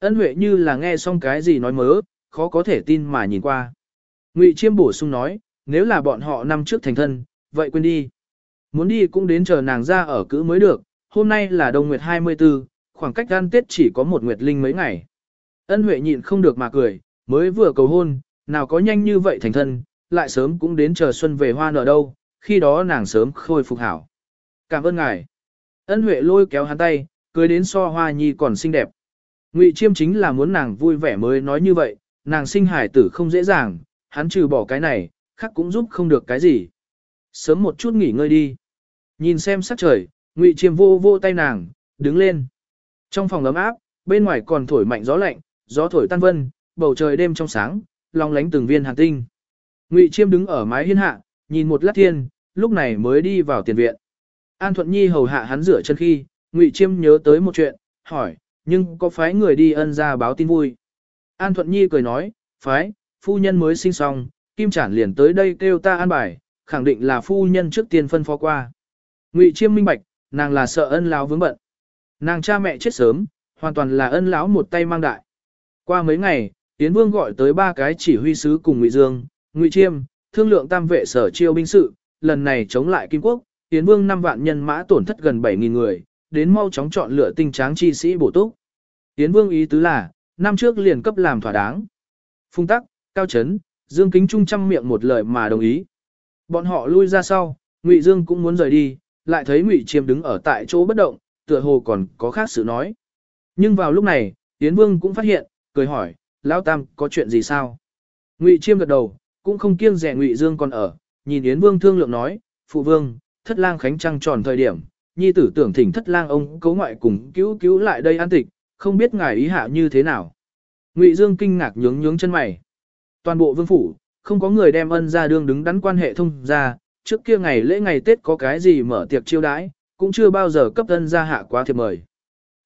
Ân Huệ như là nghe xong cái gì nói mớ, khó có thể tin mà nhìn qua. Ngụy Chiêm bổ sung nói, nếu là bọn họ năm trước thành thân, vậy quên đi. Muốn đi cũng đến chờ nàng ra ở cữ mới được, hôm nay là đông nguyệt 24, khoảng cách ăn Tết chỉ có một nguyệt linh mấy ngày. Ân Huệ nhịn không được mà cười, mới vừa cầu hôn, nào có nhanh như vậy thành thân, lại sớm cũng đến chờ xuân về hoa nở đâu, khi đó nàng sớm khôi phục hảo. Cảm ơn ngài. Ân Huệ lôi kéo hắn tay, cười đến so hoa nhi còn xinh đẹp. Ngụy Chiêm chính là muốn nàng vui vẻ mới nói như vậy, nàng sinh hải tử không dễ dàng, hắn trừ bỏ cái này, khác cũng giúp không được cái gì. Sớm một chút nghỉ ngơi đi. Nhìn xem sắc trời, Ngụy Chiêm vô vô tay nàng, đứng lên. Trong phòng ấm áp, bên ngoài còn thổi mạnh gió lạnh, gió thổi tan vân, bầu trời đêm trong sáng, long lánh từng viên hàn tinh. Ngụy Chiêm đứng ở mái hiên hạ, nhìn một lát thiên, lúc này mới đi vào tiền viện. An Thuận Nhi hầu hạ hắn rửa chân khi, Ngụy Chiêm nhớ tới một chuyện, hỏi, nhưng có phái người đi ân ra báo tin vui. An Thuận Nhi cười nói, phái, phu nhân mới sinh xong, Kim Trản liền tới đây kêu ta an bài, khẳng định là phu nhân trước tiên phân phó qua. Ngụy Chiêm minh bạch, nàng là sợ ân lão vướng bận. Nàng cha mẹ chết sớm, hoàn toàn là ân lão một tay mang đại. Qua mấy ngày, Yến Vương gọi tới ba cái chỉ huy sứ cùng Ngụy Dương, Ngụy Chiêm, thương lượng tam vệ sở chiêu binh sự, lần này chống lại Kim Quốc, Yến Vương 5 vạn nhân mã tổn thất gần 7.000 người, đến mau chóng chọn lựa tinh tráng chi sĩ bổ túc. Yến Vương ý tứ là, năm trước liền cấp làm thỏa đáng. Phung tắc, Cao Trấn, Dương Kính Trung chăm miệng một lời mà đồng ý. Bọn họ lui ra sau, Ngụy Dương cũng muốn rời đi, lại thấy Ngụy Chiêm đứng ở tại chỗ bất động, tựa hồ còn có khác sự nói. Nhưng vào lúc này, Yến Vương cũng phát hiện, cười hỏi, Lão Tam có chuyện gì sao? Ngụy Chiêm gật đầu, cũng không kiêng rẻ Ngụy Dương còn ở, nhìn Yến Vương thương lượng nói, Phụ Vương, thất lang khánh trăng tròn thời điểm, nhi tử tưởng thỉnh thất lang ông cấu ngoại cùng cứu cứu lại đây an tịch, không biết ngài ý hạ như thế nào. Ngụy Dương kinh ngạc nhướng nhướng chân mày. Toàn bộ vương phủ, không có người đem ân ra đương đứng đắn quan hệ thông ra, trước kia ngày lễ ngày Tết có cái gì mở tiệc chiêu đãi, cũng chưa bao giờ cấp ân ra hạ quá thiệp mời.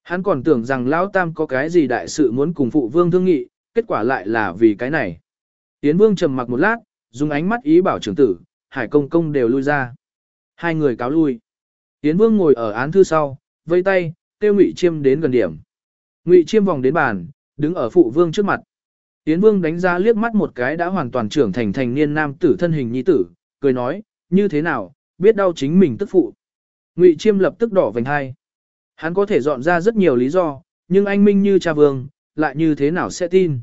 Hắn còn tưởng rằng Lão Tam có cái gì đại sự muốn cùng phụ vương thương nghị, kết quả lại là vì cái này. Tiến vương trầm mặc một lát, dùng ánh mắt ý bảo trưởng tử, hải công công đều lui ra. Hai người cáo lui. Tiến vương ngồi ở án thư sau, vây tay, tiêu ngụy chiêm đến gần điểm. Ngụy chiêm vòng đến bàn, đứng ở phụ vương trước mặt. Tiến vương đánh ra liếc mắt một cái đã hoàn toàn trưởng thành thành niên nam tử thân hình nhi tử, cười nói, như thế nào, biết đau chính mình tức phụ. Ngụy chiêm lập tức đỏ vành hai. Hắn có thể dọn ra rất nhiều lý do, nhưng anh minh như cha vương, lại như thế nào sẽ tin.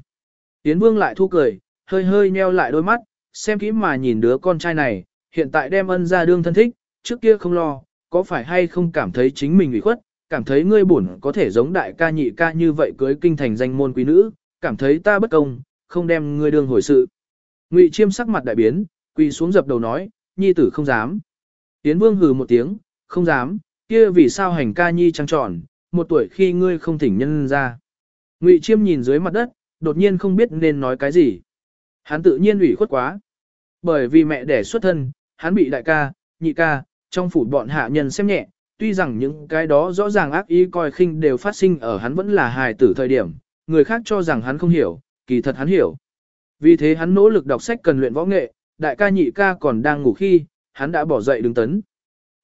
Tiến vương lại thu cười, hơi hơi nheo lại đôi mắt, xem kỹ mà nhìn đứa con trai này, hiện tại đem ân ra đương thân thích, trước kia không lo, có phải hay không cảm thấy chính mình ủy khuất, cảm thấy ngươi buồn có thể giống đại ca nhị ca như vậy cưới kinh thành danh môn quý nữ, cảm thấy ta bất công, không đem ngươi đương hồi sự. Ngụy chiêm sắc mặt đại biến, quỳ xuống dập đầu nói, nhi tử không dám. Tiến vương hừ một tiếng, không dám, kia vì sao hành ca nhi trăng tròn, một tuổi khi ngươi không thỉnh nhân ra. Ngụy chiêm nhìn dưới mặt đất, đột nhiên không biết nên nói cái gì. Hắn tự nhiên ủy khuất quá. Bởi vì mẹ đẻ xuất thân, hắn bị đại ca, nhị ca, trong phủ bọn hạ nhân xem nhẹ, tuy rằng những cái đó rõ ràng ác ý coi khinh đều phát sinh ở hắn vẫn là hài tử thời điểm, người khác cho rằng hắn không hiểu, kỳ thật hắn hiểu. Vì thế hắn nỗ lực đọc sách cần luyện võ nghệ, đại ca nhị ca còn đang ngủ khi, hắn đã bỏ dậy đứng tấn.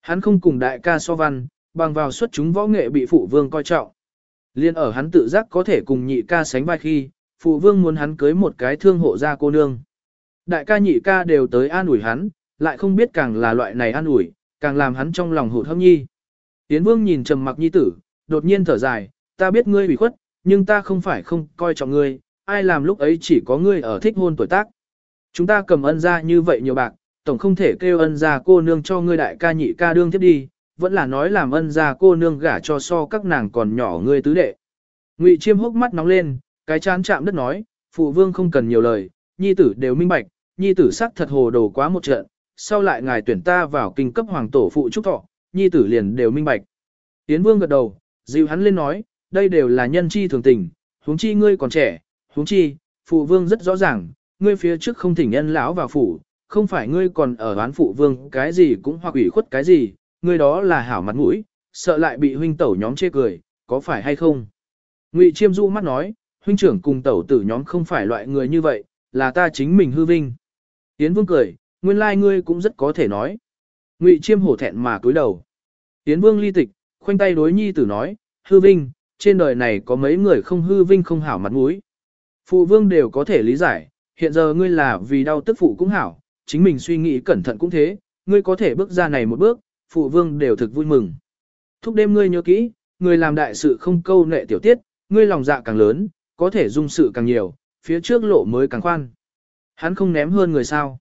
Hắn không cùng đại ca so văn, bằng vào xuất chúng võ nghệ bị phụ vương coi trọng. Liên ở hắn tự giác có thể cùng nhị ca sánh vai khi, phụ vương muốn hắn cưới một cái thương hộ gia cô nương. Đại ca nhị ca đều tới an ủi hắn, lại không biết càng là loại này an ủi, càng làm hắn trong lòng hụt hâm nhi. Tiến vương nhìn trầm mặc nhi tử, đột nhiên thở dài, ta biết ngươi bị khuất, nhưng ta không phải không coi trọng ngươi, ai làm lúc ấy chỉ có ngươi ở thích hôn tuổi tác. Chúng ta cầm ân ra như vậy nhiều bạc, tổng không thể kêu ân ra cô nương cho ngươi đại ca nhị ca đương tiếp đi, vẫn là nói làm ân ra cô nương gả cho so các nàng còn nhỏ ngươi tứ đệ. Ngụy chiêm hốc mắt nóng lên, cái chán chạm đất nói, phụ vương không cần nhiều lời, nhi tử đều minh bạch, nhi tử sắc thật hồ đồ quá một trận, sau lại ngài tuyển ta vào kinh cấp hoàng tổ phụ trúc thọ, nhi tử liền đều minh bạch. Tiến vương gật đầu, dịu hắn lên nói, đây đều là nhân chi thường tình, huống chi ngươi còn trẻ, huống chi, phụ vương rất rõ ràng, ngươi phía trước không thỉnh nhân lão vào phủ, không phải ngươi còn ở đoán phụ vương cái gì cũng hoặc ủy khuất cái gì, ngươi đó là hảo mặt mũi, sợ lại bị huynh tẩu nhóm chê cười, có phải hay không? Ngụy Chiêm du mắt nói, huynh trưởng cùng tẩu tử nhóm không phải loại người như vậy, là ta chính mình hư vinh. Tiến vương cười, nguyên lai like ngươi cũng rất có thể nói. Ngụy Chiêm hổ thẹn mà cúi đầu. Tiến vương ly tịch, khoanh tay đối nhi tử nói, hư vinh, trên đời này có mấy người không hư vinh không hảo mặt mũi. Phụ vương đều có thể lý giải, hiện giờ ngươi là vì đau tức phụ cũng hảo, chính mình suy nghĩ cẩn thận cũng thế, ngươi có thể bước ra này một bước, phụ vương đều thực vui mừng. Thúc đêm ngươi nhớ kỹ, ngươi làm đại sự không câu nệ tiểu tiết, ngươi lòng dạ càng lớn, có thể dung sự càng nhiều, phía trước lộ mới càng khoan. Hắn không ném hơn người sao.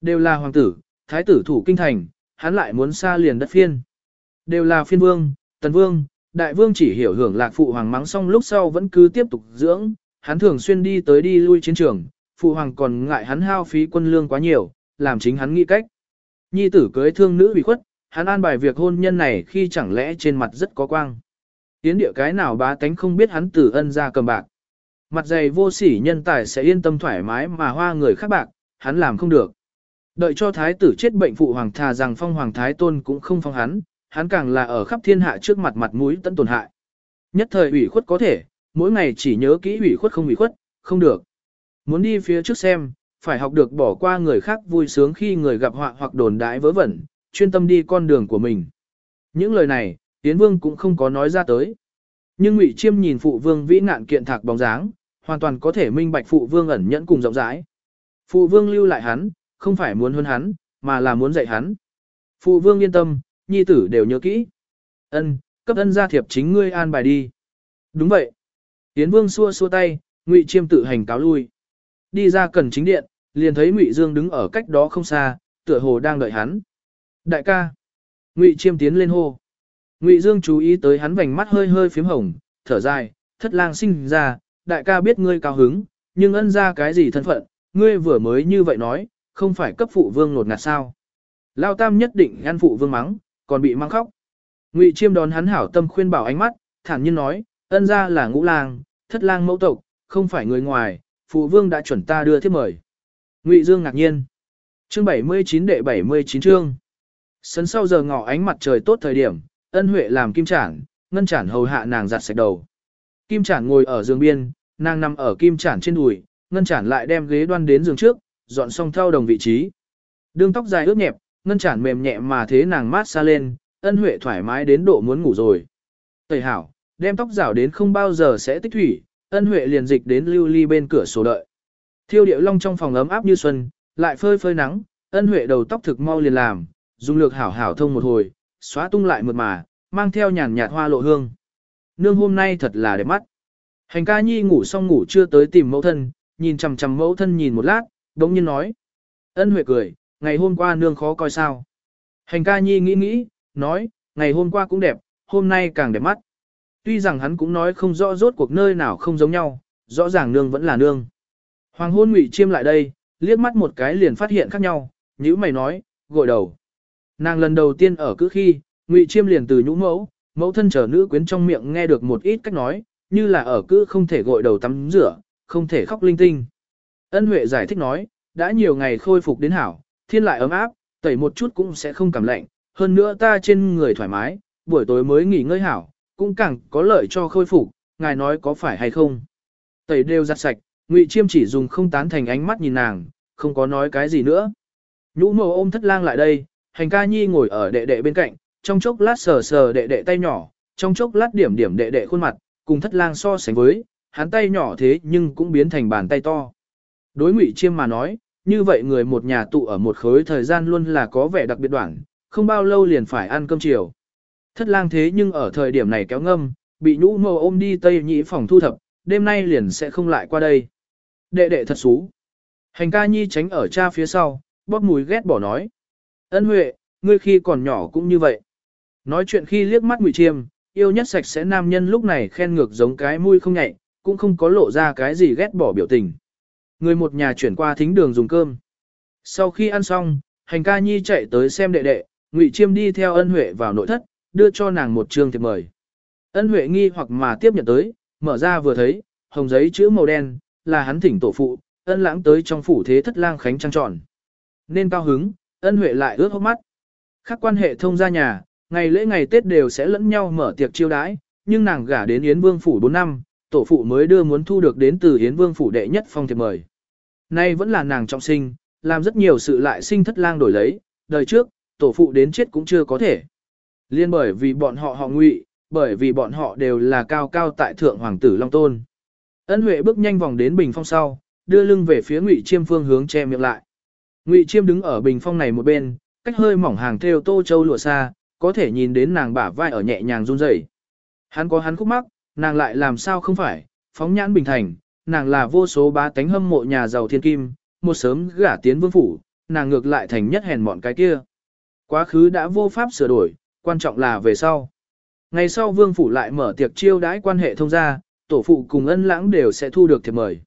Đều là hoàng tử, thái tử thủ kinh thành, hắn lại muốn xa liền đất phiên. Đều là phiên vương, tần vương, đại vương chỉ hiểu hưởng lạc phụ hoàng mắng xong lúc sau vẫn cứ tiếp tục dưỡng, hắn thường xuyên đi tới đi lui chiến trường, phụ hoàng còn ngại hắn hao phí quân lương quá nhiều, làm chính hắn nghĩ cách. Nhi tử cưới thương nữ bị khuất, hắn an bài việc hôn nhân này khi chẳng lẽ trên mặt rất có quang. Tiến địa cái nào bá tánh không biết hắn tử ân ra cầm bạc. Mặt dày vô sỉ nhân tài sẽ yên tâm thoải mái mà hoa người khác bạc, hắn làm không được. Đợi cho thái tử chết bệnh phụ hoàng thà rằng phong hoàng thái tôn cũng không phong hắn, hắn càng là ở khắp thiên hạ trước mặt mặt mũi tận tổn hại. Nhất thời ủy khuất có thể, mỗi ngày chỉ nhớ kỹ ủy khuất không ủy khuất, không được. Muốn đi phía trước xem, phải học được bỏ qua người khác vui sướng khi người gặp họa hoặc đồn đãi vớ vẩn, chuyên tâm đi con đường của mình. Những lời này, Tiến Vương cũng không có nói ra tới. Nhưng Ngụy Chiêm nhìn phụ vương vĩ nạn kiện thạc bóng dáng, hoàn toàn có thể minh bạch phụ vương ẩn nhẫn cùng rộng rãi. Phụ vương lưu lại hắn, không phải muốn hơn hắn, mà là muốn dạy hắn. Phụ vương yên tâm, nhi tử đều nhớ kỹ. Ân, cấp ân gia thiệp chính ngươi an bài đi. Đúng vậy. Tiến vương xua xua tay, Ngụy Chiêm tự hành cáo lui. Đi ra cần chính điện, liền thấy Ngụy Dương đứng ở cách đó không xa, tựa hồ đang đợi hắn. Đại ca. Ngụy Chiêm tiến lên hô. Ngụy Dương chú ý tới hắn vành mắt hơi hơi phím hồng, thở dài, thất lang sinh ra, đại ca biết ngươi cao hứng, nhưng ân ra cái gì thân phận, ngươi vừa mới như vậy nói, không phải cấp phụ vương nột ngạt sao. Lao tam nhất định ngăn phụ vương mắng, còn bị mang khóc. Ngụy Chiêm đón hắn hảo tâm khuyên bảo ánh mắt, thản nhiên nói, ân ra là ngũ lang, thất lang mẫu tộc, không phải người ngoài, phụ vương đã chuẩn ta đưa thiếp mời. Ngụy Dương ngạc nhiên. Chương 79 đệ 79 chương. Sấn sau giờ ngọ ánh mặt trời tốt thời điểm, ân huệ làm kim trản, ngân trản hầu hạ nàng giặt sạch đầu. Kim trản ngồi ở giường biên, nàng nằm ở kim trản trên đùi, ngân trản lại đem ghế đoan đến giường trước, dọn xong theo đồng vị trí. Đường tóc dài ướt nhẹp, ngân chản mềm nhẹ mà thế nàng mát xa lên, ân huệ thoải mái đến độ muốn ngủ rồi. Tẩy hảo, đem tóc rảo đến không bao giờ sẽ tích thủy, ân huệ liền dịch đến lưu ly bên cửa sổ đợi. Thiêu điệu long trong phòng ấm áp như xuân, lại phơi phơi nắng, ân huệ đầu tóc thực mau liền làm, dùng lược hảo hảo thông một hồi, xóa tung lại mượt mà, mang theo nhàn nhạt hoa lộ hương. Nương hôm nay thật là đẹp mắt. Hành ca nhi ngủ xong ngủ chưa tới tìm mẫu thân, nhìn chằm chằm mẫu thân nhìn một lát, đống nhiên nói. Ân huệ cười, ngày hôm qua nương khó coi sao. Hành ca nhi nghĩ nghĩ, nói, ngày hôm qua cũng đẹp, hôm nay càng đẹp mắt. Tuy rằng hắn cũng nói không rõ rốt cuộc nơi nào không giống nhau, rõ ràng nương vẫn là nương. Hoàng hôn ngụy chiêm lại đây, liếc mắt một cái liền phát hiện khác nhau, nhữ mày nói, gội đầu. Nàng lần đầu tiên ở cứ khi, ngụy chiêm liền từ nhũ mẫu, mẫu thân trở nữ quyến trong miệng nghe được một ít cách nói, như là ở cứ không thể gội đầu tắm rửa, không thể khóc linh tinh. Ân Huệ giải thích nói, đã nhiều ngày khôi phục đến hảo, thiên lại ấm áp, tẩy một chút cũng sẽ không cảm lạnh, hơn nữa ta trên người thoải mái, buổi tối mới nghỉ ngơi hảo, cũng càng có lợi cho khôi phục, ngài nói có phải hay không. Tẩy đều giặt sạch, Ngụy Chiêm chỉ dùng không tán thành ánh mắt nhìn nàng, không có nói cái gì nữa. Nhũ mồ ôm thất lang lại đây, hành ca nhi ngồi ở đệ đệ bên cạnh, trong chốc lát sờ sờ đệ đệ tay nhỏ, trong chốc lát điểm điểm đệ đệ khuôn mặt, cùng thất lang so sánh với, hắn tay nhỏ thế nhưng cũng biến thành bàn tay to. Đối Ngụy Chiêm mà nói, như vậy người một nhà tụ ở một khối thời gian luôn là có vẻ đặc biệt đoạn, không bao lâu liền phải ăn cơm chiều. Thất lang thế nhưng ở thời điểm này kéo ngâm, bị nhũ mồ ôm đi tây nhĩ phòng thu thập, đêm nay liền sẽ không lại qua đây. Đệ đệ thật xú. Hành ca nhi tránh ở cha phía sau, bóp mùi ghét bỏ nói. Ân huệ, ngươi khi còn nhỏ cũng như vậy. Nói chuyện khi liếc mắt ngụy chiêm, yêu nhất sạch sẽ nam nhân lúc này khen ngược giống cái mũi không nhạy, cũng không có lộ ra cái gì ghét bỏ biểu tình. Người một nhà chuyển qua thính đường dùng cơm. Sau khi ăn xong, hành ca nhi chạy tới xem đệ đệ, ngụy chiêm đi theo ân huệ vào nội thất, đưa cho nàng một trương thiệp mời. Ân huệ nghi hoặc mà tiếp nhận tới, mở ra vừa thấy, hồng giấy chữ màu đen, là hắn thỉnh tổ phụ, ân lãng tới trong phủ thế thất lang khánh trăng tròn. Nên cao hứng, ân huệ lại ướt hốc mắt. Khác quan hệ thông gia nhà, ngày lễ ngày Tết đều sẽ lẫn nhau mở tiệc chiêu đãi, nhưng nàng gả đến Yến Vương phủ 4 năm, tổ phụ mới đưa muốn thu được đến từ Yến Vương phủ đệ nhất phong thiệp mời. Nay vẫn là nàng trọng sinh, làm rất nhiều sự lại sinh thất lang đổi lấy, đời trước, tổ phụ đến chết cũng chưa có thể. Liên bởi vì bọn họ họ ngụy, bởi vì bọn họ đều là cao cao tại thượng hoàng tử Long Tôn. Ân Huệ bước nhanh vòng đến bình phong sau, đưa lưng về phía Ngụy Chiêm phương hướng che miệng lại. Ngụy Chiêm đứng ở bình phong này một bên, cách hơi mỏng hàng theo tô châu lụa xa, có thể nhìn đến nàng bả vai ở nhẹ nhàng run rẩy. Hắn có hắn khúc mắc, nàng lại làm sao không phải, phóng nhãn bình thành, nàng là vô số bá tánh hâm mộ nhà giàu thiên kim, một sớm gả tiến vương phủ, nàng ngược lại thành nhất hèn mọn cái kia. Quá khứ đã vô pháp sửa đổi, quan trọng là về sau. Ngày sau vương phủ lại mở tiệc chiêu đãi quan hệ thông gia, tổ phụ cùng ân lãng đều sẽ thu được thiệp mời.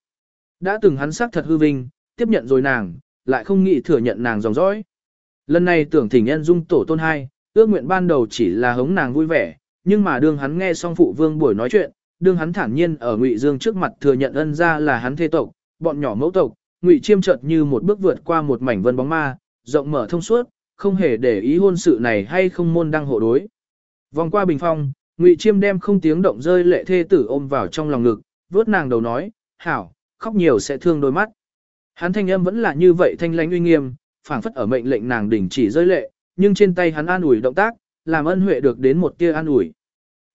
Đã từng hắn sắc thật hư vinh, tiếp nhận rồi nàng, lại không nghĩ thừa nhận nàng dòng dõi. Lần này tưởng thỉnh nhân dung tổ tôn hai, ước nguyện ban đầu chỉ là hống nàng vui vẻ, nhưng mà đương hắn nghe xong phụ vương buổi nói chuyện, đương hắn thản nhiên ở Ngụy Dương trước mặt thừa nhận ân ra là hắn thế tộc, bọn nhỏ mẫu tộc, Ngụy Chiêm chợt như một bước vượt qua một mảnh vân bóng ma, rộng mở thông suốt, không hề để ý hôn sự này hay không môn đăng hộ đối. Vòng qua bình phong, Ngụy Chiêm đem không tiếng động rơi lệ thê tử ôm vào trong lòng ngực, vớt nàng đầu nói, hảo, khóc nhiều sẽ thương đôi mắt. Hắn thanh âm vẫn là như vậy thanh lãnh uy nghiêm, phảng phất ở mệnh lệnh nàng đình chỉ rơi lệ, nhưng trên tay hắn an ủi động tác, làm ân huệ được đến một tia an ủi.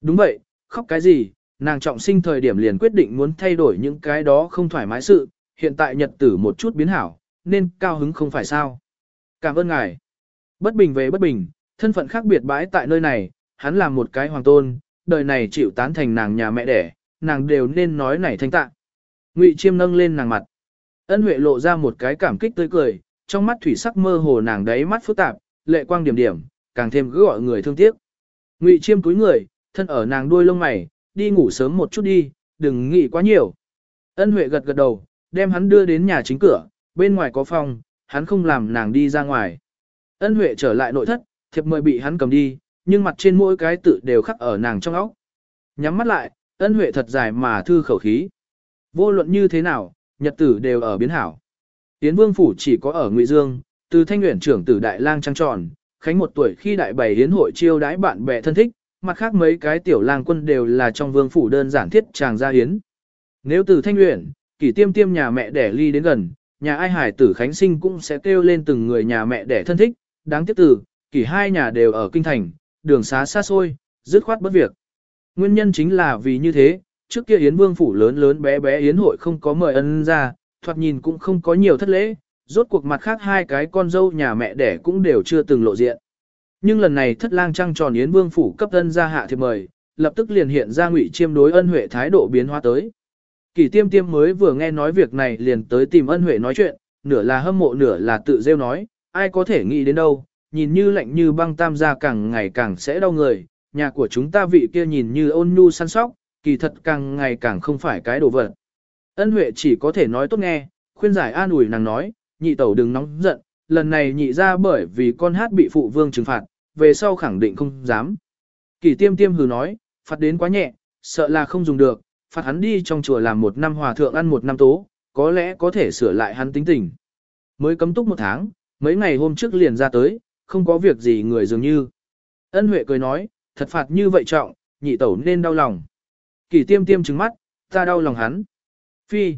Đúng vậy, khóc cái gì, nàng trọng sinh thời điểm liền quyết định muốn thay đổi những cái đó không thoải mái sự, hiện tại nhật tử một chút biến hảo, nên cao hứng không phải sao. Cảm ơn ngài. Bất bình về bất bình, thân phận khác biệt bãi tại nơi này, hắn là một cái hoàng tôn, đời này chịu tán thành nàng nhà mẹ đẻ, nàng đều nên nói này thanh tạ. Ngụy Chiêm nâng lên nàng mặt. Ân Huệ lộ ra một cái cảm kích tươi cười, trong mắt thủy sắc mơ hồ nàng đáy mắt phức tạp, lệ quang điểm điểm, càng thêm cứ gọi người thương tiếc. Ngụy Chiêm túi người, thân ở nàng đuôi lông mày, đi ngủ sớm một chút đi, đừng nghĩ quá nhiều. Ân Huệ gật gật đầu, đem hắn đưa đến nhà chính cửa, bên ngoài có phòng, hắn không làm nàng đi ra ngoài. Ân Huệ trở lại nội thất, thiệp mời bị hắn cầm đi, nhưng mặt trên mỗi cái tự đều khắc ở nàng trong óc. Nhắm mắt lại, Ân Huệ thật dài mà thư khẩu khí. Vô luận như thế nào, nhật tử đều ở biến hảo. Tiến Vương phủ chỉ có ở Ngụy Dương, từ Thanh Uyển trưởng tử Đại Lang trăng tròn, khánh một tuổi khi đại bày hiến hội chiêu đãi bạn bè thân thích, mặt khác mấy cái tiểu lang quân đều là trong vương phủ đơn giản thiết chàng gia hiến. Nếu từ Thanh nguyện, kỷ tiêm tiêm nhà mẹ đẻ ly đến gần, nhà ai hải tử khánh sinh cũng sẽ kêu lên từng người nhà mẹ đẻ thân thích, đáng tiếc từ, kỷ hai nhà đều ở kinh thành, đường xá xa xôi, dứt khoát bất việc. Nguyên nhân chính là vì như thế, trước kia Yến Vương phủ lớn lớn bé bé Yến hội không có mời ân ra, thoạt nhìn cũng không có nhiều thất lễ, rốt cuộc mặt khác hai cái con dâu nhà mẹ đẻ cũng đều chưa từng lộ diện. Nhưng lần này thất lang trăng tròn Yến Vương phủ cấp ân ra hạ thiệp mời, lập tức liền hiện ra ngụy chiêm đối ân huệ thái độ biến hóa tới. Kỳ tiêm tiêm mới vừa nghe nói việc này liền tới tìm ân huệ nói chuyện, nửa là hâm mộ nửa là tự rêu nói, ai có thể nghĩ đến đâu, nhìn như lạnh như băng tam gia càng ngày càng sẽ đau người, nhà của chúng ta vị kia nhìn như ôn nhu săn sóc, kỳ thật càng ngày càng không phải cái đồ vật. Ân Huệ chỉ có thể nói tốt nghe, khuyên giải an ủi nàng nói, nhị tẩu đừng nóng giận, lần này nhị ra bởi vì con hát bị phụ vương trừng phạt, về sau khẳng định không dám. Kỳ tiêm tiêm hừ nói, phạt đến quá nhẹ, sợ là không dùng được, phạt hắn đi trong chùa làm một năm hòa thượng ăn một năm tố, có lẽ có thể sửa lại hắn tính tình. Mới cấm túc một tháng, mấy ngày hôm trước liền ra tới, không có việc gì người dường như. Ân Huệ cười nói, thật phạt như vậy trọng, nhị tẩu nên đau lòng. Kỳ tiêm tiêm trừng mắt, ta đau lòng hắn. Phi.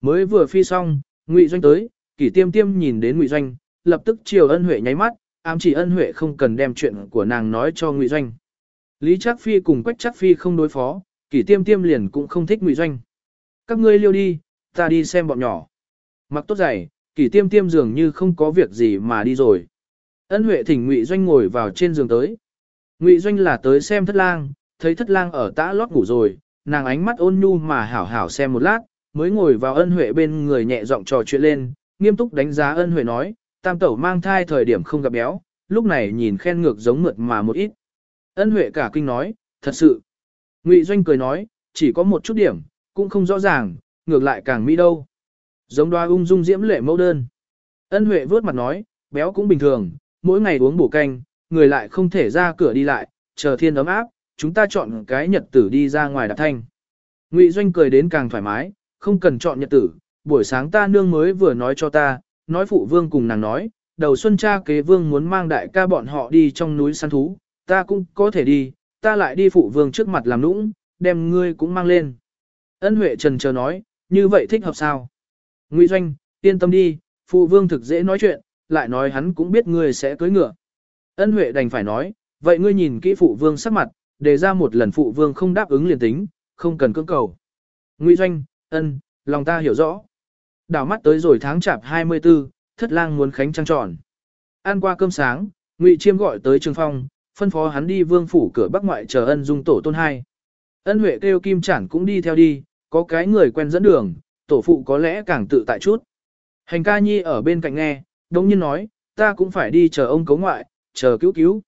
Mới vừa phi xong, Ngụy Doanh tới, Kỷ Tiêm Tiêm nhìn đến Ngụy Doanh, lập tức chiều Ân Huệ nháy mắt, ám chỉ Ân Huệ không cần đem chuyện của nàng nói cho Ngụy Doanh. Lý Trác Phi cùng Quách Trác Phi không đối phó, Kỷ Tiêm Tiêm liền cũng không thích Ngụy Doanh. Các ngươi liêu đi, ta đi xem bọn nhỏ. Mặc tốt giày, Kỷ Tiêm Tiêm dường như không có việc gì mà đi rồi. Ân Huệ thỉnh Ngụy Doanh ngồi vào trên giường tới. Ngụy Doanh là tới xem Thất Lang, thấy Thất Lang ở tã lót ngủ rồi, nàng ánh mắt ôn nhu mà hảo hảo xem một lát, mới ngồi vào ân huệ bên người nhẹ giọng trò chuyện lên, nghiêm túc đánh giá ân huệ nói, tam tẩu mang thai thời điểm không gặp béo, lúc này nhìn khen ngược giống mượt mà một ít. Ân huệ cả kinh nói, thật sự. Ngụy Doanh cười nói, chỉ có một chút điểm, cũng không rõ ràng, ngược lại càng mỹ đâu. Giống đoa ung dung diễm lệ mẫu đơn. Ân huệ vớt mặt nói, béo cũng bình thường, mỗi ngày uống bổ canh, người lại không thể ra cửa đi lại, chờ thiên ấm áp, chúng ta chọn cái nhật tử đi ra ngoài đạp thanh. Ngụy Doanh cười đến càng thoải mái, không cần chọn nhật tử, buổi sáng ta nương mới vừa nói cho ta, nói phụ vương cùng nàng nói, đầu xuân cha kế vương muốn mang đại ca bọn họ đi trong núi săn thú, ta cũng có thể đi, ta lại đi phụ vương trước mặt làm nũng, đem ngươi cũng mang lên. Ân Huệ trần chờ nói, như vậy thích hợp sao? Ngụy Doanh, yên tâm đi, phụ vương thực dễ nói chuyện, lại nói hắn cũng biết ngươi sẽ cưới ngựa. Ân Huệ đành phải nói, vậy ngươi nhìn kỹ phụ vương sắc mặt, đề ra một lần phụ vương không đáp ứng liền tính, không cần cưỡng cầu. Ngụy Doanh, ân, lòng ta hiểu rõ. Đảo mắt tới rồi tháng chạp 24, thất lang muốn khánh trăng tròn. Ăn qua cơm sáng, Ngụy Chiêm gọi tới Trường Phong, phân phó hắn đi vương phủ cửa bắc ngoại chờ ân dung tổ tôn hai. Ân Huệ kêu Kim trản cũng đi theo đi, có cái người quen dẫn đường, tổ phụ có lẽ càng tự tại chút. Hành ca nhi ở bên cạnh nghe, đống nhiên nói, ta cũng phải đi chờ ông cấu ngoại, chờ cứu cứu.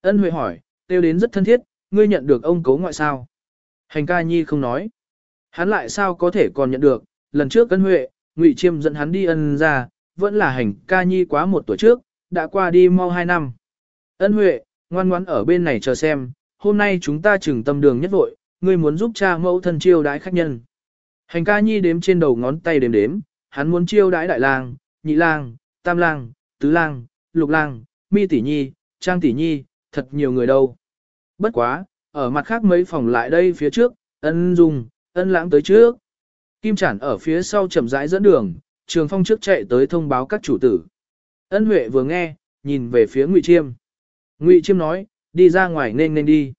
Ân Huệ hỏi, tiêu đến rất thân thiết, ngươi nhận được ông cấu ngoại sao? Hành ca nhi không nói. Hắn lại sao có thể còn nhận được, lần trước ân Huệ, Ngụy Chiêm dẫn hắn đi ân ra, vẫn là hành ca nhi quá một tuổi trước, đã qua đi mau hai năm. Ân Huệ, ngoan ngoãn ở bên này chờ xem, hôm nay chúng ta chừng tâm đường nhất vội, ngươi muốn giúp cha mẫu thân chiêu đái khách nhân. Hành ca nhi đếm trên đầu ngón tay đếm đếm, hắn muốn chiêu đái đại lang, nhị lang, tam lang, tứ lang, lục lang, mi tỷ nhi, trang tỷ nhi, thật nhiều người đâu. Bất quá, ở mặt khác mấy phòng lại đây phía trước, ân dung, ân lãng tới trước. Kim chản ở phía sau chậm rãi dẫn đường, trường phong trước chạy tới thông báo các chủ tử. Ân Huệ vừa nghe, nhìn về phía Ngụy Chiêm. Ngụy Chiêm nói, đi ra ngoài nên nên đi.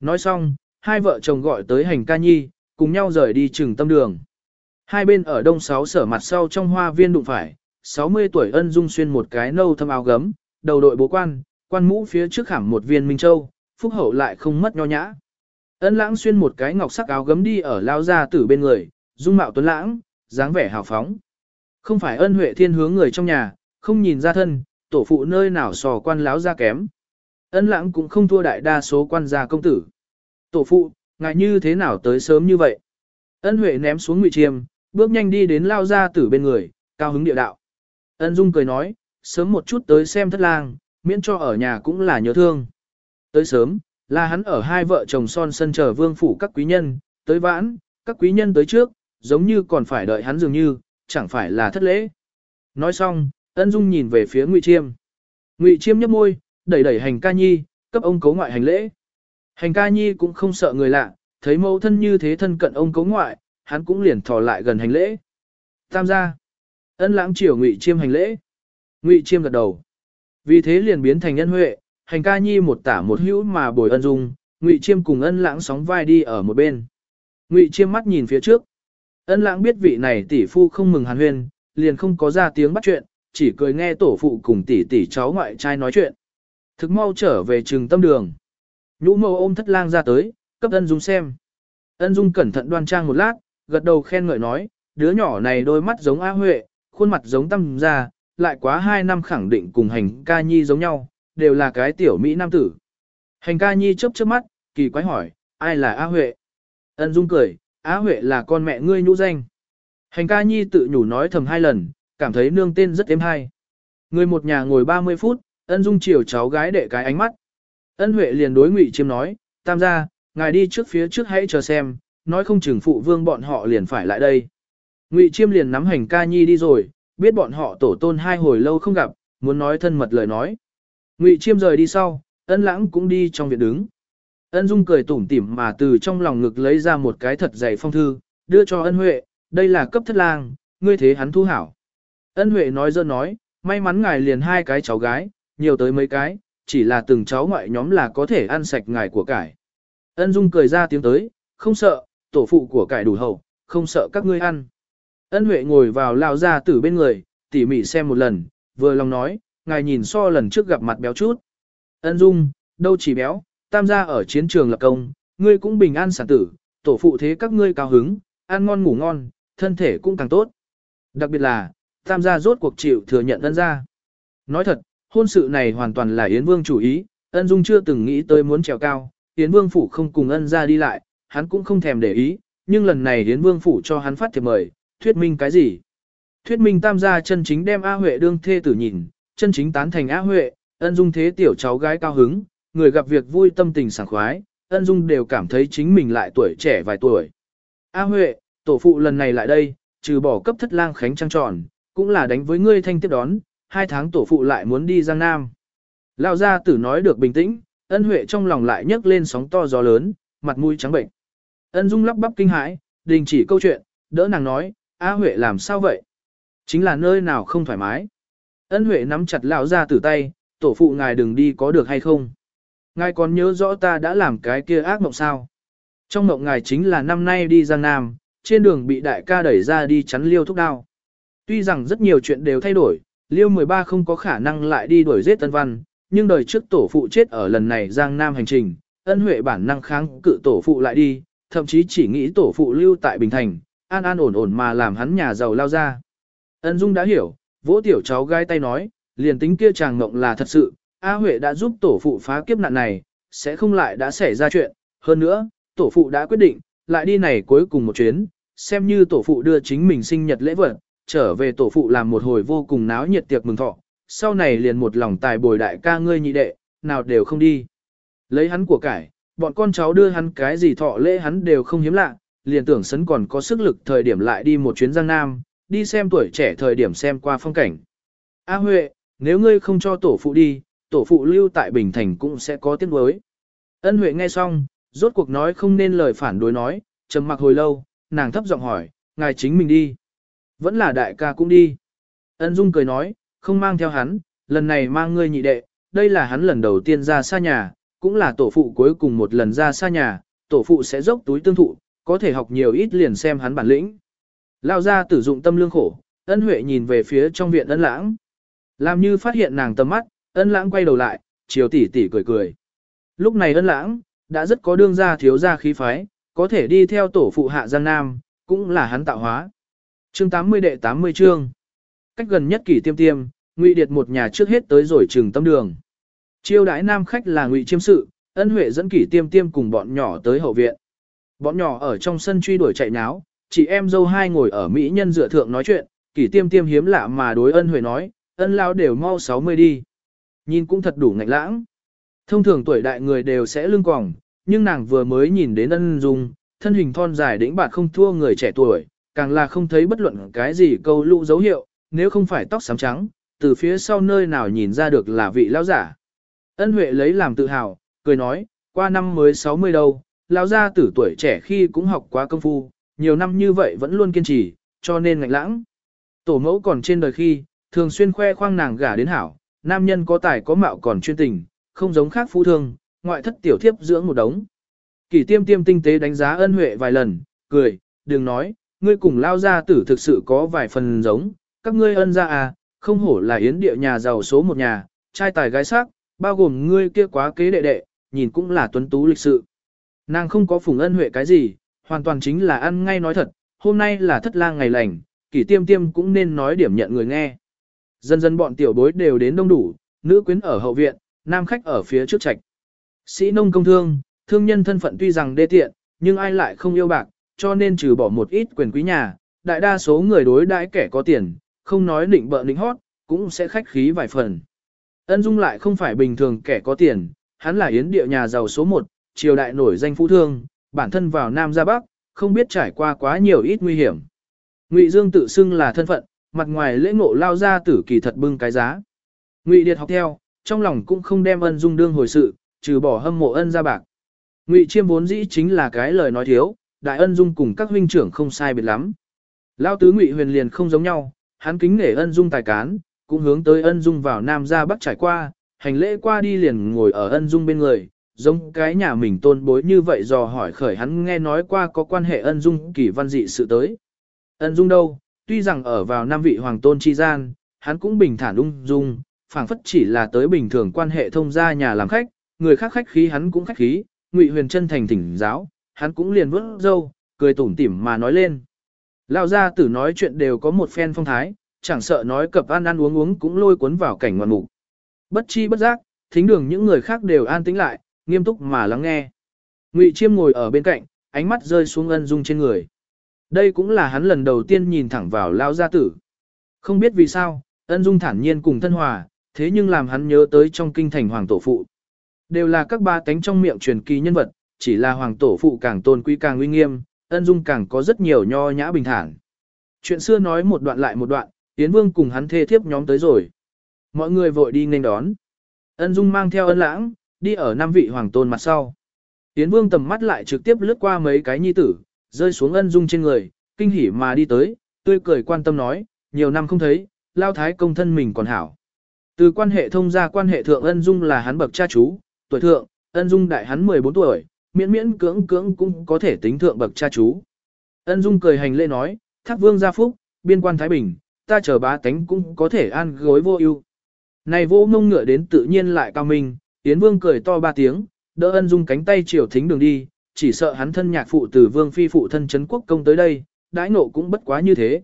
Nói xong, hai vợ chồng gọi tới hành ca nhi, cùng nhau rời đi Trường tâm đường. Hai bên ở đông sáu sở mặt sau trong hoa viên đụng phải, 60 tuổi ân dung xuyên một cái nâu thâm áo gấm, đầu đội bố quan, quan mũ phía trước khảm một viên minh châu, phúc hậu lại không mất nho nhã. Ân lãng xuyên một cái ngọc sắc áo gấm đi ở lao ra tử bên người, dung mạo tuấn lãng, dáng vẻ hào phóng. Không phải ân huệ thiên hướng người trong nhà, không nhìn ra thân, tổ phụ nơi nào sò quan láo ra kém. Ân lãng cũng không thua đại đa số quan gia công tử. Tổ phụ, ngại như thế nào tới sớm như vậy? Ân huệ ném xuống ngụy chiêm, bước nhanh đi đến lao ra tử bên người, cao hứng địa đạo. Ân dung cười nói, sớm một chút tới xem thất lang, miễn cho ở nhà cũng là nhớ thương. Tới sớm, là hắn ở hai vợ chồng son sân chờ vương phủ các quý nhân, tới vãn, các quý nhân tới trước, giống như còn phải đợi hắn dường như, chẳng phải là thất lễ. Nói xong, ân dung nhìn về phía Ngụy Chiêm. Ngụy Chiêm nhấp môi, đẩy đẩy hành ca nhi, cấp ông cấu ngoại hành lễ. Hành ca nhi cũng không sợ người lạ, thấy mẫu thân như thế thân cận ông cấu ngoại, hắn cũng liền thò lại gần hành lễ. Tam gia. Ân lãng triều Ngụy Chiêm hành lễ. Ngụy Chiêm gật đầu. Vì thế liền biến thành nhân huệ, hành ca nhi một tả một hữu mà bồi ân dung, Ngụy Chiêm cùng ân lãng sóng vai đi ở một bên. Ngụy Chiêm mắt nhìn phía trước. Ân lãng biết vị này tỷ phu không mừng hàn huyên, liền không có ra tiếng bắt chuyện, chỉ cười nghe tổ phụ cùng tỷ tỷ cháu ngoại trai nói chuyện. Thực mau trở về trường tâm đường. Nhũ mâu ôm thất lang ra tới, cấp ân dung xem. Ân dung cẩn thận đoan trang một lát, gật đầu khen ngợi nói, đứa nhỏ này đôi mắt giống A Huệ, khuôn mặt giống tâm ra, lại quá hai năm khẳng định cùng hành ca nhi giống nhau, đều là cái tiểu Mỹ nam tử. Hành ca nhi chớp chớp mắt, kỳ quái hỏi, ai là A Huệ? Ân dung cười, Á Huệ là con mẹ ngươi nhũ danh. Hành ca nhi tự nhủ nói thầm hai lần, cảm thấy nương tên rất êm hay. Người một nhà ngồi 30 phút, ân dung chiều cháu gái đệ cái ánh mắt. Ân Huệ liền đối ngụy chiêm nói, tam gia, ngài đi trước phía trước hãy chờ xem, nói không chừng phụ vương bọn họ liền phải lại đây. Ngụy chiêm liền nắm hành ca nhi đi rồi, biết bọn họ tổ tôn hai hồi lâu không gặp, muốn nói thân mật lời nói. Ngụy chiêm rời đi sau, ân lãng cũng đi trong viện đứng. Ân Dung cười tủm tỉm mà từ trong lòng ngực lấy ra một cái thật dày phong thư, đưa cho ân Huệ, đây là cấp thất lang, ngươi thế hắn thu hảo. Ân Huệ nói dơ nói, may mắn ngài liền hai cái cháu gái, nhiều tới mấy cái, chỉ là từng cháu ngoại nhóm là có thể ăn sạch ngài của cải. Ân Dung cười ra tiếng tới, không sợ, tổ phụ của cải đủ hậu, không sợ các ngươi ăn. Ân Huệ ngồi vào lao ra từ bên người, tỉ mỉ xem một lần, vừa lòng nói, ngài nhìn so lần trước gặp mặt béo chút. Ân Dung, đâu chỉ béo, tam gia ở chiến trường lập công, ngươi cũng bình an sản tử, tổ phụ thế các ngươi cao hứng, ăn ngon ngủ ngon, thân thể cũng càng tốt. Đặc biệt là, tam gia rốt cuộc chịu thừa nhận ân gia. Nói thật, hôn sự này hoàn toàn là Yến Vương chủ ý, ân dung chưa từng nghĩ tới muốn trèo cao, Yến Vương phủ không cùng ân gia đi lại, hắn cũng không thèm để ý, nhưng lần này Yến Vương phủ cho hắn phát thiệp mời, thuyết minh cái gì? Thuyết minh tam gia chân chính đem A Huệ đương thê tử nhìn, chân chính tán thành A Huệ, ân dung thế tiểu cháu gái cao hứng, người gặp việc vui tâm tình sảng khoái, ân dung đều cảm thấy chính mình lại tuổi trẻ vài tuổi. A Huệ, tổ phụ lần này lại đây, trừ bỏ cấp thất lang khánh trăng tròn, cũng là đánh với ngươi thanh tiếp đón, hai tháng tổ phụ lại muốn đi Giang Nam. Lão gia tử nói được bình tĩnh, ân Huệ trong lòng lại nhấc lên sóng to gió lớn, mặt mũi trắng bệnh. Ân Dung lắp bắp kinh hãi, đình chỉ câu chuyện, đỡ nàng nói, A Huệ làm sao vậy? Chính là nơi nào không thoải mái. Ân Huệ nắm chặt lão gia tử tay, tổ phụ ngài đừng đi có được hay không? Ngài còn nhớ rõ ta đã làm cái kia ác mộng sao? Trong mộng ngài chính là năm nay đi Giang Nam, trên đường bị đại ca đẩy ra đi chắn liêu thúc đao. Tuy rằng rất nhiều chuyện đều thay đổi, liêu 13 không có khả năng lại đi đuổi giết Tân Văn, nhưng đời trước tổ phụ chết ở lần này Giang Nam hành trình, ân huệ bản năng kháng cự tổ phụ lại đi, thậm chí chỉ nghĩ tổ phụ lưu tại Bình Thành, an an ổn ổn mà làm hắn nhà giàu lao ra. Ân Dung đã hiểu, vỗ tiểu cháu gai tay nói, liền tính kia chàng ngộng là thật sự, A Huệ đã giúp tổ phụ phá kiếp nạn này, sẽ không lại đã xảy ra chuyện, hơn nữa, tổ phụ đã quyết định, lại đi này cuối cùng một chuyến, xem như tổ phụ đưa chính mình sinh nhật lễ vật, trở về tổ phụ làm một hồi vô cùng náo nhiệt tiệc mừng thọ, sau này liền một lòng tài bồi đại ca ngươi nhị đệ, nào đều không đi. Lấy hắn của cải, bọn con cháu đưa hắn cái gì thọ lễ hắn đều không hiếm lạ, liền tưởng sấn còn có sức lực thời điểm lại đi một chuyến Giang Nam, đi xem tuổi trẻ thời điểm xem qua phong cảnh. A Huệ, nếu ngươi không cho tổ phụ đi, tổ phụ lưu tại Bình Thành cũng sẽ có tiếng đối. Ân Huệ nghe xong, rốt cuộc nói không nên lời phản đối nói, trầm mặc hồi lâu, nàng thấp giọng hỏi, ngài chính mình đi. Vẫn là đại ca cũng đi. Ân Dung cười nói, không mang theo hắn, lần này mang ngươi nhị đệ, đây là hắn lần đầu tiên ra xa nhà, cũng là tổ phụ cuối cùng một lần ra xa nhà, tổ phụ sẽ dốc túi tương thụ, có thể học nhiều ít liền xem hắn bản lĩnh. Lao ra tử dụng tâm lương khổ, ân huệ nhìn về phía trong viện ân lãng. Làm như phát hiện nàng tầm mắt, ân lãng quay đầu lại, chiều tỷ tỷ cười cười. Lúc này ân lãng, đã rất có đương gia thiếu gia khí phái, có thể đi theo tổ phụ hạ Giang Nam, cũng là hắn tạo hóa. Chương 80 đệ 80 chương. Cách gần nhất kỷ tiêm tiêm, Ngụy Điệt một nhà trước hết tới rồi trường tâm đường. Chiêu đãi nam khách là Ngụy Chiêm sự, ân huệ dẫn kỷ tiêm tiêm cùng bọn nhỏ tới hậu viện. Bọn nhỏ ở trong sân truy đuổi chạy náo, chị em dâu hai ngồi ở mỹ nhân dựa thượng nói chuyện, kỷ tiêm tiêm hiếm lạ mà đối ân huệ nói, ân lao đều mau 60 đi. Nhìn cũng thật đủ ngạnh lãng. Thông thường tuổi đại người đều sẽ lưng quòng, nhưng nàng vừa mới nhìn đến ân dung, thân hình thon dài đĩnh bạt không thua người trẻ tuổi, càng là không thấy bất luận cái gì câu lũ dấu hiệu, nếu không phải tóc xám trắng, từ phía sau nơi nào nhìn ra được là vị lão giả. Ân Huệ lấy làm tự hào, cười nói, qua năm mới 60 đâu, lão gia tử tuổi trẻ khi cũng học quá công phu, nhiều năm như vậy vẫn luôn kiên trì, cho nên ngạnh lãng. Tổ mẫu còn trên đời khi, thường xuyên khoe khoang nàng gả đến hảo, nam nhân có tài có mạo còn chuyên tình, không giống khác phú thương, ngoại thất tiểu thiếp dưỡng một đống. Kỷ tiêm tiêm tinh tế đánh giá ân huệ vài lần, cười, đừng nói, ngươi cùng lao gia tử thực sự có vài phần giống, các ngươi ân gia à, không hổ là yến địa nhà giàu số một nhà, trai tài gái sắc, bao gồm ngươi kia quá kế đệ đệ, nhìn cũng là tuấn tú lịch sự. Nàng không có phùng ân huệ cái gì, hoàn toàn chính là ăn ngay nói thật, hôm nay là thất lang ngày lành, kỷ tiêm tiêm cũng nên nói điểm nhận người nghe. Dần dần bọn tiểu bối đều đến đông đủ, nữ quyến ở hậu viện, nam khách ở phía trước trạch. Sĩ nông công thương, thương nhân thân phận tuy rằng đê tiện, nhưng ai lại không yêu bạc, cho nên trừ bỏ một ít quyền quý nhà, đại đa số người đối đãi kẻ có tiền, không nói định bợ định hót, cũng sẽ khách khí vài phần. Ân Dung lại không phải bình thường kẻ có tiền, hắn là yến địa nhà giàu số 1, triều đại nổi danh phú thương, bản thân vào Nam ra Bắc, không biết trải qua quá nhiều ít nguy hiểm. Ngụy Dương tự xưng là thân phận, mặt ngoài lễ ngộ lao ra tử kỳ thật bưng cái giá. Ngụy Điệt học theo, trong lòng cũng không đem ân dung đương hồi sự, trừ bỏ hâm mộ ân ra bạc. Ngụy Chiêm vốn dĩ chính là cái lời nói thiếu, đại ân dung cùng các huynh trưởng không sai biệt lắm. Lao tứ Ngụy Huyền liền không giống nhau, hắn kính nể ân dung tài cán, cũng hướng tới ân dung vào Nam ra Bắc trải qua, hành lễ qua đi liền ngồi ở ân dung bên người, giống cái nhà mình tôn bối như vậy dò hỏi khởi hắn nghe nói qua có quan hệ ân dung kỳ văn dị sự tới. Ân dung đâu, tuy rằng ở vào năm vị hoàng tôn chi gian, hắn cũng bình thản ung dung, phảng phất chỉ là tới bình thường quan hệ thông gia nhà làm khách, người khác khách khí hắn cũng khách khí, Ngụy Huyền chân thành thỉnh giáo, hắn cũng liền vớt dâu, cười tủm tỉm mà nói lên. Lão gia tử nói chuyện đều có một phen phong thái, chẳng sợ nói cập ăn ăn uống uống cũng lôi cuốn vào cảnh ngoạn mục. Bất chi bất giác, thính đường những người khác đều an tĩnh lại, nghiêm túc mà lắng nghe. Ngụy Chiêm ngồi ở bên cạnh, ánh mắt rơi xuống ân dung trên người. Đây cũng là hắn lần đầu tiên nhìn thẳng vào Lão gia tử. Không biết vì sao, ân dung thản nhiên cùng thân hòa, thế nhưng làm hắn nhớ tới trong kinh thành hoàng tổ phụ. Đều là các ba tánh trong miệng truyền kỳ nhân vật, chỉ là hoàng tổ phụ càng tôn quý càng uy nghiêm, ân dung càng có rất nhiều nho nhã bình thản. Chuyện xưa nói một đoạn lại một đoạn, Yến Vương cùng hắn thê thiếp nhóm tới rồi. Mọi người vội đi nên đón. Ân dung mang theo ân lãng, đi ở năm vị hoàng tôn mặt sau. Yến Vương tầm mắt lại trực tiếp lướt qua mấy cái nhi tử, rơi xuống ân dung trên người, kinh hỉ mà đi tới, tươi cười quan tâm nói, nhiều năm không thấy, lao thái công thân mình còn hảo. Từ quan hệ thông gia quan hệ thượng ân dung là hắn bậc cha chú, tuổi thượng, ân dung đại hắn 14 tuổi, miễn miễn cưỡng cưỡng cũng có thể tính thượng bậc cha chú. Ân dung cười hành lễ nói, thác vương gia phúc, biên quan Thái Bình, ta chờ bá tánh cũng có thể an gối vô ưu. Này vô mông ngựa đến tự nhiên lại cao minh, Yến Vương cười to ba tiếng, đỡ ân dung cánh tay chiều thính đường đi, chỉ sợ hắn thân nhạc phụ từ Vương Phi phụ thân chấn quốc công tới đây, đãi nộ cũng bất quá như thế.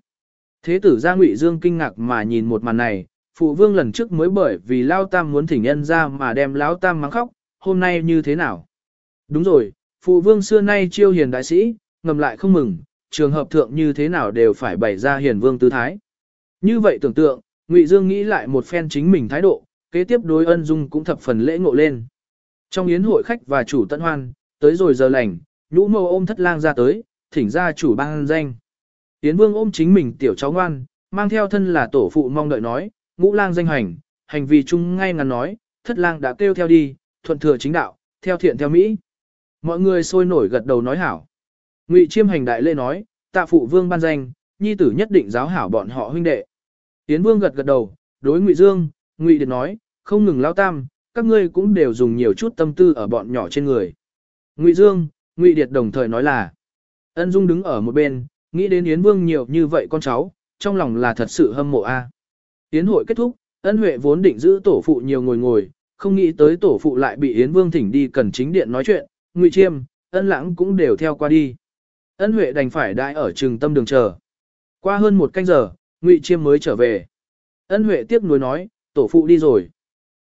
Thế tử gia Ngụy Dương kinh ngạc mà nhìn một màn này, phụ vương lần trước mới bởi vì Lao Tam muốn thỉnh nhân ra mà đem Lão Tam mắng khóc, hôm nay như thế nào? Đúng rồi, phụ vương xưa nay chiêu hiền đại sĩ, ngầm lại không mừng, trường hợp thượng như thế nào đều phải bày ra hiền vương tư thái. Như vậy tưởng tượng, Ngụy Dương nghĩ lại một phen chính mình thái độ, kế tiếp đối ân dung cũng thập phần lễ ngộ lên. Trong yến hội khách và chủ tận hoan, tới rồi giờ lành, nhũ mâu ôm thất lang ra tới, thỉnh ra chủ ban danh. Yến vương ôm chính mình tiểu cháu ngoan, mang theo thân là tổ phụ mong đợi nói, ngũ lang danh hành, hành vi chung ngay ngắn nói, thất lang đã kêu theo đi, thuận thừa chính đạo, theo thiện theo mỹ. Mọi người sôi nổi gật đầu nói hảo. Ngụy chiêm hành đại lễ nói, tạ phụ vương ban danh, nhi tử nhất định giáo hảo bọn họ huynh đệ. Yến vương gật gật đầu, đối Ngụy Dương, Ngụy Điệt nói, không ngừng lao tam, các ngươi cũng đều dùng nhiều chút tâm tư ở bọn nhỏ trên người. Ngụy Dương, Ngụy Điệt đồng thời nói là, ân dung đứng ở một bên, nghĩ đến Yến Vương nhiều như vậy con cháu, trong lòng là thật sự hâm mộ a. Yến hội kết thúc, ân huệ vốn định giữ tổ phụ nhiều ngồi ngồi, không nghĩ tới tổ phụ lại bị Yến Vương thỉnh đi cần chính điện nói chuyện, Ngụy Chiêm, ân lãng cũng đều theo qua đi. Ân huệ đành phải đại ở trường tâm đường chờ. Qua hơn một canh giờ, Ngụy Chiêm mới trở về. Ân huệ tiếc nuối nói, tổ phụ đi rồi.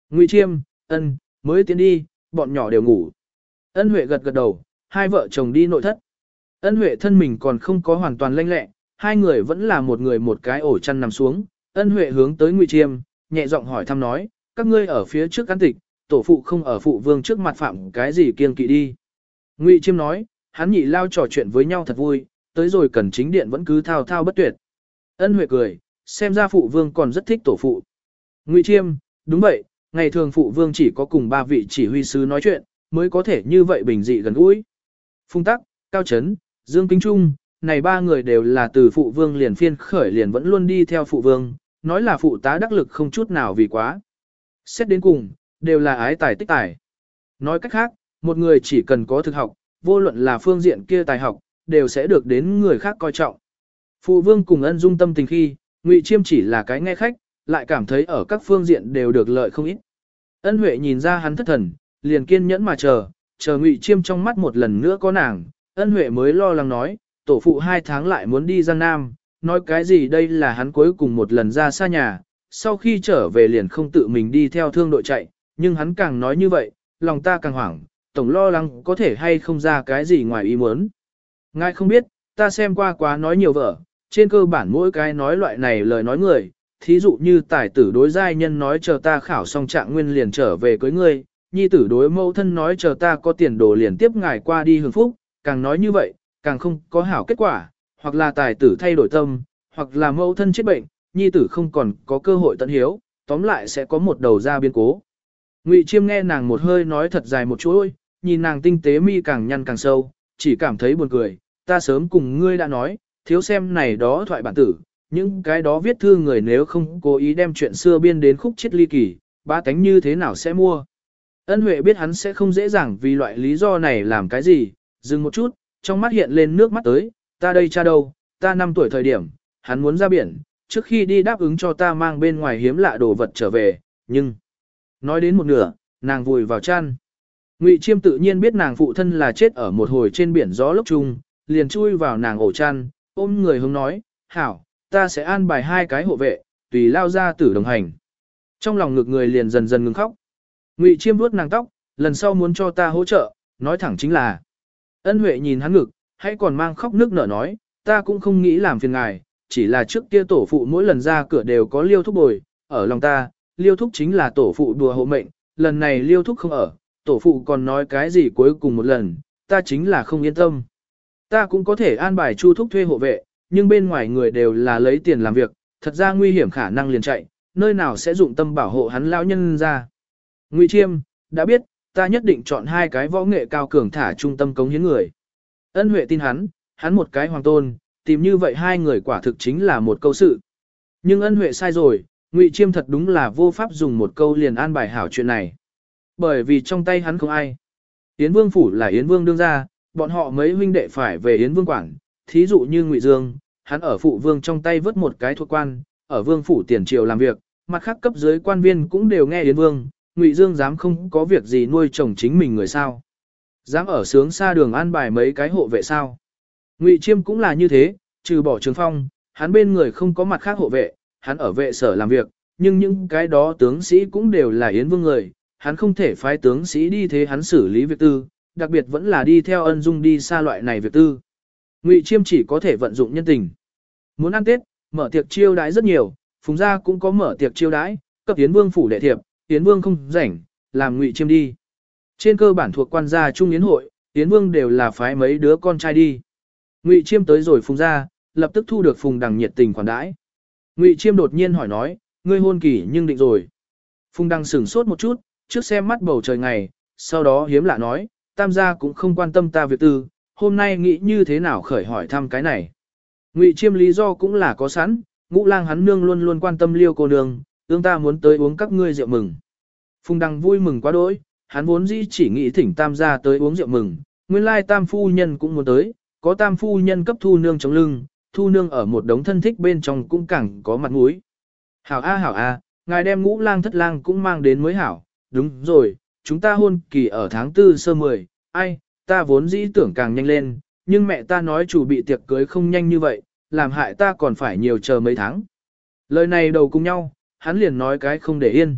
Ngụy Chiêm, ân, mới tiến đi, bọn nhỏ đều ngủ. Ân huệ gật gật đầu, hai vợ chồng đi nội thất. Ân huệ thân mình còn không có hoàn toàn lanh lẹ, hai người vẫn là một người một cái ổ chăn nằm xuống. Ân huệ hướng tới Ngụy Chiêm, nhẹ giọng hỏi thăm nói, các ngươi ở phía trước cán tịch, tổ phụ không ở phụ vương trước mặt phạm cái gì kiêng kỵ đi. Ngụy Chiêm nói, hắn nhị lao trò chuyện với nhau thật vui, tới rồi cần chính điện vẫn cứ thao thao bất tuyệt. Ân Huệ cười, xem ra phụ vương còn rất thích tổ phụ. Ngụy Chiêm, đúng vậy, ngày thường phụ vương chỉ có cùng ba vị chỉ huy sứ nói chuyện, mới có thể như vậy bình dị gần gũi. Phung Tắc, Cao Trấn, Dương Kính Trung, này ba người đều là từ phụ vương liền phiên khởi liền vẫn luôn đi theo phụ vương, nói là phụ tá đắc lực không chút nào vì quá. Xét đến cùng, đều là ái tài tích tài. Nói cách khác, một người chỉ cần có thực học, vô luận là phương diện kia tài học, đều sẽ được đến người khác coi trọng. Phụ vương cùng ân dung tâm tình khi, Ngụy Chiêm chỉ là cái nghe khách, lại cảm thấy ở các phương diện đều được lợi không ít. Ân Huệ nhìn ra hắn thất thần, liền kiên nhẫn mà chờ, chờ Ngụy Chiêm trong mắt một lần nữa có nàng, Ân Huệ mới lo lắng nói, tổ phụ hai tháng lại muốn đi Giang Nam, nói cái gì đây là hắn cuối cùng một lần ra xa nhà, sau khi trở về liền không tự mình đi theo thương đội chạy, nhưng hắn càng nói như vậy, lòng ta càng hoảng, tổng lo lắng có thể hay không ra cái gì ngoài ý muốn. Ngài không biết, ta xem qua quá nói nhiều vợ, trên cơ bản mỗi cái nói loại này lời nói người, thí dụ như tài tử đối giai nhân nói chờ ta khảo xong trạng nguyên liền trở về cưới ngươi, nhi tử đối mẫu thân nói chờ ta có tiền đồ liền tiếp ngài qua đi hưởng phúc, càng nói như vậy, càng không có hảo kết quả, hoặc là tài tử thay đổi tâm, hoặc là mẫu thân chết bệnh, nhi tử không còn có cơ hội tận hiếu, tóm lại sẽ có một đầu ra biến cố. Ngụy Chiêm nghe nàng một hơi nói thật dài một chuỗi, nhìn nàng tinh tế mi càng nhăn càng sâu, chỉ cảm thấy buồn cười, ta sớm cùng ngươi đã nói, thiếu xem này đó thoại bản tử, những cái đó viết thư người nếu không cố ý đem chuyện xưa biên đến khúc chết ly kỳ, ba tánh như thế nào sẽ mua. Ân Huệ biết hắn sẽ không dễ dàng vì loại lý do này làm cái gì, dừng một chút, trong mắt hiện lên nước mắt tới, ta đây cha đâu, ta năm tuổi thời điểm, hắn muốn ra biển, trước khi đi đáp ứng cho ta mang bên ngoài hiếm lạ đồ vật trở về, nhưng... Nói đến một nửa, nàng vùi vào chăn. Ngụy Chiêm tự nhiên biết nàng phụ thân là chết ở một hồi trên biển gió lốc chung, liền chui vào nàng ổ chăn, ôm người hướng nói, hảo, ta sẽ an bài hai cái hộ vệ, tùy lao ra tử đồng hành. Trong lòng ngực người liền dần dần ngừng khóc. Ngụy Chiêm vuốt nàng tóc, lần sau muốn cho ta hỗ trợ, nói thẳng chính là. Ân Huệ nhìn hắn ngực, hãy còn mang khóc nước nở nói, ta cũng không nghĩ làm phiền ngài, chỉ là trước kia tổ phụ mỗi lần ra cửa đều có liêu thúc bồi, ở lòng ta, liêu thúc chính là tổ phụ đùa hộ mệnh, lần này liêu thúc không ở, tổ phụ còn nói cái gì cuối cùng một lần, ta chính là không yên tâm. Ta cũng có thể an bài chu thúc thuê hộ vệ, nhưng bên ngoài người đều là lấy tiền làm việc, thật ra nguy hiểm khả năng liền chạy, nơi nào sẽ dụng tâm bảo hộ hắn lão nhân ra. Ngụy Chiêm, đã biết, ta nhất định chọn hai cái võ nghệ cao cường thả trung tâm cống hiến người. Ân Huệ tin hắn, hắn một cái hoàng tôn, tìm như vậy hai người quả thực chính là một câu sự. Nhưng Ân Huệ sai rồi, Ngụy Chiêm thật đúng là vô pháp dùng một câu liền an bài hảo chuyện này. Bởi vì trong tay hắn không ai. Yến Vương phủ là Yến Vương đương gia, bọn họ mấy huynh đệ phải về Yến Vương quản, thí dụ như Ngụy Dương, hắn ở phụ vương trong tay vớt một cái thuộc quan, ở vương phủ tiền triều làm việc, mặt khác cấp dưới quan viên cũng đều nghe Yến Vương, Ngụy Dương dám không có việc gì nuôi chồng chính mình người sao. Dám ở sướng xa đường an bài mấy cái hộ vệ sao. Ngụy Chiêm cũng là như thế, trừ bỏ trường phong, hắn bên người không có mặt khác hộ vệ, hắn ở vệ sở làm việc, nhưng những cái đó tướng sĩ cũng đều là Yến Vương người, hắn không thể phái tướng sĩ đi thế hắn xử lý việc tư, đặc biệt vẫn là đi theo ân dung đi xa loại này việc tư. Ngụy Chiêm chỉ có thể vận dụng nhân tình. Muốn ăn Tết, mở tiệc chiêu đãi rất nhiều, Phùng gia cũng có mở tiệc chiêu đãi, cấp Yến Vương phủ đệ thiệp, Yến Vương không rảnh, làm Ngụy Chiêm đi. Trên cơ bản thuộc quan gia trung yến hội, Yến Vương đều là phái mấy đứa con trai đi. Ngụy Chiêm tới rồi Phùng gia, lập tức thu được Phùng Đằng nhiệt tình khoản đãi. Ngụy Chiêm đột nhiên hỏi nói, ngươi hôn kỳ nhưng định rồi. Phùng Đằng sửng sốt một chút, trước xem mắt bầu trời ngày, sau đó hiếm lạ nói, tam gia cũng không quan tâm ta việc tư, hôm nay nghĩ như thế nào khởi hỏi thăm cái này. Ngụy Chiêm lý do cũng là có sẵn, ngũ lang hắn nương luôn luôn quan tâm liêu cô nương, ương ta muốn tới uống các ngươi rượu mừng. Phùng Đằng vui mừng quá đỗi, hắn vốn dĩ chỉ nghĩ thỉnh tam gia tới uống rượu mừng, nguyên lai tam phu nhân cũng muốn tới, có tam phu nhân cấp thu nương chống lưng, thu nương ở một đống thân thích bên trong cũng càng có mặt mũi. Hảo a hảo a, ngài đem ngũ lang thất lang cũng mang đến mới hảo, đúng rồi, chúng ta hôn kỳ ở tháng tư sơ mười, ai, ta vốn dĩ tưởng càng nhanh lên, nhưng mẹ ta nói chủ bị tiệc cưới không nhanh như vậy, làm hại ta còn phải nhiều chờ mấy tháng. Lời này đầu cùng nhau, hắn liền nói cái không để yên.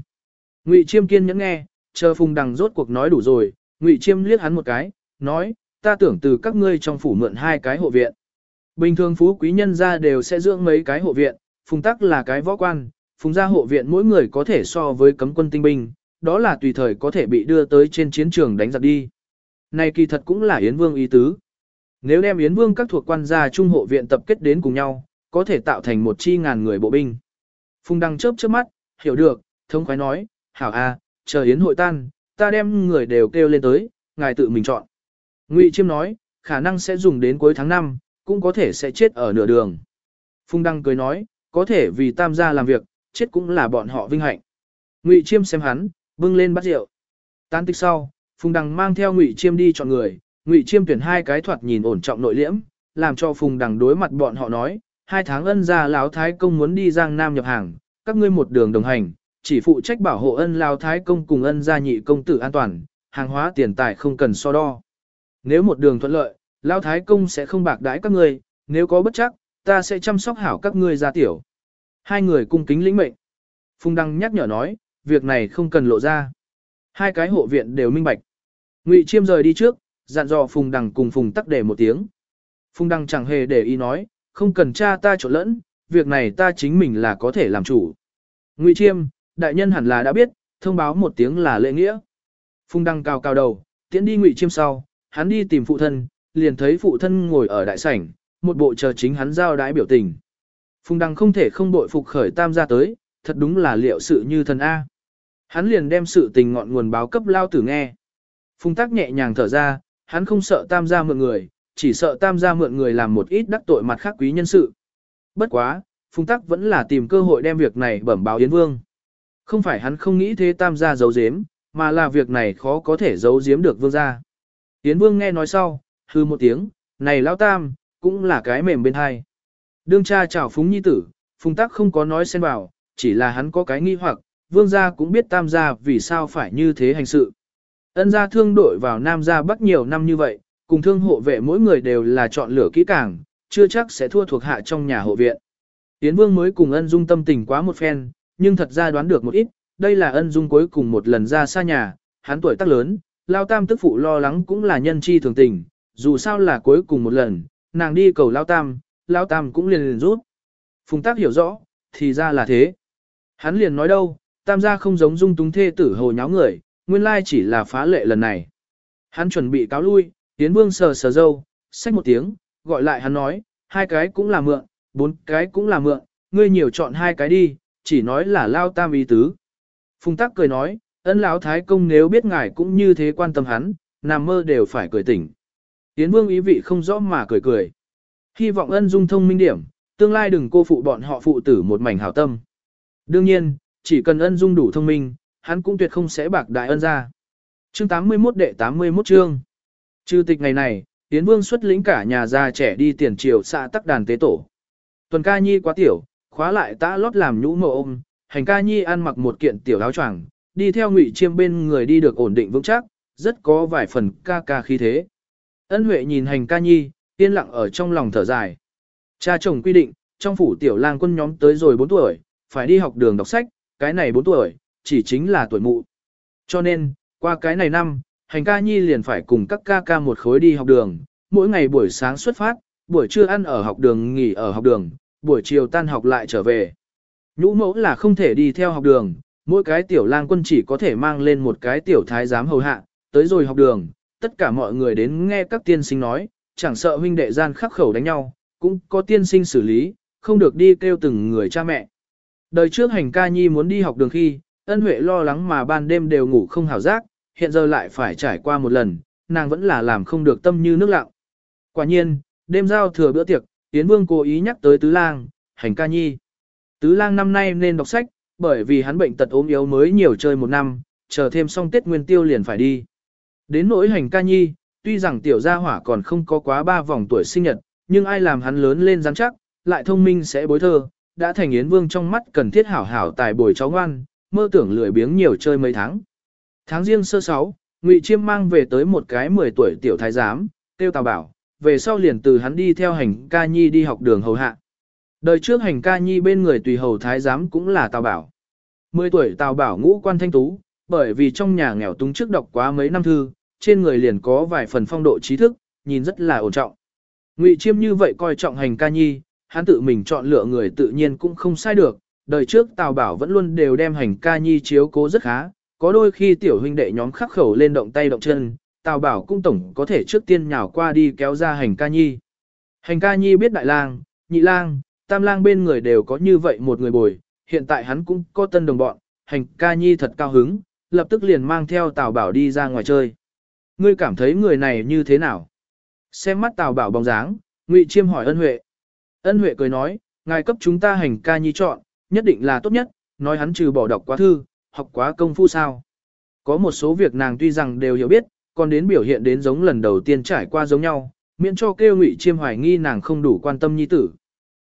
Ngụy Chiêm kiên nhẫn nghe, chờ Phùng Đằng rốt cuộc nói đủ rồi, Ngụy Chiêm liếc hắn một cái, nói, ta tưởng từ các ngươi trong phủ mượn hai cái hộ viện. Bình thường phú quý nhân gia đều sẽ dưỡng mấy cái hộ viện, Phùng Tắc là cái võ quan, Phùng gia hộ viện mỗi người có thể so với cấm quân tinh binh, đó là tùy thời có thể bị đưa tới trên chiến trường đánh giặc đi. Này kỳ thật cũng là Yến Vương ý tứ. Nếu đem Yến Vương các thuộc quan gia trung hộ viện tập kết đến cùng nhau, có thể tạo thành một chi ngàn người bộ binh. Phùng Đăng chớp chớp mắt, hiểu được, thống khoái nói, hảo a, chờ Yến hội tan, ta đem người đều kêu lên tới, ngài tự mình chọn. Ngụy Chiêm nói, khả năng sẽ dùng đến cuối tháng 5, cũng có thể sẽ chết ở nửa đường. Phùng Đăng cười nói, có thể vì tam gia làm việc, chết cũng là bọn họ vinh hạnh. Ngụy Chiêm xem hắn, bưng lên bát rượu. Tan tích sau, Phùng Đăng mang theo Ngụy Chiêm đi chọn người, Ngụy Chiêm tuyển hai cái thoạt nhìn ổn trọng nội liễm, làm cho Phùng Đằng đối mặt bọn họ nói, hai tháng ân gia lão thái công muốn đi Giang Nam nhập hàng, các ngươi một đường đồng hành, chỉ phụ trách bảo hộ ân lão thái công cùng ân gia nhị công tử an toàn, hàng hóa tiền tài không cần so đo. Nếu một đường thuận lợi, lão thái công sẽ không bạc đãi các ngươi, nếu có bất chắc, ta sẽ chăm sóc hảo các ngươi gia tiểu. Hai người cung kính lĩnh mệnh. Phùng Đăng nhắc nhở nói, việc này không cần lộ ra. Hai cái hộ viện đều minh bạch. Ngụy Chiêm rời đi trước, dặn dò Phùng Đằng cùng Phùng Tắc để một tiếng. Phùng Đằng chẳng hề để ý nói, không cần cha ta trộn lẫn, việc này ta chính mình là có thể làm chủ. Ngụy Chiêm, đại nhân hẳn là đã biết, thông báo một tiếng là lễ nghĩa. Phùng đăng cao cao đầu, tiến đi Ngụy Chiêm sau, hắn đi tìm phụ thân, liền thấy phụ thân ngồi ở đại sảnh, một bộ chờ chính hắn giao đái biểu tình. Phùng đăng không thể không bội phục khởi tam gia tới, thật đúng là liệu sự như thần A. Hắn liền đem sự tình ngọn nguồn báo cấp lao tử nghe. Phùng tắc nhẹ nhàng thở ra, hắn không sợ tam gia mượn người, chỉ sợ tam gia mượn người làm một ít đắc tội mặt khác quý nhân sự. Bất quá, Phùng tắc vẫn là tìm cơ hội đem việc này bẩm báo Yến Vương. Không phải hắn không nghĩ thế tam gia giấu giếm, mà là việc này khó có thể giấu giếm được vương gia. Yến Vương nghe nói sau, hư một tiếng, này lão tam, cũng là cái mềm bên hai. Đương cha chào phúng nhi tử, Phùng tắc không có nói xen vào, chỉ là hắn có cái nghi hoặc, vương gia cũng biết tam gia vì sao phải như thế hành sự. Ân gia thương đội vào nam gia bắc nhiều năm như vậy, cùng thương hộ vệ mỗi người đều là chọn lựa kỹ càng, chưa chắc sẽ thua thuộc hạ trong nhà hộ viện. Tiến vương mới cùng ân dung tâm tình quá một phen, nhưng thật ra đoán được một ít, đây là ân dung cuối cùng một lần ra xa nhà, hắn tuổi tác lớn, lao tam tức phụ lo lắng cũng là nhân chi thường tình, dù sao là cuối cùng một lần, nàng đi cầu lao tam, lao tam cũng liền liền rút. Phùng tác hiểu rõ, thì ra là thế. Hắn liền nói đâu, tam gia không giống dung túng thê tử hồ nháo người, nguyên lai chỉ là phá lệ lần này. Hắn chuẩn bị cáo lui, tiến vương sờ sờ dâu, xách một tiếng, gọi lại hắn nói, hai cái cũng là mượn, bốn cái cũng là mượn, ngươi nhiều chọn hai cái đi, chỉ nói là lao tam ý tứ. Phùng tắc cười nói, ân lão thái công nếu biết ngài cũng như thế quan tâm hắn, nằm mơ đều phải cười tỉnh. Yến vương ý vị không rõ mà cười cười. Hy vọng ân dung thông minh điểm, tương lai đừng cô phụ bọn họ phụ tử một mảnh hảo tâm. Đương nhiên, chỉ cần ân dung đủ thông minh, hắn cũng tuyệt không sẽ bạc đại ân ra. Chương 81 đệ 81 chương. Trừ tịch ngày này, Yến Vương xuất lĩnh cả nhà già trẻ đi tiền triều xạ tắc đàn tế tổ. Tuần ca nhi quá tiểu, khóa lại tã lót làm nhũ mộ ôm, hành ca nhi ăn mặc một kiện tiểu áo choàng, đi theo ngụy chiêm bên người đi được ổn định vững chắc, rất có vài phần ca ca khí thế. Ân Huệ nhìn hành ca nhi, yên lặng ở trong lòng thở dài. Cha chồng quy định, trong phủ tiểu lang quân nhóm tới rồi 4 tuổi, phải đi học đường đọc sách, cái này 4 tuổi, chỉ chính là tuổi mụ. Cho nên, qua cái này năm, hành ca nhi liền phải cùng các ca ca một khối đi học đường, mỗi ngày buổi sáng xuất phát, buổi trưa ăn ở học đường nghỉ ở học đường, buổi chiều tan học lại trở về. Nhũ mẫu là không thể đi theo học đường, mỗi cái tiểu lang quân chỉ có thể mang lên một cái tiểu thái giám hầu hạ, tới rồi học đường, tất cả mọi người đến nghe các tiên sinh nói, chẳng sợ huynh đệ gian khắc khẩu đánh nhau, cũng có tiên sinh xử lý, không được đi kêu từng người cha mẹ. Đời trước hành ca nhi muốn đi học đường khi, ân huệ lo lắng mà ban đêm đều ngủ không hảo giác, hiện giờ lại phải trải qua một lần, nàng vẫn là làm không được tâm như nước lặng. Quả nhiên, đêm giao thừa bữa tiệc, Yến Vương cố ý nhắc tới Tứ Lang, hành ca nhi. Tứ Lang năm nay nên đọc sách, bởi vì hắn bệnh tật ốm yếu mới nhiều chơi một năm, chờ thêm xong Tết Nguyên Tiêu liền phải đi. Đến nỗi hành ca nhi, tuy rằng tiểu gia hỏa còn không có quá ba vòng tuổi sinh nhật, nhưng ai làm hắn lớn lên rắn chắc, lại thông minh sẽ bối thơ, đã thành Yến Vương trong mắt cần thiết hảo hảo tài bồi cháu ngoan, mơ tưởng lười biếng nhiều chơi mấy tháng. Tháng riêng sơ sáu, Ngụy Chiêm mang về tới một cái 10 tuổi tiểu thái giám, tiêu Tào Bảo, về sau liền từ hắn đi theo hành ca nhi đi học đường hầu hạ. Đời trước hành ca nhi bên người tùy hầu thái giám cũng là Tào Bảo. 10 tuổi Tào Bảo ngũ quan thanh tú, bởi vì trong nhà nghèo túng trước đọc quá mấy năm thư, trên người liền có vài phần phong độ trí thức, nhìn rất là ổn trọng. Ngụy Chiêm như vậy coi trọng hành ca nhi, hắn tự mình chọn lựa người tự nhiên cũng không sai được, đời trước Tào Bảo vẫn luôn đều đem hành ca nhi chiếu cố rất khá, có đôi khi tiểu huynh đệ nhóm khắc khẩu lên động tay động chân, Tào Bảo cũng tổng có thể trước tiên nhào qua đi kéo ra hành ca nhi. Hành ca nhi biết đại lang, nhị lang, tam lang bên người đều có như vậy một người bồi, hiện tại hắn cũng có tân đồng bọn, hành ca nhi thật cao hứng, lập tức liền mang theo Tào Bảo đi ra ngoài chơi. Ngươi cảm thấy người này như thế nào? Xem mắt Tào Bảo bóng dáng, Ngụy Chiêm hỏi ân huệ. Ân huệ cười nói, ngài cấp chúng ta hành ca nhi chọn, nhất định là tốt nhất, nói hắn trừ bỏ đọc quá thư, học quá công phu sao. Có một số việc nàng tuy rằng đều hiểu biết, còn đến biểu hiện đến giống lần đầu tiên trải qua giống nhau, miễn cho kêu Ngụy Chiêm hoài nghi nàng không đủ quan tâm nhi tử.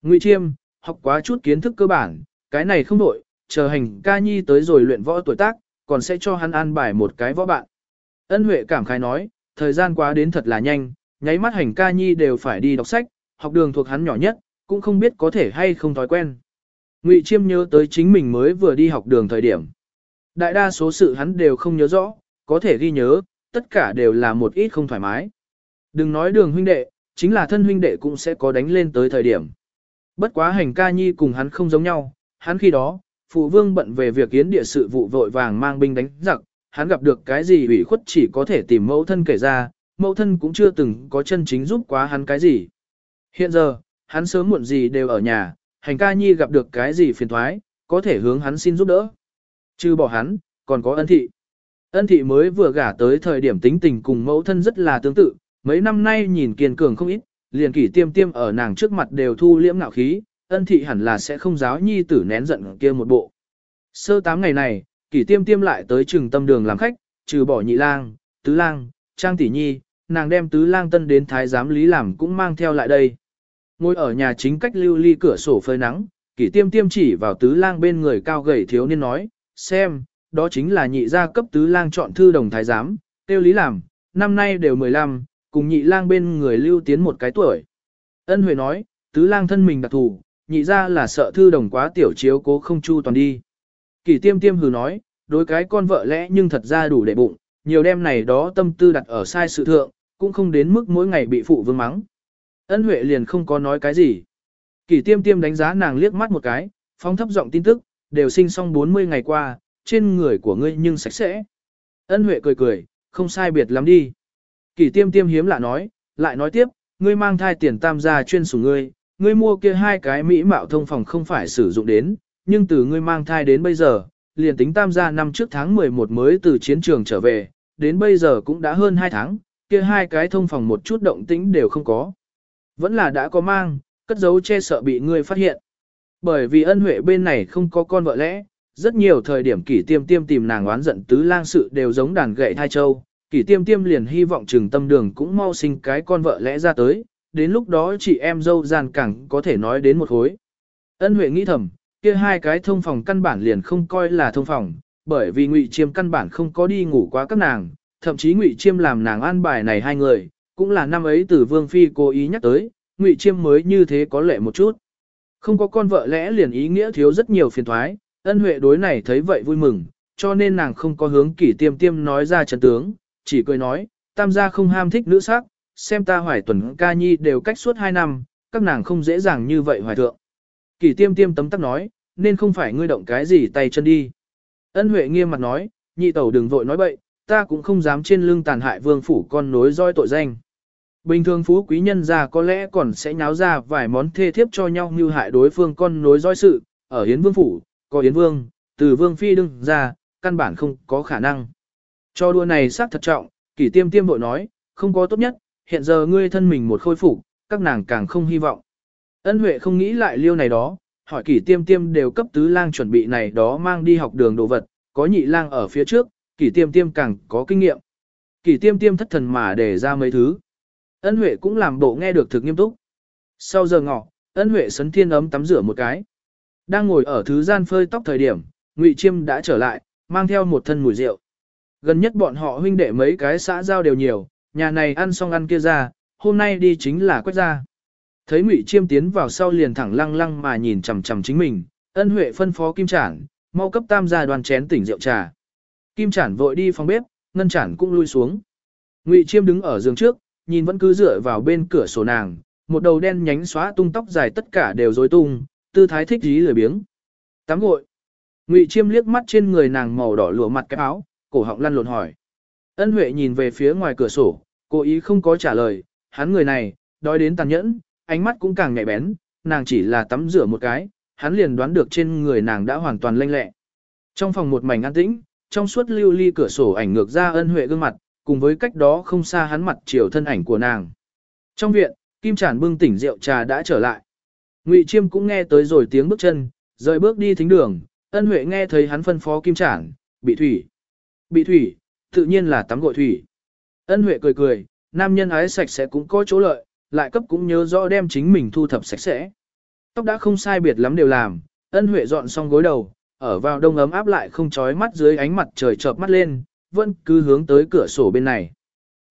Ngụy Chiêm, học quá chút kiến thức cơ bản, cái này không đổi, chờ hành ca nhi tới rồi luyện võ tuổi tác, còn sẽ cho hắn an bài một cái võ bạn. Ân Huệ cảm khái nói, thời gian quá đến thật là nhanh, nháy mắt hành ca nhi đều phải đi đọc sách, học đường thuộc hắn nhỏ nhất, cũng không biết có thể hay không thói quen. Ngụy Chiêm nhớ tới chính mình mới vừa đi học đường thời điểm. Đại đa số sự hắn đều không nhớ rõ, có thể ghi nhớ, tất cả đều là một ít không thoải mái. Đừng nói đường huynh đệ, chính là thân huynh đệ cũng sẽ có đánh lên tới thời điểm. Bất quá hành ca nhi cùng hắn không giống nhau, hắn khi đó, phụ vương bận về việc yến địa sự vụ vội vàng mang binh đánh giặc, hắn gặp được cái gì ủy khuất chỉ có thể tìm mẫu thân kể ra, mẫu thân cũng chưa từng có chân chính giúp quá hắn cái gì. Hiện giờ, hắn sớm muộn gì đều ở nhà, hành ca nhi gặp được cái gì phiền thoái, có thể hướng hắn xin giúp đỡ. Chứ bỏ hắn, còn có ân thị. Ân thị mới vừa gả tới thời điểm tính tình cùng mẫu thân rất là tương tự, mấy năm nay nhìn kiên cường không ít, liền kỷ tiêm tiêm ở nàng trước mặt đều thu liễm ngạo khí, ân thị hẳn là sẽ không giáo nhi tử nén giận kia một bộ. Sơ tám ngày này, kỷ tiêm tiêm lại tới trừng tâm đường làm khách, trừ bỏ nhị lang, tứ lang, trang tỷ nhi, nàng đem tứ lang tân đến thái giám lý làm cũng mang theo lại đây. Ngồi ở nhà chính cách lưu ly cửa sổ phơi nắng, kỷ tiêm tiêm chỉ vào tứ lang bên người cao gầy thiếu niên nói, xem, đó chính là nhị gia cấp tứ lang chọn thư đồng thái giám, tiêu lý làm, năm nay đều 15, cùng nhị lang bên người lưu tiến một cái tuổi. Ân Huệ nói, tứ lang thân mình đặc thù, nhị gia là sợ thư đồng quá tiểu chiếu cố không chu toàn đi. Kỷ tiêm tiêm hừ nói, đối cái con vợ lẽ nhưng thật ra đủ để bụng, nhiều đêm này đó tâm tư đặt ở sai sự thượng, cũng không đến mức mỗi ngày bị phụ vương mắng. Ân Huệ liền không có nói cái gì. Kỷ tiêm tiêm đánh giá nàng liếc mắt một cái, phóng thấp giọng tin tức, đều sinh xong 40 ngày qua, trên người của ngươi nhưng sạch sẽ. Ân Huệ cười cười, không sai biệt lắm đi. Kỷ tiêm tiêm hiếm lạ nói, lại nói tiếp, ngươi mang thai tiền tam gia chuyên sủng ngươi, ngươi mua kia hai cái mỹ mạo thông phòng không phải sử dụng đến, nhưng từ ngươi mang thai đến bây giờ, liền tính tam gia năm trước tháng 11 mới từ chiến trường trở về, đến bây giờ cũng đã hơn 2 tháng, kia hai cái thông phòng một chút động tĩnh đều không có. Vẫn là đã có mang, cất giấu che sợ bị ngươi phát hiện. Bởi vì ân huệ bên này không có con vợ lẽ, rất nhiều thời điểm kỷ tiêm tiêm tìm nàng oán giận tứ lang sự đều giống đàn gậy thai châu, kỷ tiêm tiêm liền hy vọng trường tâm đường cũng mau sinh cái con vợ lẽ ra tới, đến lúc đó chị em dâu gian cẳng có thể nói đến một hối. Ân Huệ nghĩ thầm, kia hai cái thông phòng căn bản liền không coi là thông phòng, bởi vì Ngụy Chiêm căn bản không có đi ngủ quá các nàng, thậm chí Ngụy Chiêm làm nàng an bài này hai người, cũng là năm ấy từ Vương Phi cố ý nhắc tới, Ngụy Chiêm mới như thế có lệ một chút. Không có con vợ lẽ liền ý nghĩa thiếu rất nhiều phiền thoái, ân huệ đối này thấy vậy vui mừng, cho nên nàng không có hướng kỷ tiêm tiêm nói ra trần tướng, chỉ cười nói, tam gia không ham thích nữ sắc, xem ta hoài tuần ca nhi đều cách suốt hai năm, các nàng không dễ dàng như vậy hoài thượng. Kỷ tiêm tiêm tấm tắc nói, nên không phải ngươi động cái gì tay chân đi. Ân huệ nghiêm mặt nói, nhị tẩu đừng vội nói bậy, ta cũng không dám trên lưng tàn hại vương phủ con nối roi tội danh. Bình thường phú quý nhân gia có lẽ còn sẽ nháo ra vài món thê thiếp cho nhau như hại đối phương con nối dõi sự, ở Hiến Vương Phủ, có Hiến Vương, từ Vương Phi đương ra, căn bản không có khả năng. Cho đua này xác thật trọng, kỷ tiêm tiêm bội nói, không có tốt nhất, hiện giờ ngươi thân mình một khôi phục, các nàng càng không hy vọng. Ân Huệ không nghĩ lại liêu này đó, hỏi kỷ tiêm tiêm đều cấp tứ lang chuẩn bị này đó mang đi học đường đồ vật, có nhị lang ở phía trước, kỷ tiêm tiêm càng có kinh nghiệm. Kỷ tiêm tiêm thất thần mà để ra mấy thứ. Ân Huệ cũng làm bộ nghe được thực nghiêm túc. Sau giờ ngọ, Ân Huệ sấn thiên ấm tắm rửa một cái. Đang ngồi ở thứ gian phơi tóc thời điểm, Ngụy Chiêm đã trở lại, mang theo một thân mùi rượu. Gần nhất bọn họ huynh đệ mấy cái xã giao đều nhiều, nhà này ăn xong ăn kia ra, hôm nay đi chính là quét ra. Thấy Ngụy Chiêm tiến vào sau liền thẳng lăng lăng mà nhìn chằm chằm chính mình, Ân Huệ phân phó Kim Trản, mau cấp tam gia đoàn chén tỉnh rượu trà. Kim Trản vội đi phòng bếp, Ngân Trản cũng lui xuống. Ngụy Chiêm đứng ở giường trước, nhìn vẫn cứ dựa vào bên cửa sổ nàng, một đầu đen nhánh xóa tung tóc dài tất cả đều rối tung, tư thái thích dí lười biếng. Tắm gội. Ngụy Chiêm liếc mắt trên người nàng màu đỏ lụa mặt cái áo, cổ họng lăn lộn hỏi. Ân Huệ nhìn về phía ngoài cửa sổ, cố ý không có trả lời, hắn người này, đói đến tàn nhẫn, ánh mắt cũng càng nhạy bén, nàng chỉ là tắm rửa một cái, hắn liền đoán được trên người nàng đã hoàn toàn lênh lẹ. Trong phòng một mảnh an tĩnh, trong suốt lưu ly cửa sổ ảnh ngược ra Ân Huệ gương mặt, cùng với cách đó không xa hắn mặt chiều thân ảnh của nàng. Trong viện, Kim Trản bưng tỉnh rượu trà đã trở lại. Ngụy Chiêm cũng nghe tới rồi tiếng bước chân, rời bước đi thính đường, ân huệ nghe thấy hắn phân phó Kim Trản, bị thủy. Bị thủy, tự nhiên là tắm gội thủy. Ân huệ cười cười, nam nhân ái sạch sẽ cũng có chỗ lợi, lại cấp cũng nhớ rõ đem chính mình thu thập sạch sẽ. Tóc đã không sai biệt lắm đều làm, ân huệ dọn xong gối đầu, ở vào đông ấm áp lại không chói mắt dưới ánh mặt trời chợp mắt lên, vẫn cứ hướng tới cửa sổ bên này.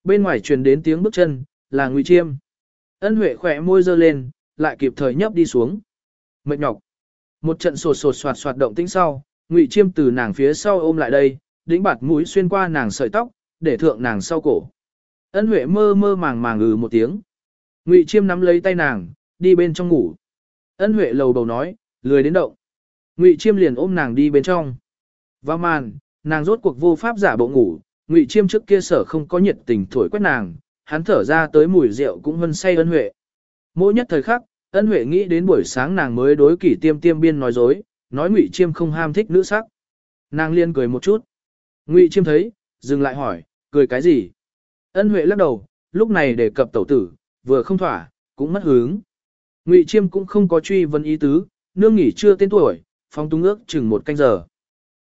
Bên ngoài truyền đến tiếng bước chân, là Ngụy Chiêm. Ân Huệ khỏe môi dơ lên, lại kịp thời nhấp đi xuống. Mệt nhọc. Một trận sột sột soạt soạt động tĩnh sau, Ngụy Chiêm từ nàng phía sau ôm lại đây, đĩnh bạt mũi xuyên qua nàng sợi tóc, để thượng nàng sau cổ. Ân Huệ mơ mơ màng màng ừ một tiếng. Ngụy Chiêm nắm lấy tay nàng, đi bên trong ngủ. Ân Huệ lầu bầu nói, lười đến động. Ngụy Chiêm liền ôm nàng đi bên trong. Và màn, Nàng rốt cuộc vô pháp giả bộ ngủ, Ngụy Chiêm trước kia sở không có nhiệt tình thổi quét nàng, hắn thở ra tới mùi rượu cũng hân say ân huệ. Mỗi nhất thời khắc, ân huệ nghĩ đến buổi sáng nàng mới đối kỷ tiêm tiêm biên nói dối, nói Ngụy Chiêm không ham thích nữ sắc. Nàng liên cười một chút. Ngụy Chiêm thấy, dừng lại hỏi, cười cái gì? Ân huệ lắc đầu, lúc này để cập tẩu tử, vừa không thỏa, cũng mất hướng. Ngụy Chiêm cũng không có truy vấn ý tứ, nương nghỉ chưa tên tuổi, phong tung ước chừng một canh giờ.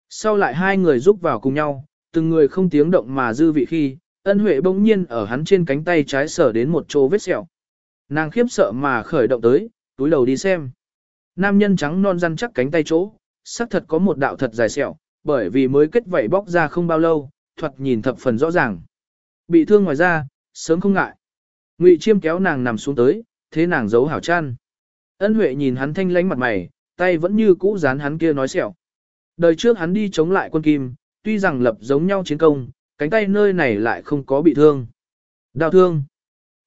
Sau lại hai người giúp vào cùng nhau, từng người không tiếng động mà dư vị khi, ân huệ bỗng nhiên ở hắn trên cánh tay trái sở đến một chỗ vết sẹo. Nàng khiếp sợ mà khởi động tới, túi đầu đi xem. Nam nhân trắng non răn chắc cánh tay chỗ, xác thật có một đạo thật dài sẹo, bởi vì mới kết vảy bóc ra không bao lâu, thuật nhìn thập phần rõ ràng. Bị thương ngoài ra, sớm không ngại. Ngụy Chiêm kéo nàng nằm xuống tới, thế nàng giấu hảo chăn. Ân Huệ nhìn hắn thanh lánh mặt mày, tay vẫn như cũ dán hắn kia nói sẹo. Đời trước hắn đi chống lại quân kim, tuy rằng lập giống nhau chiến công, cánh tay nơi này lại không có bị thương. Đào thương.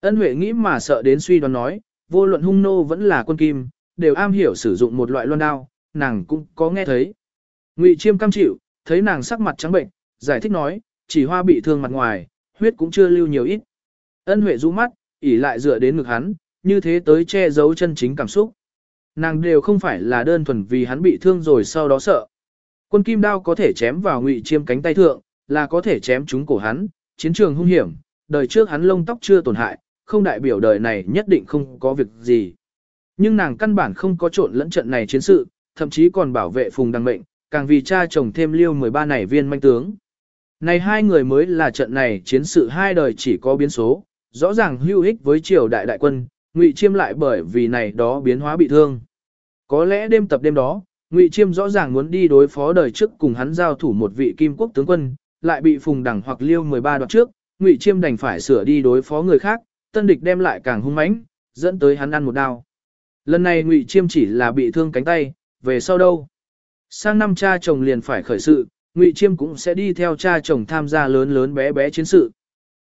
Ân Huệ nghĩ mà sợ đến suy đoán nói, vô luận hung nô vẫn là quân kim, đều am hiểu sử dụng một loại loan đao, nàng cũng có nghe thấy. Ngụy Chiêm cam chịu, thấy nàng sắc mặt trắng bệnh, giải thích nói, chỉ hoa bị thương mặt ngoài, huyết cũng chưa lưu nhiều ít. Ân Huệ rũ mắt, ỉ lại dựa đến ngực hắn, như thế tới che giấu chân chính cảm xúc. Nàng đều không phải là đơn thuần vì hắn bị thương rồi sau đó sợ. Quân kim đao có thể chém vào ngụy chiêm cánh tay thượng, là có thể chém trúng cổ hắn, chiến trường hung hiểm, đời trước hắn lông tóc chưa tổn hại, không đại biểu đời này nhất định không có việc gì. Nhưng nàng căn bản không có trộn lẫn trận này chiến sự, thậm chí còn bảo vệ phùng đăng mệnh, càng vì cha chồng thêm liêu 13 này viên manh tướng. Này hai người mới là trận này chiến sự hai đời chỉ có biến số, rõ ràng hữu ích với triều đại đại quân, Ngụy Chiêm lại bởi vì này đó biến hóa bị thương. Có lẽ đêm tập đêm đó, Ngụy Chiêm rõ ràng muốn đi đối phó đời trước cùng hắn giao thủ một vị kim quốc tướng quân, lại bị Phùng Đẳng hoặc Liêu 13 đoạt trước, Ngụy Chiêm đành phải sửa đi đối phó người khác, tân địch đem lại càng hung mãnh, dẫn tới hắn ăn một đao. Lần này Ngụy Chiêm chỉ là bị thương cánh tay, về sau đâu? Sang năm cha chồng liền phải khởi sự, Ngụy Chiêm cũng sẽ đi theo cha chồng tham gia lớn lớn bé bé chiến sự.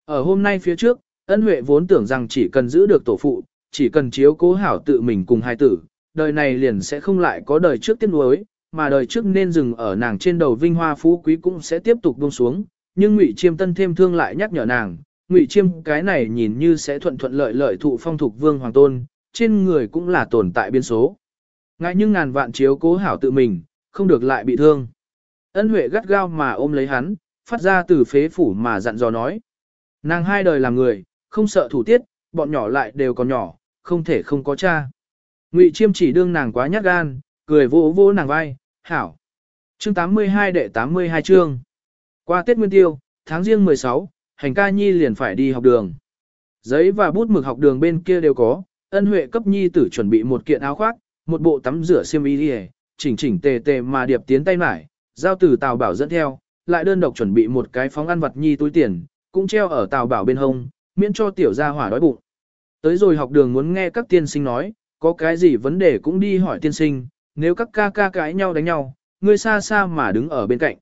Ở hôm nay phía trước, ân huệ vốn tưởng rằng chỉ cần giữ được tổ phụ, chỉ cần chiếu cố hảo tự mình cùng hai tử, đời này liền sẽ không lại có đời trước tiếc nuối, mà đời trước nên dừng ở nàng trên đầu vinh hoa phú quý cũng sẽ tiếp tục buông xuống. Nhưng Ngụy Chiêm tân thêm thương lại nhắc nhở nàng, Ngụy Chiêm cái này nhìn như sẽ thuận thuận lợi lợi thụ phong thuộc vương hoàng tôn, trên người cũng là tồn tại biên số. Ngại nhưng ngàn vạn chiếu cố hảo tự mình, không được lại bị thương. Ân Huệ gắt gao mà ôm lấy hắn, phát ra từ phế phủ mà dặn dò nói. Nàng hai đời làm người, không sợ thủ tiết, bọn nhỏ lại đều còn nhỏ, không thể không có cha. Ngụy Chiêm chỉ đương nàng quá nhát gan, cười vỗ vỗ nàng vai, hảo. Chương 82 đệ 82 chương. Qua Tết Nguyên Tiêu, tháng riêng 16, hành ca nhi liền phải đi học đường. Giấy và bút mực học đường bên kia đều có, ân huệ cấp nhi tử chuẩn bị một kiện áo khoác, một bộ tắm rửa xiêm y đi chỉnh chỉnh tề tề mà điệp tiến tay mải, giao từ Tào Bảo dẫn theo, lại đơn độc chuẩn bị một cái phóng ăn vật nhi túi tiền, cũng treo ở Tào Bảo bên hông, miễn cho tiểu gia hỏa đói bụng. Tới rồi học đường muốn nghe các tiên sinh nói, có cái gì vấn đề cũng đi hỏi tiên sinh, nếu các ca ca cãi nhau đánh nhau, ngươi xa xa mà đứng ở bên cạnh.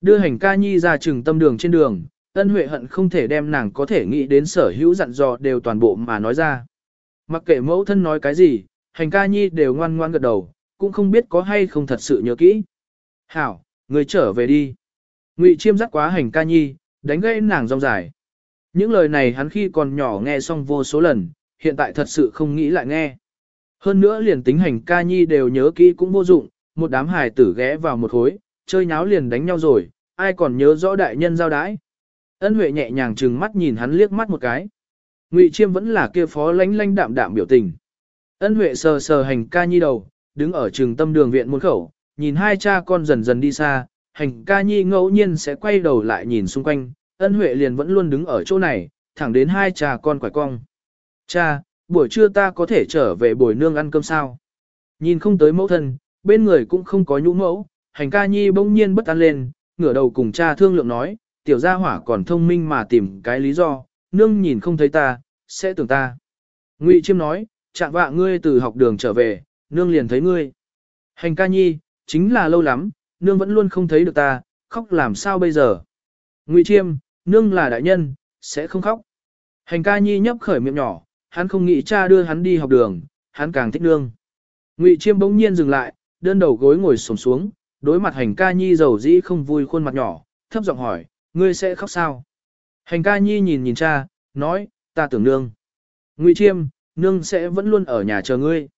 Đưa hành ca nhi ra trừng tâm đường trên đường, ân huệ hận không thể đem nàng có thể nghĩ đến sở hữu dặn dò đều toàn bộ mà nói ra. Mặc kệ mẫu thân nói cái gì, hành ca nhi đều ngoan ngoan gật đầu, cũng không biết có hay không thật sự nhớ kỹ. Hảo, người trở về đi. Ngụy chiêm dắt quá hành ca nhi, đánh gây nàng rong dài. Những lời này hắn khi còn nhỏ nghe xong vô số lần, hiện tại thật sự không nghĩ lại nghe. Hơn nữa liền tính hành ca nhi đều nhớ kỹ cũng vô dụng, một đám hài tử ghé vào một hối, chơi nháo liền đánh nhau rồi, ai còn nhớ rõ đại nhân giao đái. Ân Huệ nhẹ nhàng trừng mắt nhìn hắn liếc mắt một cái. Ngụy Chiêm vẫn là kia phó lánh lánh đạm đạm biểu tình. Ân Huệ sờ sờ hành ca nhi đầu, đứng ở trường tâm đường viện môn khẩu, nhìn hai cha con dần dần đi xa, hành ca nhi ngẫu nhiên sẽ quay đầu lại nhìn xung quanh, ân Huệ liền vẫn luôn đứng ở chỗ này, thẳng đến hai cha con quải cong. Cha, buổi trưa ta có thể trở về bồi nương ăn cơm sao? Nhìn không tới mẫu thân, bên người cũng không có nhũ mẫu, hành ca nhi bỗng nhiên bất an lên, ngửa đầu cùng cha thương lượng nói, tiểu gia hỏa còn thông minh mà tìm cái lý do, nương nhìn không thấy ta, sẽ tưởng ta. Ngụy Chiêm nói, chạm vạ ngươi từ học đường trở về, nương liền thấy ngươi. Hành ca nhi, chính là lâu lắm, nương vẫn luôn không thấy được ta, khóc làm sao bây giờ. Ngụy Chiêm, nương là đại nhân, sẽ không khóc. Hành ca nhi nhấp khởi miệng nhỏ, hắn không nghĩ cha đưa hắn đi học đường, hắn càng thích nương. Ngụy Chiêm bỗng nhiên dừng lại, đơn đầu gối ngồi xổm xuống, đối mặt hành ca nhi giàu dĩ không vui khuôn mặt nhỏ, thấp giọng hỏi, ngươi sẽ khóc sao? Hành ca nhi nhìn nhìn cha, nói, ta tưởng nương. Ngụy Chiêm, nương sẽ vẫn luôn ở nhà chờ ngươi.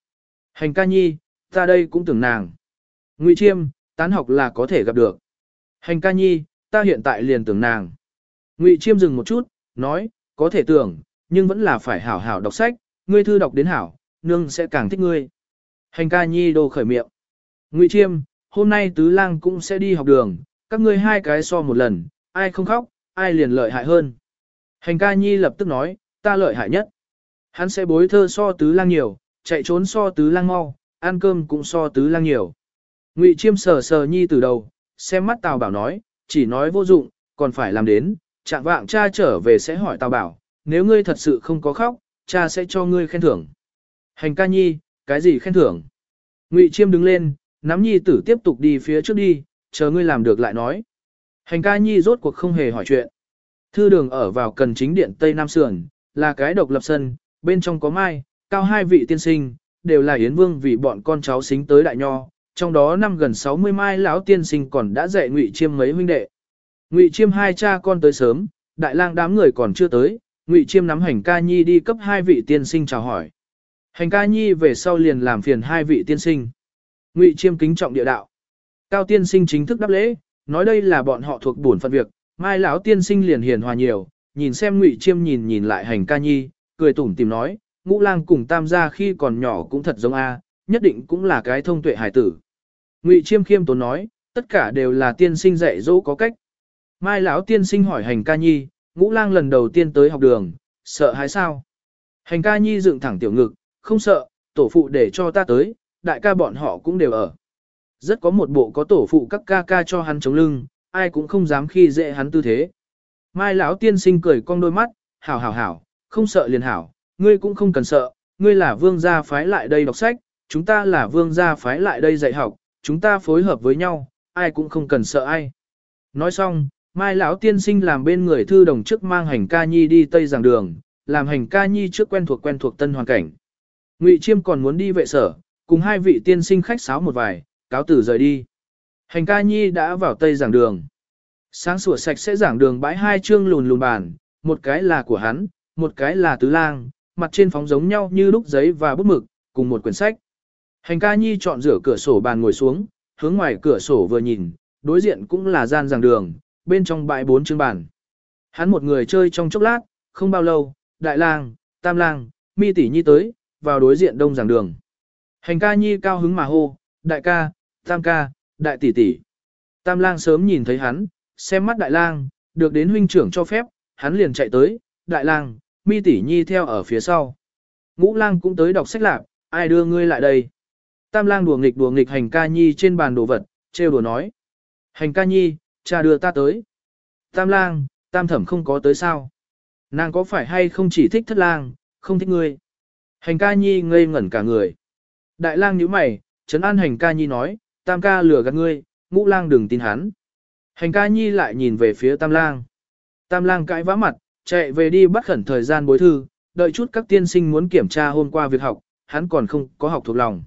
Hành ca nhi, ta đây cũng tưởng nàng. Ngụy Chiêm, tán học là có thể gặp được. Hành ca nhi, ta hiện tại liền tưởng nàng. Ngụy Chiêm dừng một chút, nói, có thể tưởng, nhưng vẫn là phải hảo hảo đọc sách, ngươi thư đọc đến hảo, nương sẽ càng thích ngươi. Hành ca nhi đồ khởi miệng. Ngụy Chiêm, hôm nay tứ lang cũng sẽ đi học đường, các ngươi hai cái so một lần, ai không khóc, ai liền lợi hại hơn. Hành ca nhi lập tức nói, ta lợi hại nhất. Hắn sẽ bối thơ so tứ lang nhiều, chạy trốn so tứ lang mau, ăn cơm cũng so tứ lang nhiều. Ngụy chiêm sờ sờ nhi từ đầu, xem mắt Tào Bảo nói, chỉ nói vô dụng, còn phải làm đến, trạng vạng cha trở về sẽ hỏi Tào Bảo, nếu ngươi thật sự không có khóc, cha sẽ cho ngươi khen thưởng. Hành ca nhi, cái gì khen thưởng? Ngụy chiêm đứng lên, nắm nhi tử tiếp tục đi phía trước đi, chờ ngươi làm được lại nói. Hành ca nhi rốt cuộc không hề hỏi chuyện. Thư đường ở vào cần chính điện Tây Nam Sườn, là cái độc lập sân, bên trong có mai, cao hai vị tiên sinh, đều là Yến Vương vì bọn con cháu xính tới đại nho, trong đó năm gần 60 mai lão tiên sinh còn đã dạy Ngụy Chiêm mấy huynh đệ. Ngụy Chiêm hai cha con tới sớm, đại lang đám người còn chưa tới, Ngụy Chiêm nắm hành ca nhi đi cấp hai vị tiên sinh chào hỏi. Hành ca nhi về sau liền làm phiền hai vị tiên sinh. Ngụy Chiêm kính trọng địa đạo. Cao tiên sinh chính thức đáp lễ, nói đây là bọn họ thuộc bổn phận việc, mai lão tiên sinh liền hiền hòa nhiều, nhìn xem Ngụy Chiêm nhìn nhìn lại hành ca nhi, cười tủm tìm nói, ngũ lang cùng tam gia khi còn nhỏ cũng thật giống a, nhất định cũng là cái thông tuệ hải tử. Ngụy Chiêm khiêm tốn nói, tất cả đều là tiên sinh dạy dỗ có cách. Mai lão tiên sinh hỏi hành ca nhi, ngũ lang lần đầu tiên tới học đường, sợ hãi sao? Hành ca nhi dựng thẳng tiểu ngực, không sợ, tổ phụ để cho ta tới, đại ca bọn họ cũng đều ở. Rất có một bộ có tổ phụ các ca ca cho hắn chống lưng, ai cũng không dám khi dễ hắn tư thế. Mai lão tiên sinh cười cong đôi mắt, hảo hảo hảo, không sợ liền hảo, ngươi cũng không cần sợ, ngươi là vương gia phái lại đây đọc sách, chúng ta là vương gia phái lại đây dạy học, chúng ta phối hợp với nhau, ai cũng không cần sợ ai. Nói xong, Mai lão tiên sinh làm bên người thư đồng trước mang hành ca nhi đi tây giảng đường, làm hành ca nhi trước quen thuộc quen thuộc tân hoàn cảnh. Ngụy Chiêm còn muốn đi vệ sở, cùng hai vị tiên sinh khách sáo một vài, cáo tử rời đi. Hành ca nhi đã vào tây giảng đường. Sáng sủa sạch sẽ giảng đường bãi hai chương lùn lùn bàn, một cái là của hắn, một cái là tứ lang, mặt trên phóng giống nhau như lúc giấy và bút mực, cùng một quyển sách. Hành ca nhi chọn rửa cửa sổ bàn ngồi xuống, hướng ngoài cửa sổ vừa nhìn, đối diện cũng là gian giảng đường, bên trong bãi bốn chương bàn. Hắn một người chơi trong chốc lát, không bao lâu, đại lang, tam lang, mi tỷ nhi tới, vào đối diện đông giảng đường. Hành ca nhi cao hứng mà hô, đại ca, tam ca, đại tỷ tỷ. Tam lang sớm nhìn thấy hắn, xem mắt đại lang, được đến huynh trưởng cho phép, hắn liền chạy tới, đại lang, mi tỷ nhi theo ở phía sau. Ngũ lang cũng tới đọc sách lạc, ai đưa ngươi lại đây? Tam lang đùa nghịch đùa nghịch hành ca nhi trên bàn đồ vật, trêu đùa nói. Hành ca nhi, cha đưa ta tới. Tam lang, tam thẩm không có tới sao? Nàng có phải hay không chỉ thích thất lang, không thích ngươi? Hành ca nhi ngây ngẩn cả người. Đại lang nhíu mày, trấn an hành ca nhi nói, tam ca lừa gạt ngươi, ngũ lang đừng tin hắn. Hành ca nhi lại nhìn về phía tam lang. Tam lang cãi vã mặt, chạy về đi bắt khẩn thời gian bối thư, đợi chút các tiên sinh muốn kiểm tra hôm qua việc học, hắn còn không có học thuộc lòng.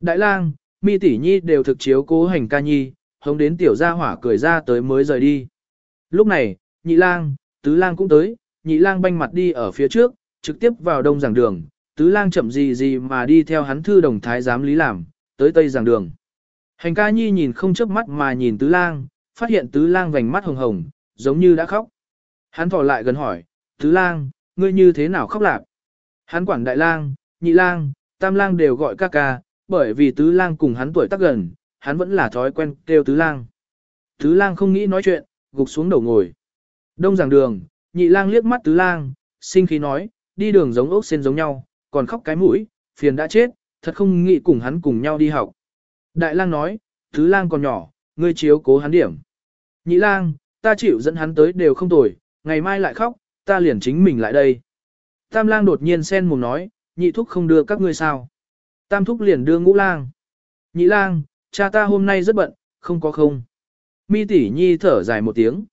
Đại lang, mi tỷ nhi đều thực chiếu cố hành ca nhi, hống đến tiểu gia hỏa cười ra tới mới rời đi. Lúc này, nhị lang, tứ lang cũng tới, nhị lang banh mặt đi ở phía trước, trực tiếp vào đông giảng đường, tứ lang chậm gì gì mà đi theo hắn thư đồng thái giám lý làm, tới tây giảng đường. Hành ca nhi nhìn không chớp mắt mà nhìn tứ lang, phát hiện tứ lang vành mắt hồng hồng, giống như đã khóc. Hắn thỏ lại gần hỏi, tứ lang, ngươi như thế nào khóc lạc? Hắn quản đại lang, nhị lang, tam lang đều gọi ca ca, bởi vì tứ lang cùng hắn tuổi tác gần, hắn vẫn là thói quen kêu tứ lang. Tứ lang không nghĩ nói chuyện, gục xuống đầu ngồi. Đông giảng đường, nhị lang liếc mắt tứ lang, sinh khí nói, đi đường giống ốc sen giống nhau, còn khóc cái mũi, phiền đã chết, thật không nghĩ cùng hắn cùng nhau đi học. Đại lang nói, tứ lang còn nhỏ, ngươi chiếu cố hắn điểm. Nhị lang, ta chịu dẫn hắn tới đều không tồi, ngày mai lại khóc, ta liền chính mình lại đây. Tam lang đột nhiên sen mồm nói, nhị thúc không đưa các ngươi sao. Tam thúc liền đưa ngũ lang. Nhị lang, cha ta hôm nay rất bận, không có không. Mi tỷ nhi thở dài một tiếng.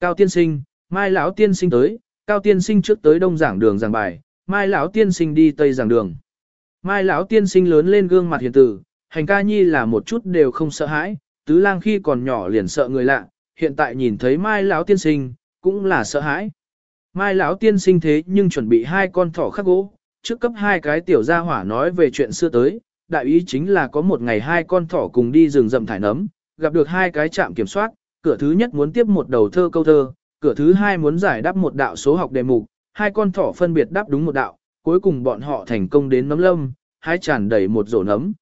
Cao tiên sinh, mai lão tiên sinh tới, cao tiên sinh trước tới đông giảng đường giảng bài, mai lão tiên sinh đi tây giảng đường. Mai lão tiên sinh lớn lên gương mặt hiền tử, hành ca nhi là một chút đều không sợ hãi, tứ lang khi còn nhỏ liền sợ người lạ, hiện tại nhìn thấy mai lão tiên sinh, cũng là sợ hãi. Mai lão tiên sinh thế nhưng chuẩn bị hai con thỏ khắc gỗ, trước cấp hai cái tiểu gia hỏa nói về chuyện xưa tới, đại ý chính là có một ngày hai con thỏ cùng đi rừng rậm thải nấm, gặp được hai cái trạm kiểm soát, cửa thứ nhất muốn tiếp một đầu thơ câu thơ, cửa thứ hai muốn giải đáp một đạo số học đề mục, hai con thỏ phân biệt đáp đúng một đạo, cuối cùng bọn họ thành công đến nấm lâm, hai tràn đầy một rổ nấm.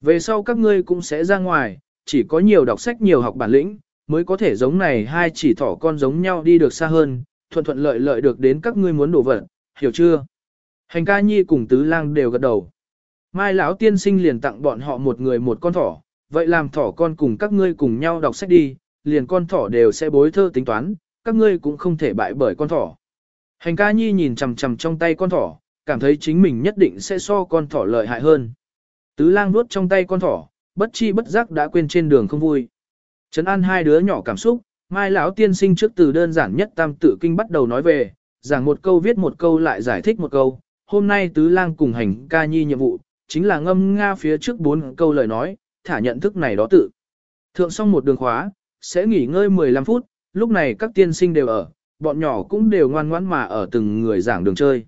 Về sau các ngươi cũng sẽ ra ngoài, chỉ có nhiều đọc sách nhiều học bản lĩnh, mới có thể giống này hai chỉ thỏ con giống nhau đi được xa hơn, thuận thuận lợi lợi được đến các ngươi muốn đổ vật, hiểu chưa? Hành ca nhi cùng tứ lang đều gật đầu. Mai lão tiên sinh liền tặng bọn họ một người một con thỏ, vậy làm thỏ con cùng các ngươi cùng nhau đọc sách đi, liền con thỏ đều sẽ bối thơ tính toán, các ngươi cũng không thể bại bởi con thỏ. Hành ca nhi nhìn chằm chằm trong tay con thỏ, cảm thấy chính mình nhất định sẽ so con thỏ lợi hại hơn. Tứ lang nuốt trong tay con thỏ, bất chi bất giác đã quên trên đường không vui. Trấn an hai đứa nhỏ cảm xúc, mai lão tiên sinh trước từ đơn giản nhất tam tự kinh bắt đầu nói về, giảng một câu viết một câu lại giải thích một câu. Hôm nay tứ lang cùng hành ca nhi nhiệm vụ, chính là ngâm nga phía trước bốn câu lời nói, thả nhận thức này đó tự. Thượng xong một đường khóa, sẽ nghỉ ngơi 15 phút, lúc này các tiên sinh đều ở, bọn nhỏ cũng đều ngoan ngoãn mà ở từng người giảng đường chơi.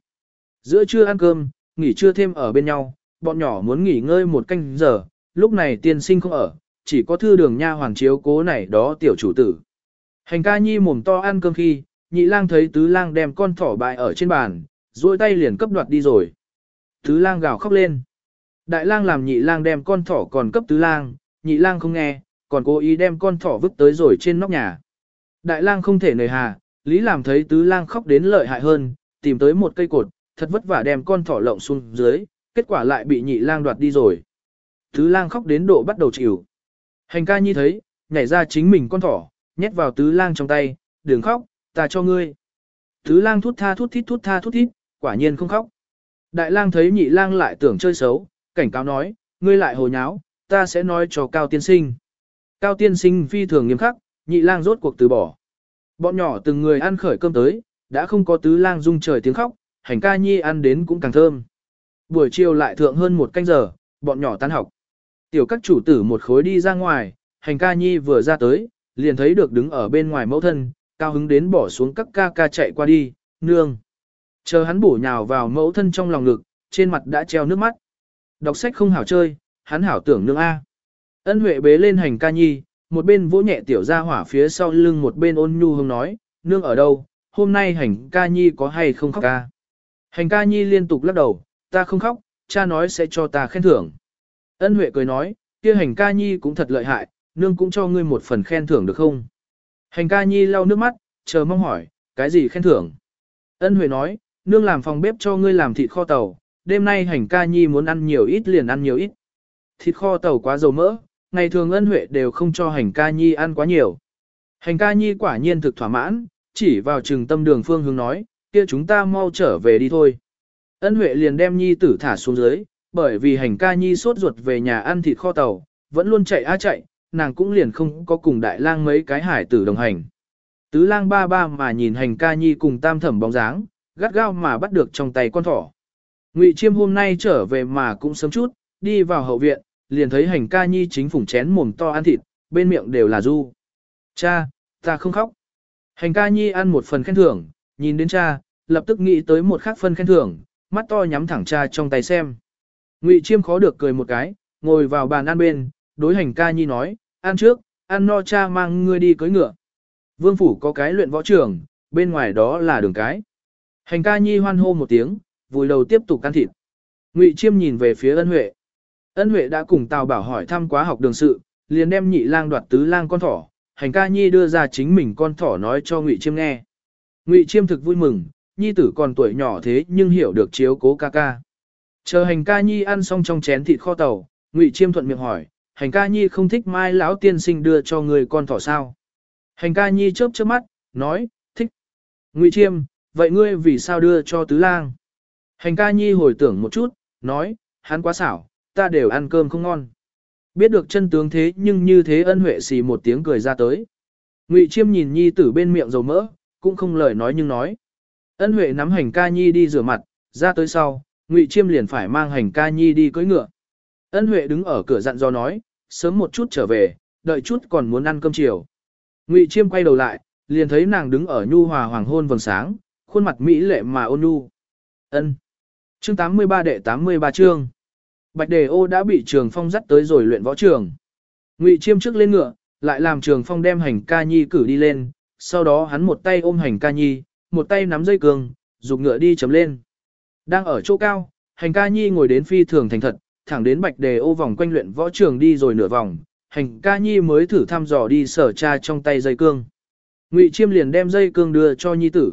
Giữa trưa ăn cơm, nghỉ trưa thêm ở bên nhau, bọn nhỏ muốn nghỉ ngơi một canh giờ, lúc này tiên sinh không ở, chỉ có thư đường nha hoàng chiếu cố này đó tiểu chủ tử. Hành ca nhi mồm to ăn cơm khi, nhị lang thấy tứ lang đem con thỏ bại ở trên bàn, duỗi tay liền cấp đoạt đi rồi. Tứ lang gào khóc lên. Đại lang làm nhị lang đem con thỏ còn cấp tứ lang, nhị lang không nghe, còn cố ý đem con thỏ vứt tới rồi trên nóc nhà. Đại lang không thể nề hà, Lý làm thấy tứ lang khóc đến lợi hại hơn, tìm tới một cây cột, thật vất vả đem con thỏ lộng xuống dưới, kết quả lại bị nhị lang đoạt đi rồi. Tứ lang khóc đến độ bắt đầu chịu. Hành ca nhi thấy, nhảy ra chính mình con thỏ, nhét vào tứ lang trong tay, đừng khóc, ta cho ngươi. Tứ lang thút tha thút thít thút tha thút thít, quả nhiên không khóc. Đại lang thấy nhị lang lại tưởng chơi xấu, cảnh cáo nói, ngươi lại hồ nháo, ta sẽ nói cho Cao tiên sinh. Cao tiên sinh phi thường nghiêm khắc, nhị lang rốt cuộc từ bỏ. Bọn nhỏ từng người ăn khởi cơm tới, đã không có tứ lang rung trời tiếng khóc, hành ca nhi ăn đến cũng càng thơm. Buổi chiều lại thượng hơn một canh giờ, bọn nhỏ tan học. Tiểu các chủ tử một khối đi ra ngoài, hành ca nhi vừa ra tới, liền thấy được đứng ở bên ngoài mẫu thân, cao hứng đến bỏ xuống các ca ca chạy qua đi, nương. Chờ hắn bổ nhào vào mẫu thân trong lòng ngực, trên mặt đã treo nước mắt. Đọc sách không hảo chơi, hắn hảo tưởng nương A. Ân Huệ bế lên hành ca nhi, một bên vỗ nhẹ tiểu ra hỏa phía sau lưng một bên ôn nhu hông nói, nương ở đâu, hôm nay hành ca nhi có hay không khóc ca. Hành ca nhi liên tục lắc đầu, ta không khóc, cha nói sẽ cho ta khen thưởng. Ân Huệ cười nói, kia hành ca nhi cũng thật lợi hại, nương cũng cho ngươi một phần khen thưởng được không? Hành ca nhi lau nước mắt, chờ mong hỏi, cái gì khen thưởng? Ân Huệ nói, nương làm phòng bếp cho ngươi làm thịt kho tàu, đêm nay hành ca nhi muốn ăn nhiều ít liền ăn nhiều ít. Thịt kho tàu quá dầu mỡ, ngày thường ân huệ đều không cho hành ca nhi ăn quá nhiều. Hành ca nhi quả nhiên thực thỏa mãn, chỉ vào trừng tâm đường phương hướng nói, kia chúng ta mau trở về đi thôi. Ân huệ liền đem nhi tử thả xuống dưới, bởi vì hành ca nhi sốt ruột về nhà ăn thịt kho tàu, vẫn luôn chạy á chạy, nàng cũng liền không có cùng đại lang mấy cái hải tử đồng hành. Tứ lang ba ba mà nhìn hành ca nhi cùng tam thẩm bóng dáng, gắt gao mà bắt được trong tay con thỏ. Ngụy Chiêm hôm nay trở về mà cũng sớm chút, đi vào hậu viện, liền thấy hành ca nhi chính phủng chén mồm to ăn thịt, bên miệng đều là du. Cha, ta không khóc. Hành ca nhi ăn một phần khen thưởng, nhìn đến cha, lập tức nghĩ tới một khác phân khen thưởng, mắt to nhắm thẳng cha trong tay xem. Ngụy Chiêm khó được cười một cái, ngồi vào bàn ăn bên, đối hành ca nhi nói, ăn trước, ăn no cha mang ngươi đi cưới ngựa. Vương phủ có cái luyện võ trường, bên ngoài đó là đường cái. Hành ca nhi hoan hô một tiếng, vùi đầu tiếp tục ăn thịt. Ngụy Chiêm nhìn về phía ân huệ. Ân huệ đã cùng Tào Bảo hỏi thăm quá học đường sự, liền đem nhị lang đoạt tứ lang con thỏ. Hành ca nhi đưa ra chính mình con thỏ nói cho Ngụy Chiêm nghe. Ngụy Chiêm thực vui mừng, nhi tử còn tuổi nhỏ thế nhưng hiểu được chiếu cố ca ca. Chờ hành ca nhi ăn xong trong chén thịt kho tàu, Ngụy Chiêm thuận miệng hỏi, hành ca nhi không thích mai lão tiên sinh đưa cho người con thỏ sao? Hành ca nhi chớp chớp mắt, nói, thích. Ngụy Chiêm, vậy ngươi vì sao đưa cho tứ lang? Hành ca nhi hồi tưởng một chút, nói, hắn quá xảo, ta đều ăn cơm không ngon. Biết được chân tướng thế nhưng như thế ân huệ xì một tiếng cười ra tới. Ngụy Chiêm nhìn nhi tử bên miệng dầu mỡ, cũng không lời nói nhưng nói. Ân huệ nắm hành ca nhi đi rửa mặt, ra tới sau, Ngụy Chiêm liền phải mang hành ca nhi đi cưỡi ngựa. Ân huệ đứng ở cửa dặn do nói, sớm một chút trở về, đợi chút còn muốn ăn cơm chiều. Ngụy Chiêm quay đầu lại, liền thấy nàng đứng ở nhu hòa hoàng hôn vầng sáng, khuôn mặt mỹ lệ mà ôn nhu. Ân. Chương 83 đệ 83 chương. Bạch Đề Ô đã bị Trường Phong dắt tới rồi luyện võ trường. Ngụy Chiêm trước lên ngựa, lại làm Trường Phong đem hành ca nhi cử đi lên, sau đó hắn một tay ôm hành ca nhi, một tay nắm dây cường, dục ngựa đi chấm lên. Đang ở chỗ cao, hành ca nhi ngồi đến phi thường thành thật, thẳng đến Bạch Đề Ô vòng quanh luyện võ trường đi rồi nửa vòng, hành ca nhi mới thử thăm dò đi sở tra trong tay dây cương. Ngụy Chiêm liền đem dây cương đưa cho nhi tử.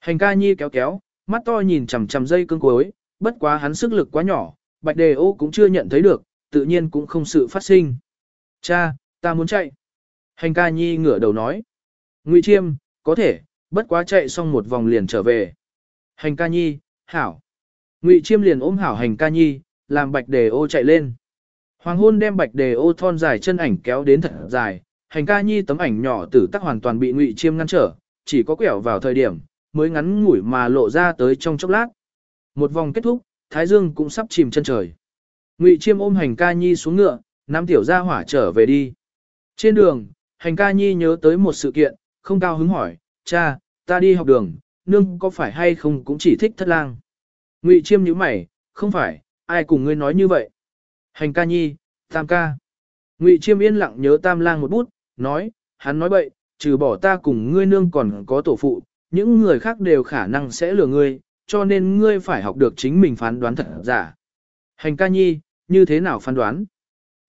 Hành ca nhi kéo kéo, mắt to nhìn chằm chằm dây cương cuối, bất quá hắn sức lực quá nhỏ, bạch đề ô cũng chưa nhận thấy được, tự nhiên cũng không sự phát sinh. Cha, ta muốn chạy. Hành ca nhi ngửa đầu nói. Ngụy chiêm, có thể, bất quá chạy xong một vòng liền trở về. Hành ca nhi, hảo. Ngụy chiêm liền ôm hảo hành ca nhi, làm bạch đề ô chạy lên. Hoàng hôn đem bạch đề ô thon dài chân ảnh kéo đến thật dài, hành ca nhi tấm ảnh nhỏ tử tắc hoàn toàn bị ngụy chiêm ngăn trở, chỉ có quẹo vào thời điểm, mới ngắn ngủi mà lộ ra tới trong chốc lát. Một vòng kết thúc, Thái Dương cũng sắp chìm chân trời. Ngụy Chiêm ôm hành ca nhi xuống ngựa, nắm tiểu gia hỏa trở về đi. Trên đường, hành ca nhi nhớ tới một sự kiện, không cao hứng hỏi, cha, ta đi học đường, nương có phải hay không cũng chỉ thích thất lang. Ngụy Chiêm nhíu mày, không phải, ai cùng ngươi nói như vậy. Hành ca nhi, tam ca. Ngụy Chiêm yên lặng nhớ tam lang một bút, nói, hắn nói bậy, trừ bỏ ta cùng ngươi nương còn có tổ phụ, những người khác đều khả năng sẽ lừa ngươi, cho nên ngươi phải học được chính mình phán đoán thật giả. Hành ca nhi, như thế nào phán đoán?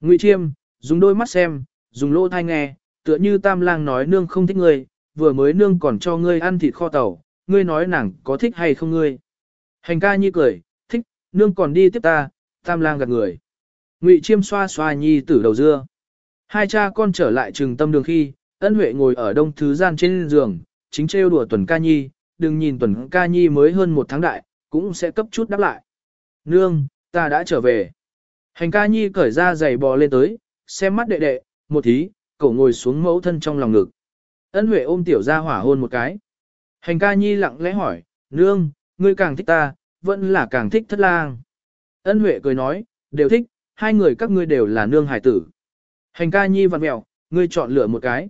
Ngụy Chiêm, dùng đôi mắt xem, dùng lỗ thai nghe, tựa như tam lang nói nương không thích ngươi, vừa mới nương còn cho ngươi ăn thịt kho tàu, ngươi nói nàng có thích hay không ngươi. Hành ca nhi cười, thích, nương còn đi tiếp ta, tam lang gạt người. Ngụy chiêm xoa xoa nhi tử đầu dưa. Hai cha con trở lại trừng tâm đường khi, ân huệ ngồi ở đông thứ gian trên giường, chính trêu đùa tuần ca nhi, đừng nhìn tuần ca nhi mới hơn một tháng đại, cũng sẽ cấp chút đáp lại. Nương, ta đã trở về. Hành ca nhi cởi ra giày bò lên tới, xem mắt đệ đệ, một thí, cậu ngồi xuống mẫu thân trong lòng ngực. Ân huệ ôm tiểu ra hỏa hôn một cái. Hành ca nhi lặng lẽ hỏi, nương, ngươi càng thích ta, vẫn là càng thích thất lang. Ân huệ cười nói, đều thích, hai người các ngươi đều là nương hải tử. Hành ca nhi vặn mẹo, ngươi chọn lựa một cái.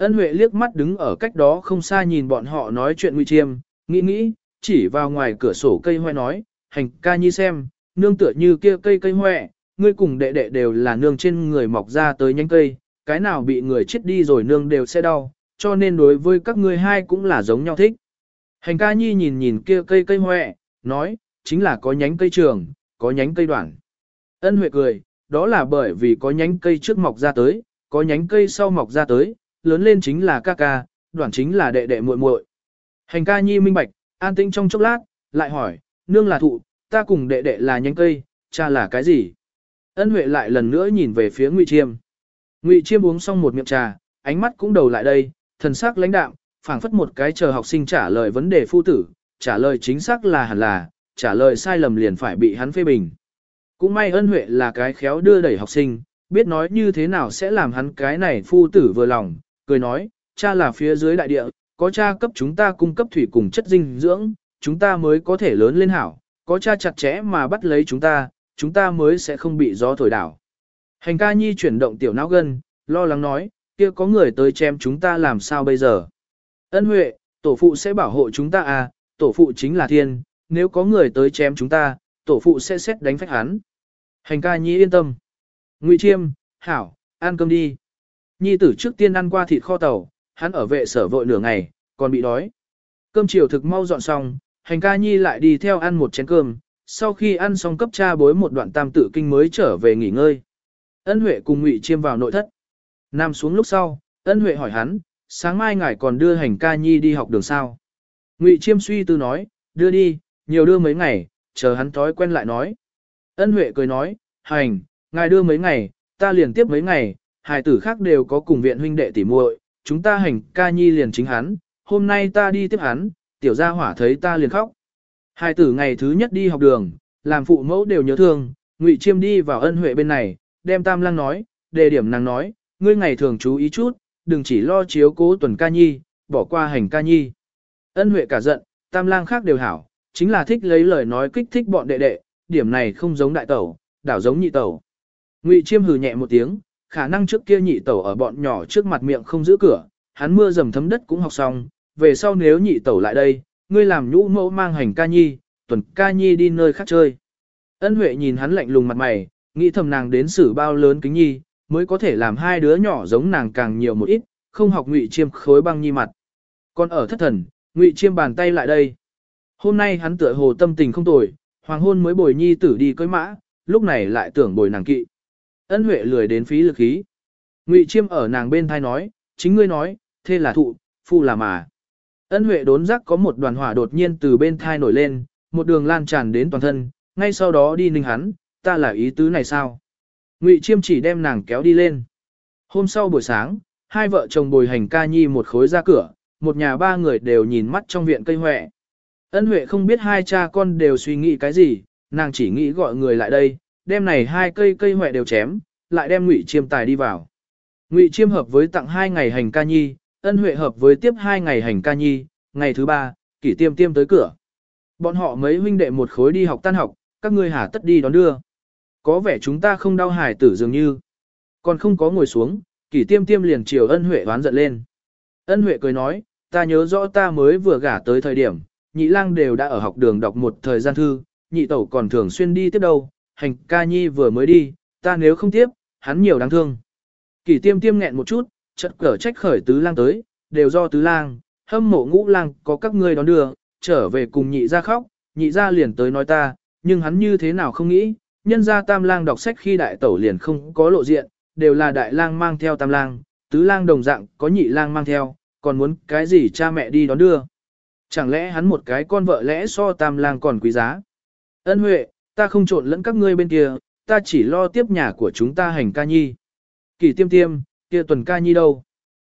Ân huệ liếc mắt đứng ở cách đó không xa nhìn bọn họ nói chuyện nguy chiêm, nghĩ nghĩ, chỉ vào ngoài cửa sổ cây hoe nói, hành ca nhi xem, nương tựa như kia cây cây hoe, ngươi cùng đệ đệ đều là nương trên người mọc ra tới nhánh cây, cái nào bị người chết đi rồi nương đều sẽ đau, cho nên đối với các ngươi hai cũng là giống nhau thích. Hành ca nhi nhìn nhìn kia cây cây hoe, nói, chính là có nhánh cây trường, có nhánh cây đoạn. Ân huệ cười, đó là bởi vì có nhánh cây trước mọc ra tới, có nhánh cây sau mọc ra tới, lớn lên chính là ca ca, đoạn chính là đệ đệ muội muội. Hành ca nhi minh bạch, an tĩnh trong chốc lát, lại hỏi, nương là thụ, ta cùng đệ đệ là nhánh cây, cha là cái gì? Ân Huệ lại lần nữa nhìn về phía Ngụy Chiêm. Ngụy Chiêm uống xong một miệng trà, ánh mắt cũng đầu lại đây, thần sắc lãnh đạm, phảng phất một cái chờ học sinh trả lời vấn đề phu tử, trả lời chính xác là hẳn là, trả lời sai lầm liền phải bị hắn phê bình. Cũng may Ân Huệ là cái khéo đưa đẩy học sinh, biết nói như thế nào sẽ làm hắn cái này phu tử vừa lòng, cười nói, cha là phía dưới đại địa, có cha cấp chúng ta cung cấp thủy cùng chất dinh dưỡng, chúng ta mới có thể lớn lên hảo, có cha chặt chẽ mà bắt lấy chúng ta, chúng ta mới sẽ không bị gió thổi đảo. Hành ca nhi chuyển động tiểu não gân, lo lắng nói, kia có người tới chém chúng ta làm sao bây giờ. Ân huệ, tổ phụ sẽ bảo hộ chúng ta à, tổ phụ chính là thiên, nếu có người tới chém chúng ta, tổ phụ sẽ xét đánh phách hắn. Hành ca nhi yên tâm. Ngụy chiêm, hảo, ăn cơm đi. Nhi tử trước tiên ăn qua thịt kho tàu, hắn ở vệ sở vội nửa ngày, còn bị đói. Cơm chiều thực mau dọn xong, hành ca nhi lại đi theo ăn một chén cơm, sau khi ăn xong cấp cha bối một đoạn tam tử kinh mới trở về nghỉ ngơi. Ân Huệ cùng Ngụy Chiêm vào nội thất. Nằm xuống lúc sau, Ân Huệ hỏi hắn, sáng mai ngài còn đưa hành ca nhi đi học đường sao? Ngụy Chiêm suy tư nói, đưa đi, nhiều đưa mấy ngày, chờ hắn thói quen lại nói. Ân Huệ cười nói, hành, ngài đưa mấy ngày, ta liền tiếp mấy ngày, hài tử khác đều có cùng viện huynh đệ tỉ muội, chúng ta hành ca nhi liền chính hắn, hôm nay ta đi tiếp hắn, tiểu gia hỏa thấy ta liền khóc. Hai tử ngày thứ nhất đi học đường, làm phụ mẫu đều nhớ thương, Ngụy Chiêm đi vào ân huệ bên này, đem Tam Lăng nói, đề điểm nàng nói, ngươi ngày thường chú ý chút, đừng chỉ lo chiếu cố tuần ca nhi, bỏ qua hành ca nhi. Ân huệ cả giận, Tam Lang khác đều hảo, chính là thích lấy lời nói kích thích bọn đệ đệ, điểm này không giống đại tẩu, đảo giống nhị tẩu. Ngụy Chiêm hừ nhẹ một tiếng, khả năng trước kia nhị tẩu ở bọn nhỏ trước mặt miệng không giữ cửa, hắn mưa dầm thấm đất cũng học xong, về sau nếu nhị tẩu lại đây, ngươi làm nhũ mẫu mang hành ca nhi, tuần ca nhi đi nơi khác chơi. Ân Huệ nhìn hắn lạnh lùng mặt mày, nghĩ thầm nàng đến xử bao lớn kính nhi, mới có thể làm hai đứa nhỏ giống nàng càng nhiều một ít, không học ngụy chiêm khối băng nhi mặt. Còn ở thất thần, ngụy chiêm bàn tay lại đây. Hôm nay hắn tựa hồ tâm tình không tồi, hoàng hôn mới bồi nhi tử đi cưới mã, lúc này lại tưởng bồi nàng kỵ. Ân Huệ lười đến phí lực khí. Ngụy chiêm ở nàng bên thai nói, chính ngươi nói, thế là thụ, phu là mà. Ân Huệ đốn giác có một đoàn hỏa đột nhiên từ bên thai nổi lên, một đường lan tràn đến toàn thân, ngay sau đó đi ninh hắn, ta là ý tứ này sao? Ngụy Chiêm chỉ đem nàng kéo đi lên. Hôm sau buổi sáng, hai vợ chồng bồi hành ca nhi một khối ra cửa, một nhà ba người đều nhìn mắt trong viện cây huệ. Ân Huệ không biết hai cha con đều suy nghĩ cái gì, nàng chỉ nghĩ gọi người lại đây, đem này hai cây cây huệ đều chém, lại đem Ngụy Chiêm tài đi vào. Ngụy Chiêm hợp với tặng hai ngày hành ca nhi, ân huệ hợp với tiếp hai ngày hành ca nhi, ngày thứ ba, kỷ tiêm tiêm tới cửa. Bọn họ mấy huynh đệ một khối đi học tan học, các ngươi hà tất đi đón đưa. Có vẻ chúng ta không đau hài tử dường như. Còn không có ngồi xuống, kỷ tiêm tiêm liền chiều ân huệ đoán giận lên. Ân huệ cười nói, ta nhớ rõ ta mới vừa gả tới thời điểm, nhị lang đều đã ở học đường đọc một thời gian thư, nhị tẩu còn thường xuyên đi tiếp đâu, hành ca nhi vừa mới đi, ta nếu không tiếp, hắn nhiều đáng thương. Kỷ tiêm tiêm nghẹn một chút, chợt cở trách khởi tứ lang tới, đều do tứ lang, hâm mộ ngũ lang có các ngươi đón đưa, trở về cùng nhị ra khóc, nhị ra liền tới nói ta, nhưng hắn như thế nào không nghĩ, nhân ra tam lang đọc sách khi đại tẩu liền không có lộ diện, đều là đại lang mang theo tam lang, tứ lang đồng dạng có nhị lang mang theo, còn muốn cái gì cha mẹ đi đón đưa. Chẳng lẽ hắn một cái con vợ lẽ so tam lang còn quý giá? Ân Huệ, ta không trộn lẫn các ngươi bên kia, ta chỉ lo tiếp nhà của chúng ta hành ca nhi. Kỳ tiêm tiêm, kia tuần ca nhi đâu?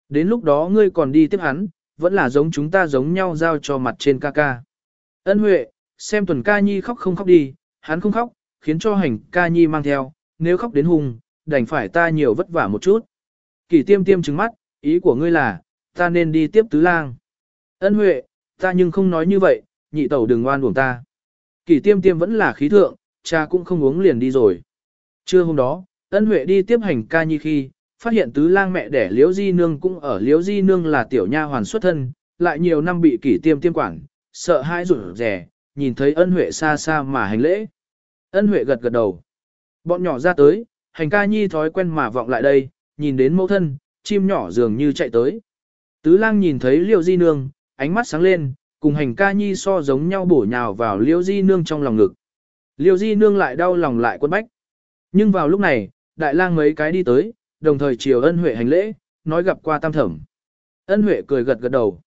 Đến lúc đó ngươi còn đi tiếp hắn, vẫn là giống chúng ta giống nhau giao cho mặt trên ca ca. Ân Huệ, xem tuần ca nhi khóc không khóc đi, hắn không khóc, khiến cho hành ca nhi mang theo, nếu khóc đến hùng, đành phải ta nhiều vất vả một chút. Kỳ tiêm tiêm trừng mắt, ý của ngươi là, ta nên đi tiếp tứ lang. Ân Huệ, ta nhưng không nói như vậy, nhị tẩu đừng oan uổng ta. Kỳ tiêm tiêm vẫn là khí thượng, cha cũng không uống liền đi rồi. Trưa hôm đó, ân huệ đi tiếp hành ca nhi khi, phát hiện tứ lang mẹ đẻ liễu di nương cũng ở liễu di nương là tiểu nha hoàn xuất thân, lại nhiều năm bị kỷ tiêm tiêm quản, sợ hãi rủi rẻ, nhìn thấy ân huệ xa xa mà hành lễ. Ân huệ gật gật đầu. Bọn nhỏ ra tới, hành ca nhi thói quen mà vọng lại đây, nhìn đến mẫu thân, chim nhỏ dường như chạy tới. Tứ lang nhìn thấy liễu di nương, ánh mắt sáng lên, cùng hành ca nhi so giống nhau bổ nhào vào liễu di nương trong lòng ngực. Liễu di nương lại đau lòng lại quân bách. Nhưng vào lúc này, đại lang mấy cái đi tới, đồng thời chiều ân huệ hành lễ, nói gặp qua tam thẩm. Ân huệ cười gật gật đầu.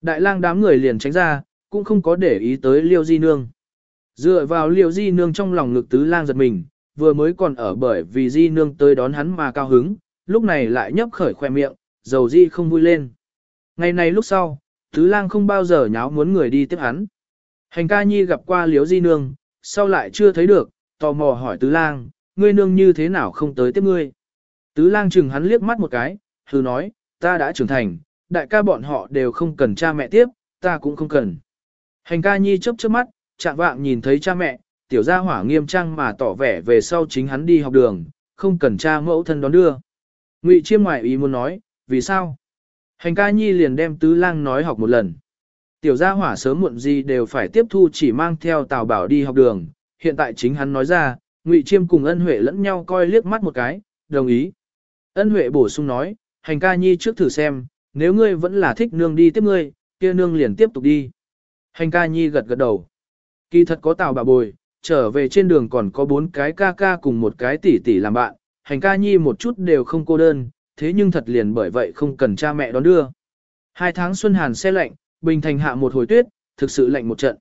Đại lang đám người liền tránh ra, cũng không có để ý tới liêu di nương. Dựa vào liêu di nương trong lòng ngực tứ lang giật mình, vừa mới còn ở bởi vì di nương tới đón hắn mà cao hứng, lúc này lại nhấp khởi khoe miệng, dầu di không vui lên. Ngày này lúc sau, tứ lang không bao giờ nháo muốn người đi tiếp hắn. Hành ca nhi gặp qua liếu di nương, sau lại chưa thấy được, tò mò hỏi tứ lang, ngươi nương như thế nào không tới tiếp ngươi. Tứ lang chừng hắn liếc mắt một cái, hư nói, ta đã trưởng thành, đại ca bọn họ đều không cần cha mẹ tiếp, ta cũng không cần. Hành ca nhi chớp chớp mắt, chạm vạng nhìn thấy cha mẹ, tiểu gia hỏa nghiêm trang mà tỏ vẻ về sau chính hắn đi học đường, không cần cha mẫu thân đón đưa. Ngụy chiêm ngoại ý muốn nói, vì sao? Hành ca nhi liền đem tứ lang nói học một lần. Tiểu gia hỏa sớm muộn gì đều phải tiếp thu chỉ mang theo tào bảo đi học đường, hiện tại chính hắn nói ra, Ngụy Chiêm cùng Ân Huệ lẫn nhau coi liếc mắt một cái, đồng ý. Ân Huệ bổ sung nói, hành ca nhi trước thử xem, nếu ngươi vẫn là thích nương đi tiếp ngươi, kia nương liền tiếp tục đi. Hành ca nhi gật gật đầu. Kỳ thật có tào bà bồi, trở về trên đường còn có bốn cái ca ca cùng một cái tỷ tỷ làm bạn, hành ca nhi một chút đều không cô đơn, thế nhưng thật liền bởi vậy không cần cha mẹ đón đưa. Hai tháng xuân hàn xe lạnh, bình thành hạ một hồi tuyết, thực sự lạnh một trận.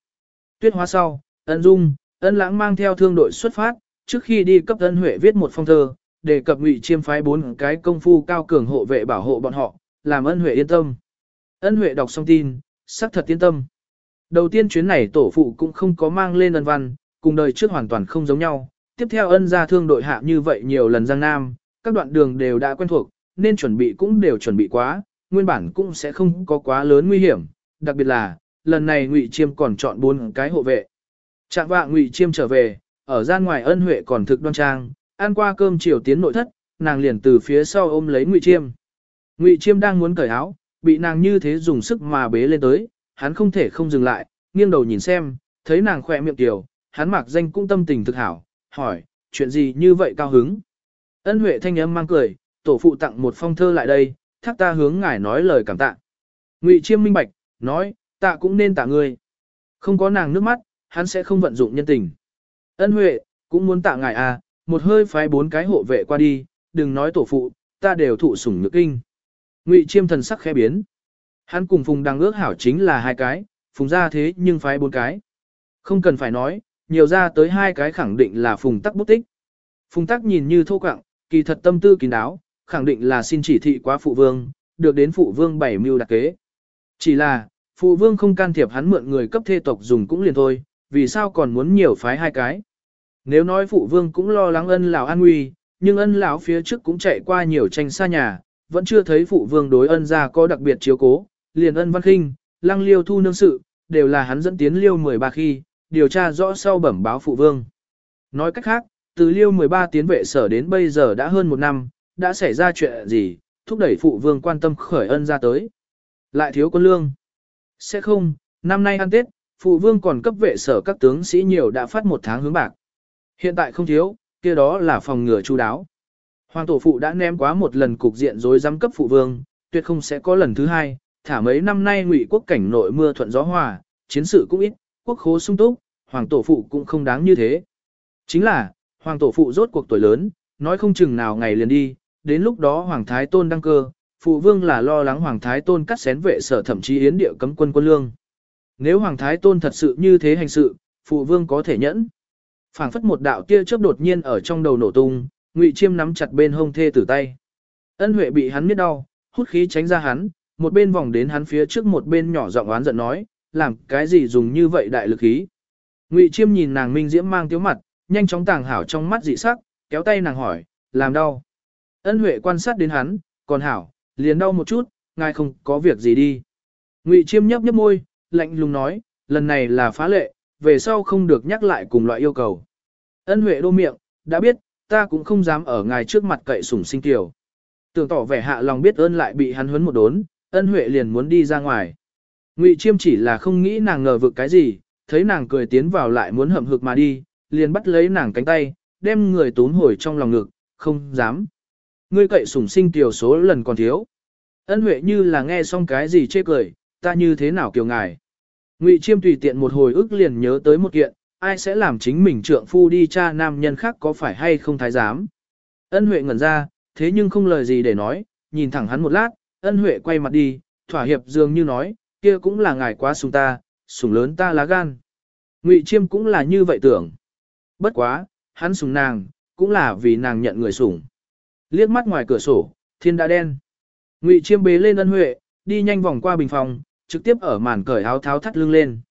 Tuyết hóa sau, ân dung, ân lãng mang theo thương đội xuất phát, trước khi đi cấp ân huệ viết một phong thơ, đề cập ngụy chiêm phái bốn cái công phu cao cường hộ vệ bảo hộ bọn họ, làm ân huệ yên tâm. Ân huệ đọc xong tin, sắc thật yên tâm. Đầu tiên chuyến này tổ phụ cũng không có mang lên ân văn, cùng đời trước hoàn toàn không giống nhau. Tiếp theo ân gia thương đội hạ như vậy nhiều lần Giang Nam, các đoạn đường đều đã quen thuộc, nên chuẩn bị cũng đều chuẩn bị quá, nguyên bản cũng sẽ không có quá lớn nguy hiểm. Đặc biệt là, lần này Ngụy Chiêm còn chọn bốn cái hộ vệ. Trạng vạng Ngụy Chiêm trở về, ở gian ngoài ân huệ còn thực đoan trang, ăn qua cơm chiều tiến nội thất, nàng liền từ phía sau ôm lấy Ngụy Chiêm. Ngụy Chiêm đang muốn cởi áo, bị nàng như thế dùng sức mà bế lên tới, hắn không thể không dừng lại, nghiêng đầu nhìn xem, thấy nàng khỏe miệng tiểu, hắn mặc danh cũng tâm tình thực hảo, hỏi, chuyện gì như vậy cao hứng. Ân Huệ thanh âm mang cười, tổ phụ tặng một phong thơ lại đây, thác ta hướng ngài nói lời cảm tạ. Ngụy Chiêm minh bạch, nói, tạ cũng nên tạ ngươi. Không có nàng nước mắt, hắn sẽ không vận dụng nhân tình. Ân Huệ, cũng muốn tạ ngài à, một hơi phái bốn cái hộ vệ qua đi, đừng nói tổ phụ, ta đều thụ sủng nhược kinh. Ngụy Chiêm thần sắc khẽ biến. Hắn cùng Phùng đang ước hảo chính là hai cái, Phùng ra thế nhưng phái bốn cái. Không cần phải nói, nhiều ra tới hai cái khẳng định là Phùng tắc bút tích. Phùng tắc nhìn như thô quạng, kỳ thật tâm tư kín đáo, khẳng định là xin chỉ thị quá phụ vương, được đến phụ vương bảy mưu đặc kế. Chỉ là, phụ vương không can thiệp hắn mượn người cấp thê tộc dùng cũng liền thôi, vì sao còn muốn nhiều phái hai cái. Nếu nói phụ vương cũng lo lắng ân lão an nguy, nhưng ân lão phía trước cũng chạy qua nhiều tranh xa nhà, vẫn chưa thấy phụ vương đối ân ra có đặc biệt chiếu cố, liền ân văn khinh, lăng liêu thu nương sự, đều là hắn dẫn tiến liêu 13 khi, điều tra rõ sau bẩm báo phụ vương. Nói cách khác, từ liêu 13 tiến vệ sở đến bây giờ đã hơn một năm, đã xảy ra chuyện gì, thúc đẩy phụ vương quan tâm khởi ân ra tới. Lại thiếu quân lương. Sẽ không, năm nay ăn Tết, phụ vương còn cấp vệ sở các tướng sĩ nhiều đã phát một tháng hướng bạc. Hiện tại không thiếu, kia đó là phòng ngừa chu đáo. Hoàng tổ phụ đã ném quá một lần cục diện rồi giám cấp phụ vương, tuyệt không sẽ có lần thứ hai, thả mấy năm nay ngụy quốc cảnh nội mưa thuận gió hòa, chiến sự cũng ít, quốc khố sung túc, hoàng tổ phụ cũng không đáng như thế. Chính là, hoàng tổ phụ rốt cuộc tuổi lớn, nói không chừng nào ngày liền đi, đến lúc đó Hoàng Thái Tôn đăng cơ, phụ vương là lo lắng Hoàng Thái Tôn cắt xén vệ sở thậm chí yến địa cấm quân quân lương. Nếu Hoàng Thái Tôn thật sự như thế hành sự, phụ vương có thể nhẫn. phảng phất một đạo tia chớp đột nhiên ở trong đầu nổ tung, Ngụy Chiêm nắm chặt bên hông thê tử tay. Ân Huệ bị hắn miết đau, hút khí tránh ra hắn, một bên vòng đến hắn phía trước một bên nhỏ giọng oán giận nói, làm cái gì dùng như vậy đại lực khí. Ngụy Chiêm nhìn nàng minh diễm mang tiếu mặt, nhanh chóng tàng hảo trong mắt dị sắc, kéo tay nàng hỏi, làm đau. Ân Huệ quan sát đến hắn, còn hảo, liền đau một chút, ngài không có việc gì đi. Ngụy Chiêm nhấp nhấp môi, lạnh lùng nói, lần này là phá lệ, về sau không được nhắc lại cùng loại yêu cầu. Ân Huệ đô miệng, đã biết, ta cũng không dám ở ngài trước mặt cậy sủng sinh tiểu. Tưởng tỏ vẻ hạ lòng biết ơn lại bị hắn huấn một đốn, ân Huệ liền muốn đi ra ngoài. Ngụy Chiêm chỉ là không nghĩ nàng ngờ vực cái gì, thấy nàng cười tiến vào lại muốn hậm hực mà đi, liền bắt lấy nàng cánh tay, đem người tún hồi trong lòng ngực, không dám. Ngươi cậy sủng sinh tiểu số lần còn thiếu. Ân Huệ như là nghe xong cái gì chê cười, ta như thế nào kiều ngài. Ngụy Chiêm tùy tiện một hồi ức liền nhớ tới một kiện, ai sẽ làm chính mình trượng phu đi cha nam nhân khác có phải hay không thái giám. Ân Huệ ngẩn ra, thế nhưng không lời gì để nói, nhìn thẳng hắn một lát, ân Huệ quay mặt đi, thỏa hiệp dường như nói, kia cũng là ngài quá sùng ta, sùng lớn ta lá gan. Ngụy Chiêm cũng là như vậy tưởng. Bất quá, hắn sùng nàng, cũng là vì nàng nhận người sủng. Liếc mắt ngoài cửa sổ, thiên đã đen. Ngụy Chiêm bế lên ân Huệ, đi nhanh vòng qua bình phòng, trực tiếp ở màn cởi áo tháo thắt lưng lên.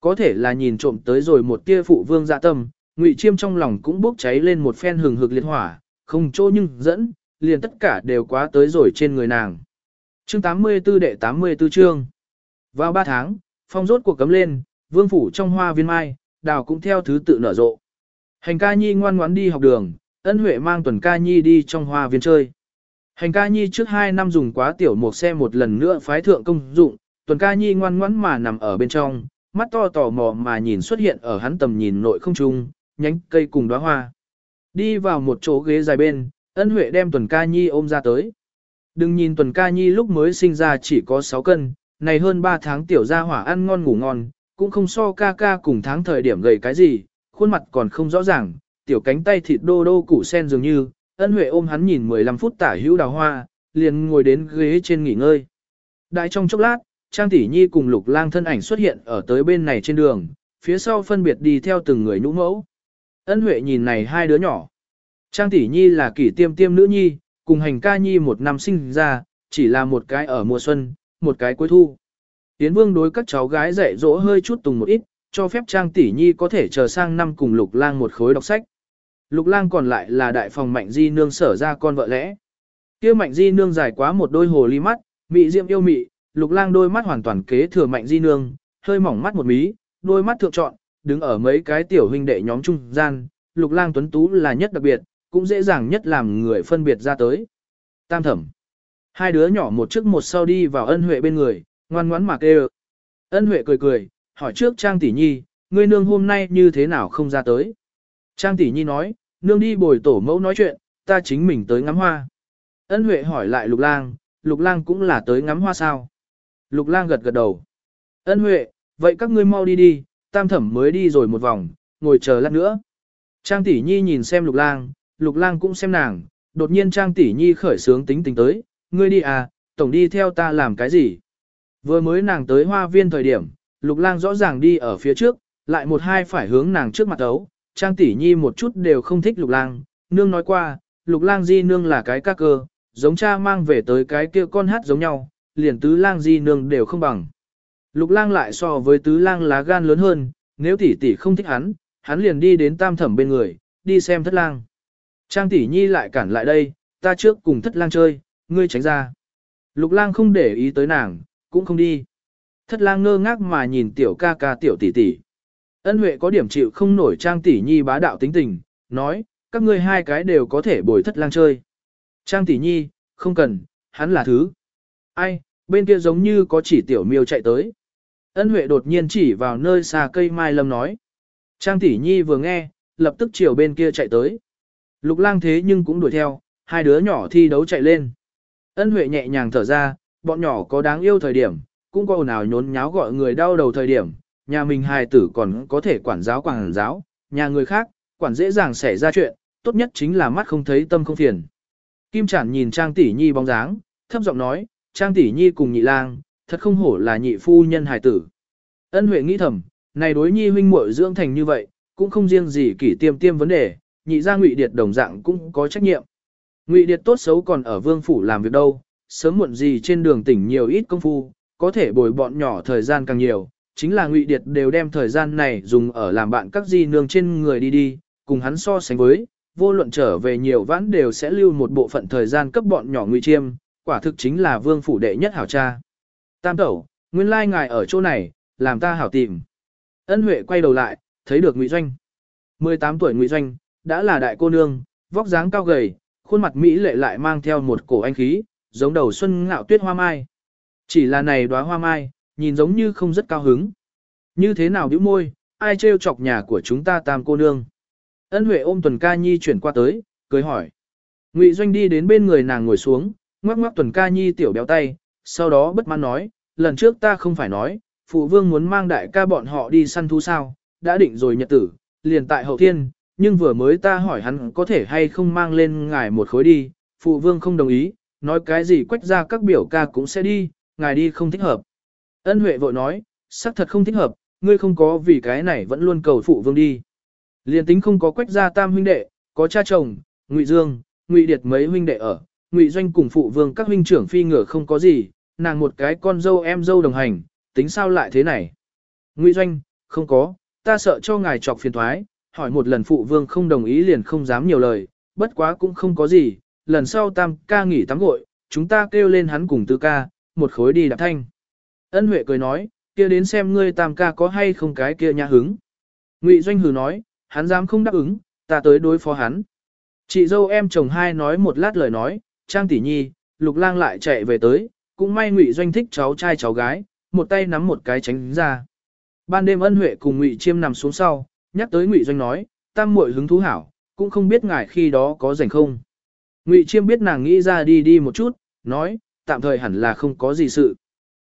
Có thể là nhìn trộm tới rồi một tia phụ vương dạ tâm, Ngụy Chiêm trong lòng cũng bốc cháy lên một phen hừng hực liệt hỏa, không chỗ nhưng dẫn, liền tất cả đều quá tới rồi trên người nàng. Chương 84 đệ 84 chương. Vào 3 tháng, phong rốt cuộc cấm lên, vương phủ trong hoa viên mai, đào cũng theo thứ tự nở rộ. Hành ca nhi ngoan ngoãn đi học đường, ân huệ mang tuần ca nhi đi trong hoa viên chơi. Hành ca nhi trước 2 năm dùng quá tiểu một xe một lần nữa phái thượng công dụng, tuần ca nhi ngoan ngoãn mà nằm ở bên trong, mắt to tò mò mà nhìn xuất hiện ở hắn tầm nhìn nội không trung, nhánh cây cùng đóa hoa. Đi vào một chỗ ghế dài bên, ân huệ đem tuần ca nhi ôm ra tới. Đừng nhìn tuần ca nhi lúc mới sinh ra chỉ có 6 cân, này hơn 3 tháng tiểu gia hỏa ăn ngon ngủ ngon, cũng không so ca ca cùng tháng thời điểm gầy cái gì, khuôn mặt còn không rõ ràng, tiểu cánh tay thịt đô đô củ sen dường như, ân huệ ôm hắn nhìn 15 phút tả hữu đào hoa, liền ngồi đến ghế trên nghỉ ngơi. Đại trong chốc lát, Trang Tỷ Nhi cùng Lục Lang thân ảnh xuất hiện ở tới bên này trên đường, phía sau phân biệt đi theo từng người nhũ mẫu. Ân Huệ nhìn này hai đứa nhỏ. Trang Tỷ Nhi là kỷ tiêm tiêm nữ nhi, cùng hành ca nhi một năm sinh ra, chỉ là một cái ở mùa xuân, một cái cuối thu. Tiến Vương đối các cháu gái dạy dỗ hơi chút tùng một ít, cho phép Trang Tỷ Nhi có thể chờ sang năm cùng Lục Lang một khối đọc sách. Lục Lang còn lại là đại phòng Mạnh Di nương sở ra con vợ lẽ. Kia Mạnh Di nương dài quá một đôi hồ ly mắt, mị diệm yêu mị, Lục lang đôi mắt hoàn toàn kế thừa mạnh di nương, hơi mỏng mắt một mí, đôi mắt thượng trọn, đứng ở mấy cái tiểu huynh đệ nhóm trung gian, lục lang tuấn tú là nhất đặc biệt, cũng dễ dàng nhất làm người phân biệt ra tới. Tam thẩm. Hai đứa nhỏ một trước một sau đi vào ân huệ bên người, ngoan ngoãn mà kêu. Ân huệ cười cười, hỏi trước Trang tỷ nhi, ngươi nương hôm nay như thế nào không ra tới. Trang tỷ nhi nói, nương đi bồi tổ mẫu nói chuyện, ta chính mình tới ngắm hoa. Ân huệ hỏi lại lục lang, lục lang cũng là tới ngắm hoa sao. Lục lang gật gật đầu. Ân Huệ, vậy các ngươi mau đi đi, tam thẩm mới đi rồi một vòng, ngồi chờ lát nữa. Trang tỷ nhi nhìn xem lục lang, lục lang cũng xem nàng, đột nhiên Trang tỷ nhi khởi sướng tính tình tới, ngươi đi à, tổng đi theo ta làm cái gì. Vừa mới nàng tới hoa viên thời điểm, lục lang rõ ràng đi ở phía trước, lại một hai phải hướng nàng trước mặt ấu, Trang tỷ nhi một chút đều không thích lục lang, nương nói qua, lục lang di nương là cái ca cơ, giống cha mang về tới cái kia con hát giống nhau, liền tứ lang di nương đều không bằng. Lục lang lại so với tứ lang lá gan lớn hơn, nếu tỷ tỷ không thích hắn, hắn liền đi đến tam thẩm bên người, đi xem thất lang. Trang tỷ nhi lại cản lại đây, ta trước cùng thất lang chơi, ngươi tránh ra. Lục lang không để ý tới nàng, cũng không đi. Thất lang ngơ ngác mà nhìn tiểu ca ca tiểu tỷ tỷ. Ân huệ có điểm chịu không nổi trang tỷ nhi bá đạo tính tình, nói, các ngươi hai cái đều có thể bồi thất lang chơi. Trang tỷ nhi, không cần, hắn là thứ. Ai, bên kia giống như có chỉ tiểu miêu chạy tới. Ân Huệ đột nhiên chỉ vào nơi xa cây mai lâm nói. Trang tỷ nhi vừa nghe, lập tức chiều bên kia chạy tới. Lục lang thế nhưng cũng đuổi theo, hai đứa nhỏ thi đấu chạy lên. Ân Huệ nhẹ nhàng thở ra, bọn nhỏ có đáng yêu thời điểm, cũng có ồn ào nhốn nháo gọi người đau đầu thời điểm, nhà mình hài tử còn có thể quản giáo quản giáo, nhà người khác, quản dễ dàng xảy ra chuyện, tốt nhất chính là mắt không thấy tâm không phiền. Kim Trản nhìn Trang tỷ nhi bóng dáng, thấp giọng nói, Trang tỷ nhi cùng nhị lang, thật không hổ là nhị phu nhân hài tử. Ân Huệ nghĩ thầm, này đối nhi huynh muội dưỡng thành như vậy, cũng không riêng gì kỷ tiêm tiêm vấn đề, nhị gia Ngụy Điệt đồng dạng cũng có trách nhiệm. Ngụy Điệt tốt xấu còn ở vương phủ làm việc đâu, sớm muộn gì trên đường tỉnh nhiều ít công phu, có thể bồi bọn nhỏ thời gian càng nhiều, chính là Ngụy Điệt đều đem thời gian này dùng ở làm bạn các di nương trên người đi đi, cùng hắn so sánh với, vô luận trở về nhiều vãn đều sẽ lưu một bộ phận thời gian cấp bọn nhỏ Ngụy Chiêm, quả thực chính là vương phủ đệ nhất hảo cha. Tam tẩu, nguyên lai ngài ở chỗ này, làm ta hảo tìm. Ân Huệ quay đầu lại, thấy được Ngụy Doanh. 18 tuổi Ngụy Doanh, đã là đại cô nương, vóc dáng cao gầy, khuôn mặt mỹ lệ lại mang theo một cổ anh khí, giống đầu xuân ngạo tuyết hoa mai. Chỉ là này đóa hoa mai, nhìn giống như không rất cao hứng. Như thế nào bĩu môi, ai trêu chọc nhà của chúng ta tam cô nương. Ân Huệ ôm Tuần Ca Nhi chuyển qua tới, cười hỏi. Ngụy Doanh đi đến bên người nàng ngồi xuống, ngoắc ngoắc Tuần Ca Nhi tiểu béo tay, sau đó bất mãn nói, lần trước ta không phải nói, phụ vương muốn mang đại ca bọn họ đi săn thú sao, đã định rồi nhật tử, liền tại hậu thiên, nhưng vừa mới ta hỏi hắn có thể hay không mang lên ngài một khối đi, phụ vương không đồng ý, nói cái gì quách ra các biểu ca cũng sẽ đi, ngài đi không thích hợp. Ân Huệ vội nói, xác thật không thích hợp, ngươi không có vì cái này vẫn luôn cầu phụ vương đi. Liên tính không có quách gia tam huynh đệ, có cha chồng, Ngụy Dương, Ngụy Điệt mấy huynh đệ ở, Ngụy Doanh cùng phụ vương các huynh trưởng phi ngựa không có gì, nàng một cái con dâu em dâu đồng hành, tính sao lại thế này. Ngụy Doanh, không có, ta sợ cho ngài chọc phiền thoái, hỏi một lần phụ vương không đồng ý liền không dám nhiều lời, bất quá cũng không có gì, lần sau tam ca nghỉ tắm gội, chúng ta kêu lên hắn cùng tư ca, một khối đi đạp thanh. Ân Huệ cười nói, kia đến xem ngươi tam ca có hay không cái kia nhã hứng. Ngụy Doanh hừ nói, hắn dám không đáp ứng, ta tới đối phó hắn. Chị dâu em chồng hai nói một lát lời nói, Trang tỷ nhi, Lục Lang lại chạy về tới, cũng may Ngụy Doanh thích cháu trai cháu gái, một tay nắm một cái tránh ra. Ban đêm Ân Huệ cùng Ngụy Chiêm nằm xuống sau, nhắc tới Ngụy Doanh nói, tam muội hứng thú hảo, cũng không biết ngài khi đó có rảnh không. Ngụy Chiêm biết nàng nghĩ ra đi đi một chút, nói, tạm thời hẳn là không có gì sự.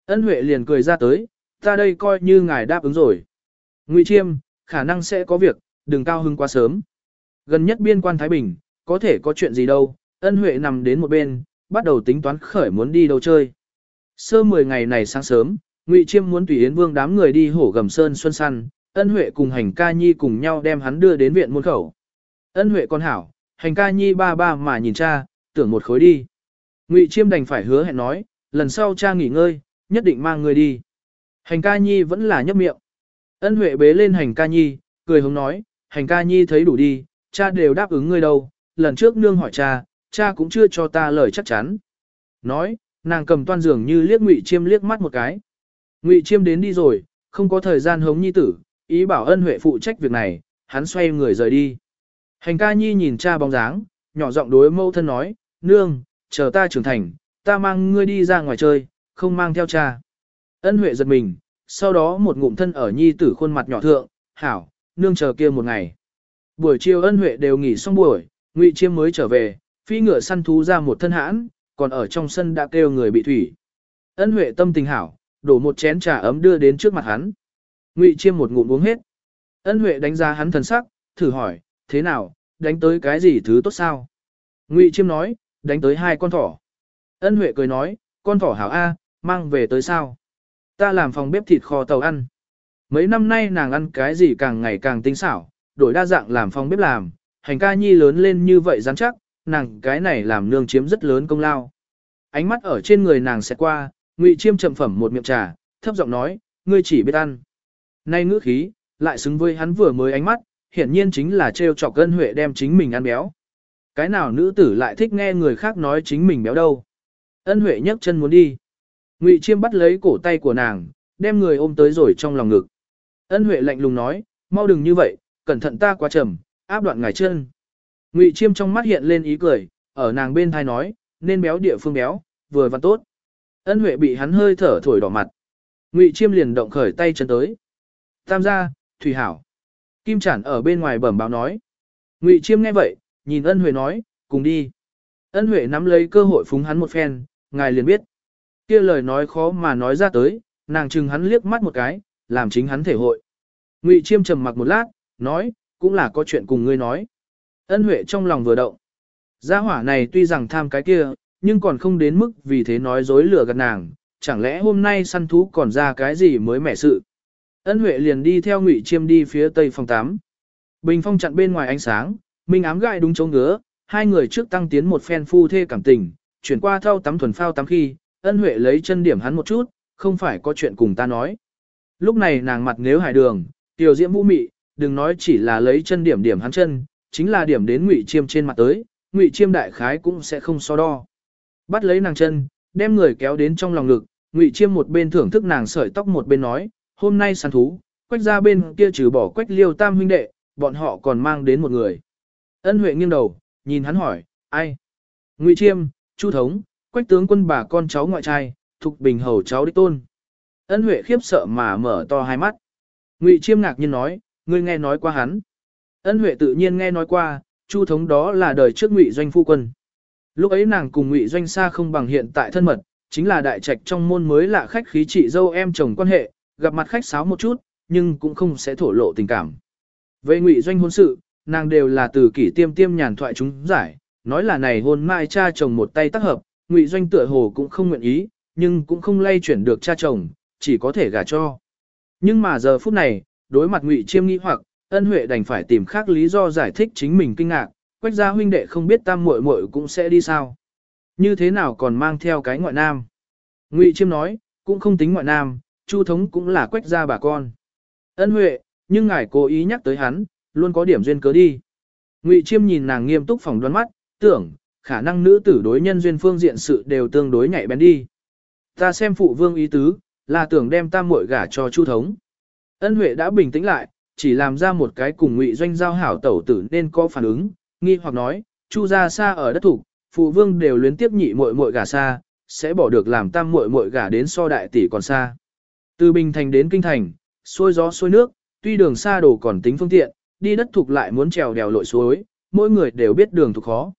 Ân Huệ liền cười ra tới, ta đây coi như ngài đáp ứng rồi. Ngụy Chiêm, khả năng sẽ có việc, đừng cao hưng quá sớm. Gần nhất biên quan Thái Bình, có thể có chuyện gì đâu, ân huệ nằm đến một bên, bắt đầu tính toán khởi muốn đi đâu chơi. Sơ 10 ngày này sáng sớm, Ngụy Chiêm muốn tùy Yến Vương đám người đi hổ gầm sơn xuân săn, ân huệ cùng hành ca nhi cùng nhau đem hắn đưa đến viện môn khẩu. Ân huệ con hảo, hành ca nhi ba ba mà nhìn cha, tưởng một khối đi. Ngụy Chiêm đành phải hứa hẹn nói, lần sau cha nghỉ ngơi, nhất định mang người đi. Hành ca nhi vẫn là nhấp miệng. Ân huệ bế lên hành ca nhi, cười hống nói, hành ca nhi thấy đủ đi, cha đều đáp ứng ngươi đâu, lần trước nương hỏi cha, cha cũng chưa cho ta lời chắc chắn. Nói, nàng cầm toan giường như liếc ngụy chiêm liếc mắt một cái. Ngụy chiêm đến đi rồi, không có thời gian hống nhi tử, ý bảo ân huệ phụ trách việc này, hắn xoay người rời đi. Hành ca nhi nhìn cha bóng dáng, nhỏ giọng đối mâu thân nói, nương, chờ ta trưởng thành, ta mang ngươi đi ra ngoài chơi, không mang theo cha. Ân huệ giật mình, sau đó một ngụm thân ở nhi tử khuôn mặt nhỏ thượng, hảo, nương chờ kia một ngày. Buổi chiều ân huệ đều nghỉ xong buổi, ngụy chiêm mới trở về, phi ngựa săn thú ra một thân hãn, còn ở trong sân đã kêu người bị thủy. Ân huệ tâm tình hảo, đổ một chén trà ấm đưa đến trước mặt hắn. Ngụy chiêm một ngụm uống hết. Ân huệ đánh giá hắn thần sắc, thử hỏi, thế nào, đánh tới cái gì thứ tốt sao? Ngụy chiêm nói, đánh tới hai con thỏ. Ân huệ cười nói, con thỏ hảo A, mang về tới sao? Ta làm phòng bếp thịt kho tàu ăn. Mấy năm nay nàng ăn cái gì càng ngày càng tinh xảo, đổi đa dạng làm phòng bếp làm, hành ca nhi lớn lên như vậy rắn chắc, nàng cái này làm nương chiếm rất lớn công lao. Ánh mắt ở trên người nàng sẽ qua, ngụy chiêm chậm phẩm một miệng trà, thấp giọng nói, ngươi chỉ biết ăn. Nay ngữ khí, lại xứng với hắn vừa mới ánh mắt, hiển nhiên chính là trêu chọc gân huệ đem chính mình ăn béo. Cái nào nữ tử lại thích nghe người khác nói chính mình béo đâu. Ân huệ nhấc chân muốn đi. Ngụy chiêm bắt lấy cổ tay của nàng, đem người ôm tới rồi trong lòng ngực. Ân Huệ lạnh lùng nói, mau đừng như vậy, cẩn thận ta quá trầm, áp đoạn ngài chân. Ngụy Chiêm trong mắt hiện lên ý cười, ở nàng bên thai nói, nên béo địa phương béo, vừa và tốt. Ân Huệ bị hắn hơi thở thổi đỏ mặt. Ngụy Chiêm liền động khởi tay chân tới. Tam gia, Thủy Hảo. Kim Trản ở bên ngoài bẩm báo nói. Ngụy Chiêm nghe vậy, nhìn Ân Huệ nói, cùng đi. Ân Huệ nắm lấy cơ hội phúng hắn một phen, ngài liền biết kia lời nói khó mà nói ra tới, nàng chừng hắn liếc mắt một cái, làm chính hắn thể hội. Ngụy Chiêm trầm mặc một lát, nói, cũng là có chuyện cùng ngươi nói. Ân Huệ trong lòng vừa động. Gia hỏa này tuy rằng tham cái kia, nhưng còn không đến mức vì thế nói dối lừa gạt nàng, chẳng lẽ hôm nay săn thú còn ra cái gì mới mẻ sự. Ân Huệ liền đi theo Ngụy Chiêm đi phía tây phòng 8. Bình phong chặn bên ngoài ánh sáng, Minh ám gai đúng chỗ ngứa, hai người trước tăng tiến một phen phu thê cảm tình, chuyển qua thao tắm thuần phao tắm khi, Ân Huệ lấy chân điểm hắn một chút, không phải có chuyện cùng ta nói. Lúc này nàng mặt nếu hải đường, tiểu diễm vũ mị, đừng nói chỉ là lấy chân điểm điểm hắn chân, chính là điểm đến Ngụy Chiêm trên mặt tới, Ngụy Chiêm đại khái cũng sẽ không so đo. Bắt lấy nàng chân, đem người kéo đến trong lòng ngực, Ngụy Chiêm một bên thưởng thức nàng sợi tóc một bên nói, hôm nay săn thú, quách ra bên kia trừ bỏ quách liêu tam huynh đệ, bọn họ còn mang đến một người. Ân Huệ nghiêng đầu, nhìn hắn hỏi, ai? Ngụy Chiêm, Chu Thống, quách tướng quân bà con cháu ngoại trai, thuộc Bình Hầu cháu đích tôn. Ân Huệ khiếp sợ mà mở to hai mắt. Ngụy Chiêm ngạc nhiên nói, ngươi nghe nói qua hắn. Ân Huệ tự nhiên nghe nói qua, Chu Thống đó là đời trước Ngụy Doanh phu quân. Lúc ấy nàng cùng Ngụy Doanh xa không bằng hiện tại thân mật, chính là đại trạch trong môn mới lạ khách khí chị dâu em chồng quan hệ, gặp mặt khách sáo một chút, nhưng cũng không sẽ thổ lộ tình cảm. Về Ngụy Doanh hôn sự, nàng đều là từ kỷ tiêm tiêm nhàn thoại chúng giải, nói là này hôn mai cha chồng một tay tác hợp, Ngụy Doanh tựa hồ cũng không nguyện ý, nhưng cũng không lay chuyển được cha chồng, chỉ có thể gả cho. Nhưng mà giờ phút này, đối mặt Ngụy Chiêm nghĩ hoặc, Ân Huệ đành phải tìm khác lý do giải thích chính mình kinh ngạc, quách gia huynh đệ không biết tam muội muội cũng sẽ đi sao. Như thế nào còn mang theo cái ngoại nam. Ngụy Chiêm nói, cũng không tính ngoại nam, Chu Thống cũng là quách gia bà con. Ân Huệ, nhưng ngài cố ý nhắc tới hắn, luôn có điểm duyên cớ đi. Ngụy Chiêm nhìn nàng nghiêm túc phỏng đoán mắt, tưởng, khả năng nữ tử đối nhân duyên phương diện sự đều tương đối nhạy bén đi. Ta xem phụ vương ý tứ, là tưởng đem tam muội gả cho Chu Thống. Ân Huệ đã bình tĩnh lại, chỉ làm ra một cái cùng Ngụy Doanh giao hảo tẩu tử nên có phản ứng, nghi hoặc nói, Chu gia xa ở đất thủ, phụ vương đều luyến tiếp nhị muội muội gả xa, sẽ bỏ được làm tam muội muội gả đến so đại tỷ còn xa. Từ Bình Thành đến Kinh Thành, xôi gió xôi nước, tuy đường xa đồ còn tính phương tiện, đi đất thuộc lại muốn trèo đèo lội suối, mỗi người đều biết đường thuộc khó.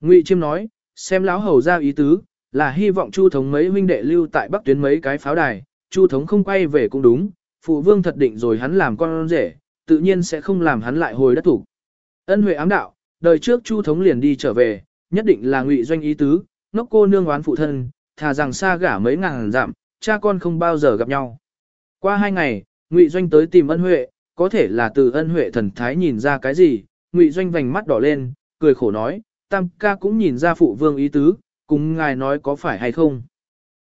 Ngụy Chiêm nói, xem lão hầu ra ý tứ, là hy vọng Chu thống mấy huynh đệ lưu tại Bắc tuyến mấy cái pháo đài, Chu thống không quay về cũng đúng, phụ vương thật định rồi hắn làm con rể, tự nhiên sẽ không làm hắn lại hồi đất thủ. Ân Huệ ám đạo, đời trước Chu thống liền đi trở về, nhất định là Ngụy doanh ý tứ, nóc cô nương oán phụ thân, thà rằng xa gả mấy ngàn dặm, cha con không bao giờ gặp nhau. Qua hai ngày, Ngụy Doanh tới tìm ân huệ, có thể là từ ân huệ thần thái nhìn ra cái gì, Ngụy Doanh vành mắt đỏ lên, cười khổ nói, tam ca cũng nhìn ra phụ vương ý tứ, cùng ngài nói có phải hay không.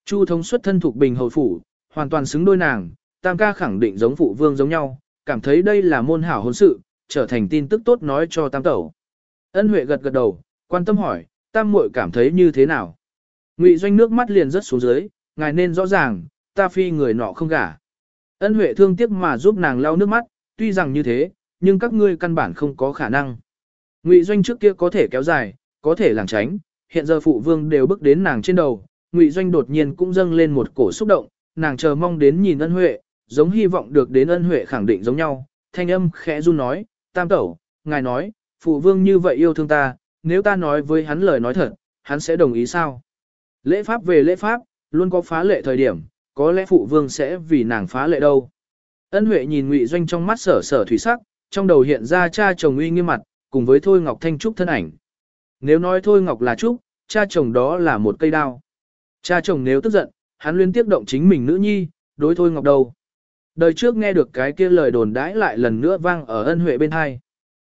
Chu thống xuất thân thuộc bình hầu phủ, hoàn toàn xứng đôi nàng, tam ca khẳng định giống phụ vương giống nhau, cảm thấy đây là môn hảo hôn sự, trở thành tin tức tốt nói cho tam tẩu. Ân huệ gật gật đầu, quan tâm hỏi, tam muội cảm thấy như thế nào. Ngụy Doanh nước mắt liền rớt xuống dưới, ngài nên rõ ràng, ta phi người nọ không gả. Ân Huệ thương tiếc mà giúp nàng lau nước mắt, tuy rằng như thế, nhưng các ngươi căn bản không có khả năng. Ngụy Doanh trước kia có thể kéo dài, có thể làng tránh, hiện giờ phụ vương đều bước đến nàng trên đầu, Ngụy Doanh đột nhiên cũng dâng lên một cổ xúc động, nàng chờ mong đến nhìn Ân Huệ, giống hy vọng được đến Ân Huệ khẳng định giống nhau, thanh âm khẽ run nói, tam tẩu, ngài nói, phụ vương như vậy yêu thương ta, nếu ta nói với hắn lời nói thật, hắn sẽ đồng ý sao? Lễ pháp về lễ pháp, luôn có phá lệ thời điểm, có lẽ phụ vương sẽ vì nàng phá lệ đâu. Ân Huệ nhìn Ngụy Doanh trong mắt sở sở thủy sắc, trong đầu hiện ra cha chồng uy nghiêm mặt, cùng với Thôi Ngọc Thanh Trúc thân ảnh. Nếu nói Thôi Ngọc là Trúc, cha chồng đó là một cây đao. Cha chồng nếu tức giận, hắn liên tiếp động chính mình nữ nhi, đối Thôi Ngọc đầu. Đời trước nghe được cái kia lời đồn đãi lại lần nữa vang ở Ân Huệ bên hai.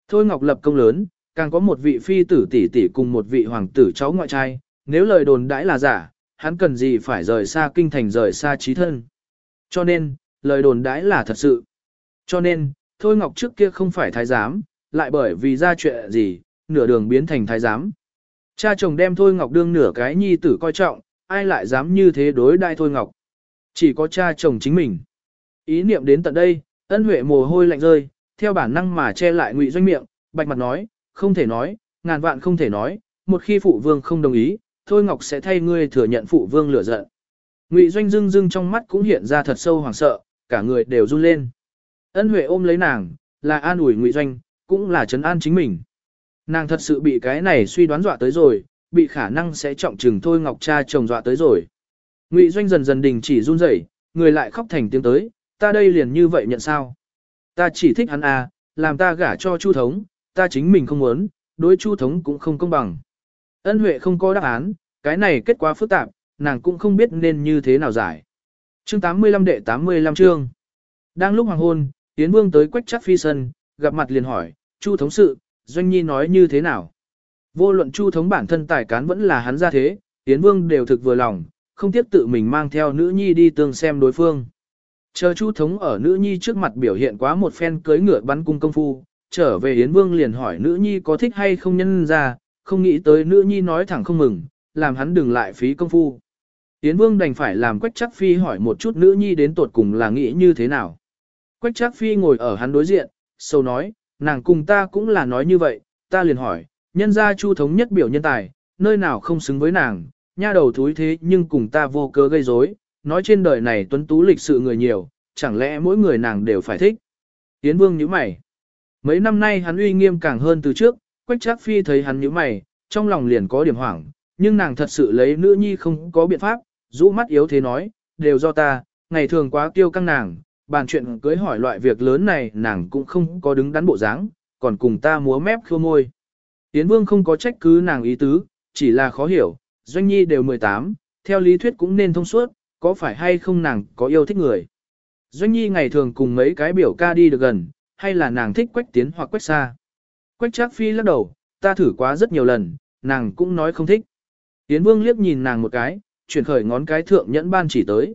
Thôi Ngọc lập công lớn, càng có một vị phi tử tỷ tỷ cùng một vị hoàng tử cháu ngoại trai, nếu lời đồn đãi là giả, hắn cần gì phải rời xa kinh thành rời xa trí thân. Cho nên, lời đồn đãi là thật sự. Cho nên, Thôi Ngọc trước kia không phải thái giám, lại bởi vì ra chuyện gì, nửa đường biến thành thái giám. Cha chồng đem Thôi Ngọc đương nửa cái nhi tử coi trọng, ai lại dám như thế đối đại Thôi Ngọc. Chỉ có cha chồng chính mình. Ý niệm đến tận đây, ân huệ mồ hôi lạnh rơi, theo bản năng mà che lại ngụy doanh miệng, bạch mặt nói, không thể nói, ngàn vạn không thể nói, một khi phụ vương không đồng ý, Thôi Ngọc sẽ thay ngươi thừa nhận phụ vương lửa giận. Ngụy Doanh dưng dưng trong mắt cũng hiện ra thật sâu hoảng sợ, cả người đều run lên. Ân Huệ ôm lấy nàng, là an ủi Ngụy Doanh, cũng là trấn an chính mình. Nàng thật sự bị cái này suy đoán dọa tới rồi, bị khả năng sẽ trọng trừng Thôi Ngọc cha chồng dọa tới rồi. Ngụy Doanh dần dần đình chỉ run rẩy, người lại khóc thành tiếng tới, ta đây liền như vậy nhận sao? Ta chỉ thích hắn à, làm ta gả cho Chu thống, ta chính mình không muốn, đối Chu thống cũng không công bằng. Ân Huệ không có đáp án, cái này kết quả phức tạp, nàng cũng không biết nên như thế nào giải. Chương 85 đệ 85 chương. Đang lúc hoàng hôn, Tiến Vương tới Quách Chắc Phi sân, gặp mặt liền hỏi, Chu thống sự, Doanh Nhi nói như thế nào? Vô luận Chu thống bản thân tài cán vẫn là hắn ra thế, Yến Vương đều thực vừa lòng, không tiếp tự mình mang theo nữ nhi đi tương xem đối phương. Chờ Chu thống ở nữ nhi trước mặt biểu hiện quá một phen cưới ngựa bắn cung công phu, trở về Yến Vương liền hỏi nữ nhi có thích hay không nhân ra, không nghĩ tới nữ nhi nói thẳng không mừng, làm hắn đừng lại phí công phu. Yến Vương đành phải làm Quách Trác Phi hỏi một chút nữ nhi đến tột cùng là nghĩ như thế nào. Quách Trác Phi ngồi ở hắn đối diện, sâu nói, nàng cùng ta cũng là nói như vậy, ta liền hỏi, nhân gia chu thống nhất biểu nhân tài, nơi nào không xứng với nàng, nha đầu thúi thế nhưng cùng ta vô cớ gây rối, nói trên đời này tuấn tú lịch sự người nhiều, chẳng lẽ mỗi người nàng đều phải thích. tiến Vương nhíu mày. Mấy năm nay hắn uy nghiêm càng hơn từ trước, Quách Trác Phi thấy hắn nhíu mày, trong lòng liền có điểm hoảng, nhưng nàng thật sự lấy nữ nhi không có biện pháp, rũ mắt yếu thế nói, đều do ta, ngày thường quá tiêu căng nàng, bàn chuyện cưới hỏi loại việc lớn này nàng cũng không có đứng đắn bộ dáng, còn cùng ta múa mép khô môi. Yến Vương không có trách cứ nàng ý tứ, chỉ là khó hiểu, Doanh Nhi đều 18, theo lý thuyết cũng nên thông suốt, có phải hay không nàng có yêu thích người. Doanh Nhi ngày thường cùng mấy cái biểu ca đi được gần, hay là nàng thích quách tiến hoặc quách xa. Quách Trác Phi lắc đầu, ta thử quá rất nhiều lần, nàng cũng nói không thích. Yến Vương liếc nhìn nàng một cái, chuyển khởi ngón cái thượng nhẫn ban chỉ tới.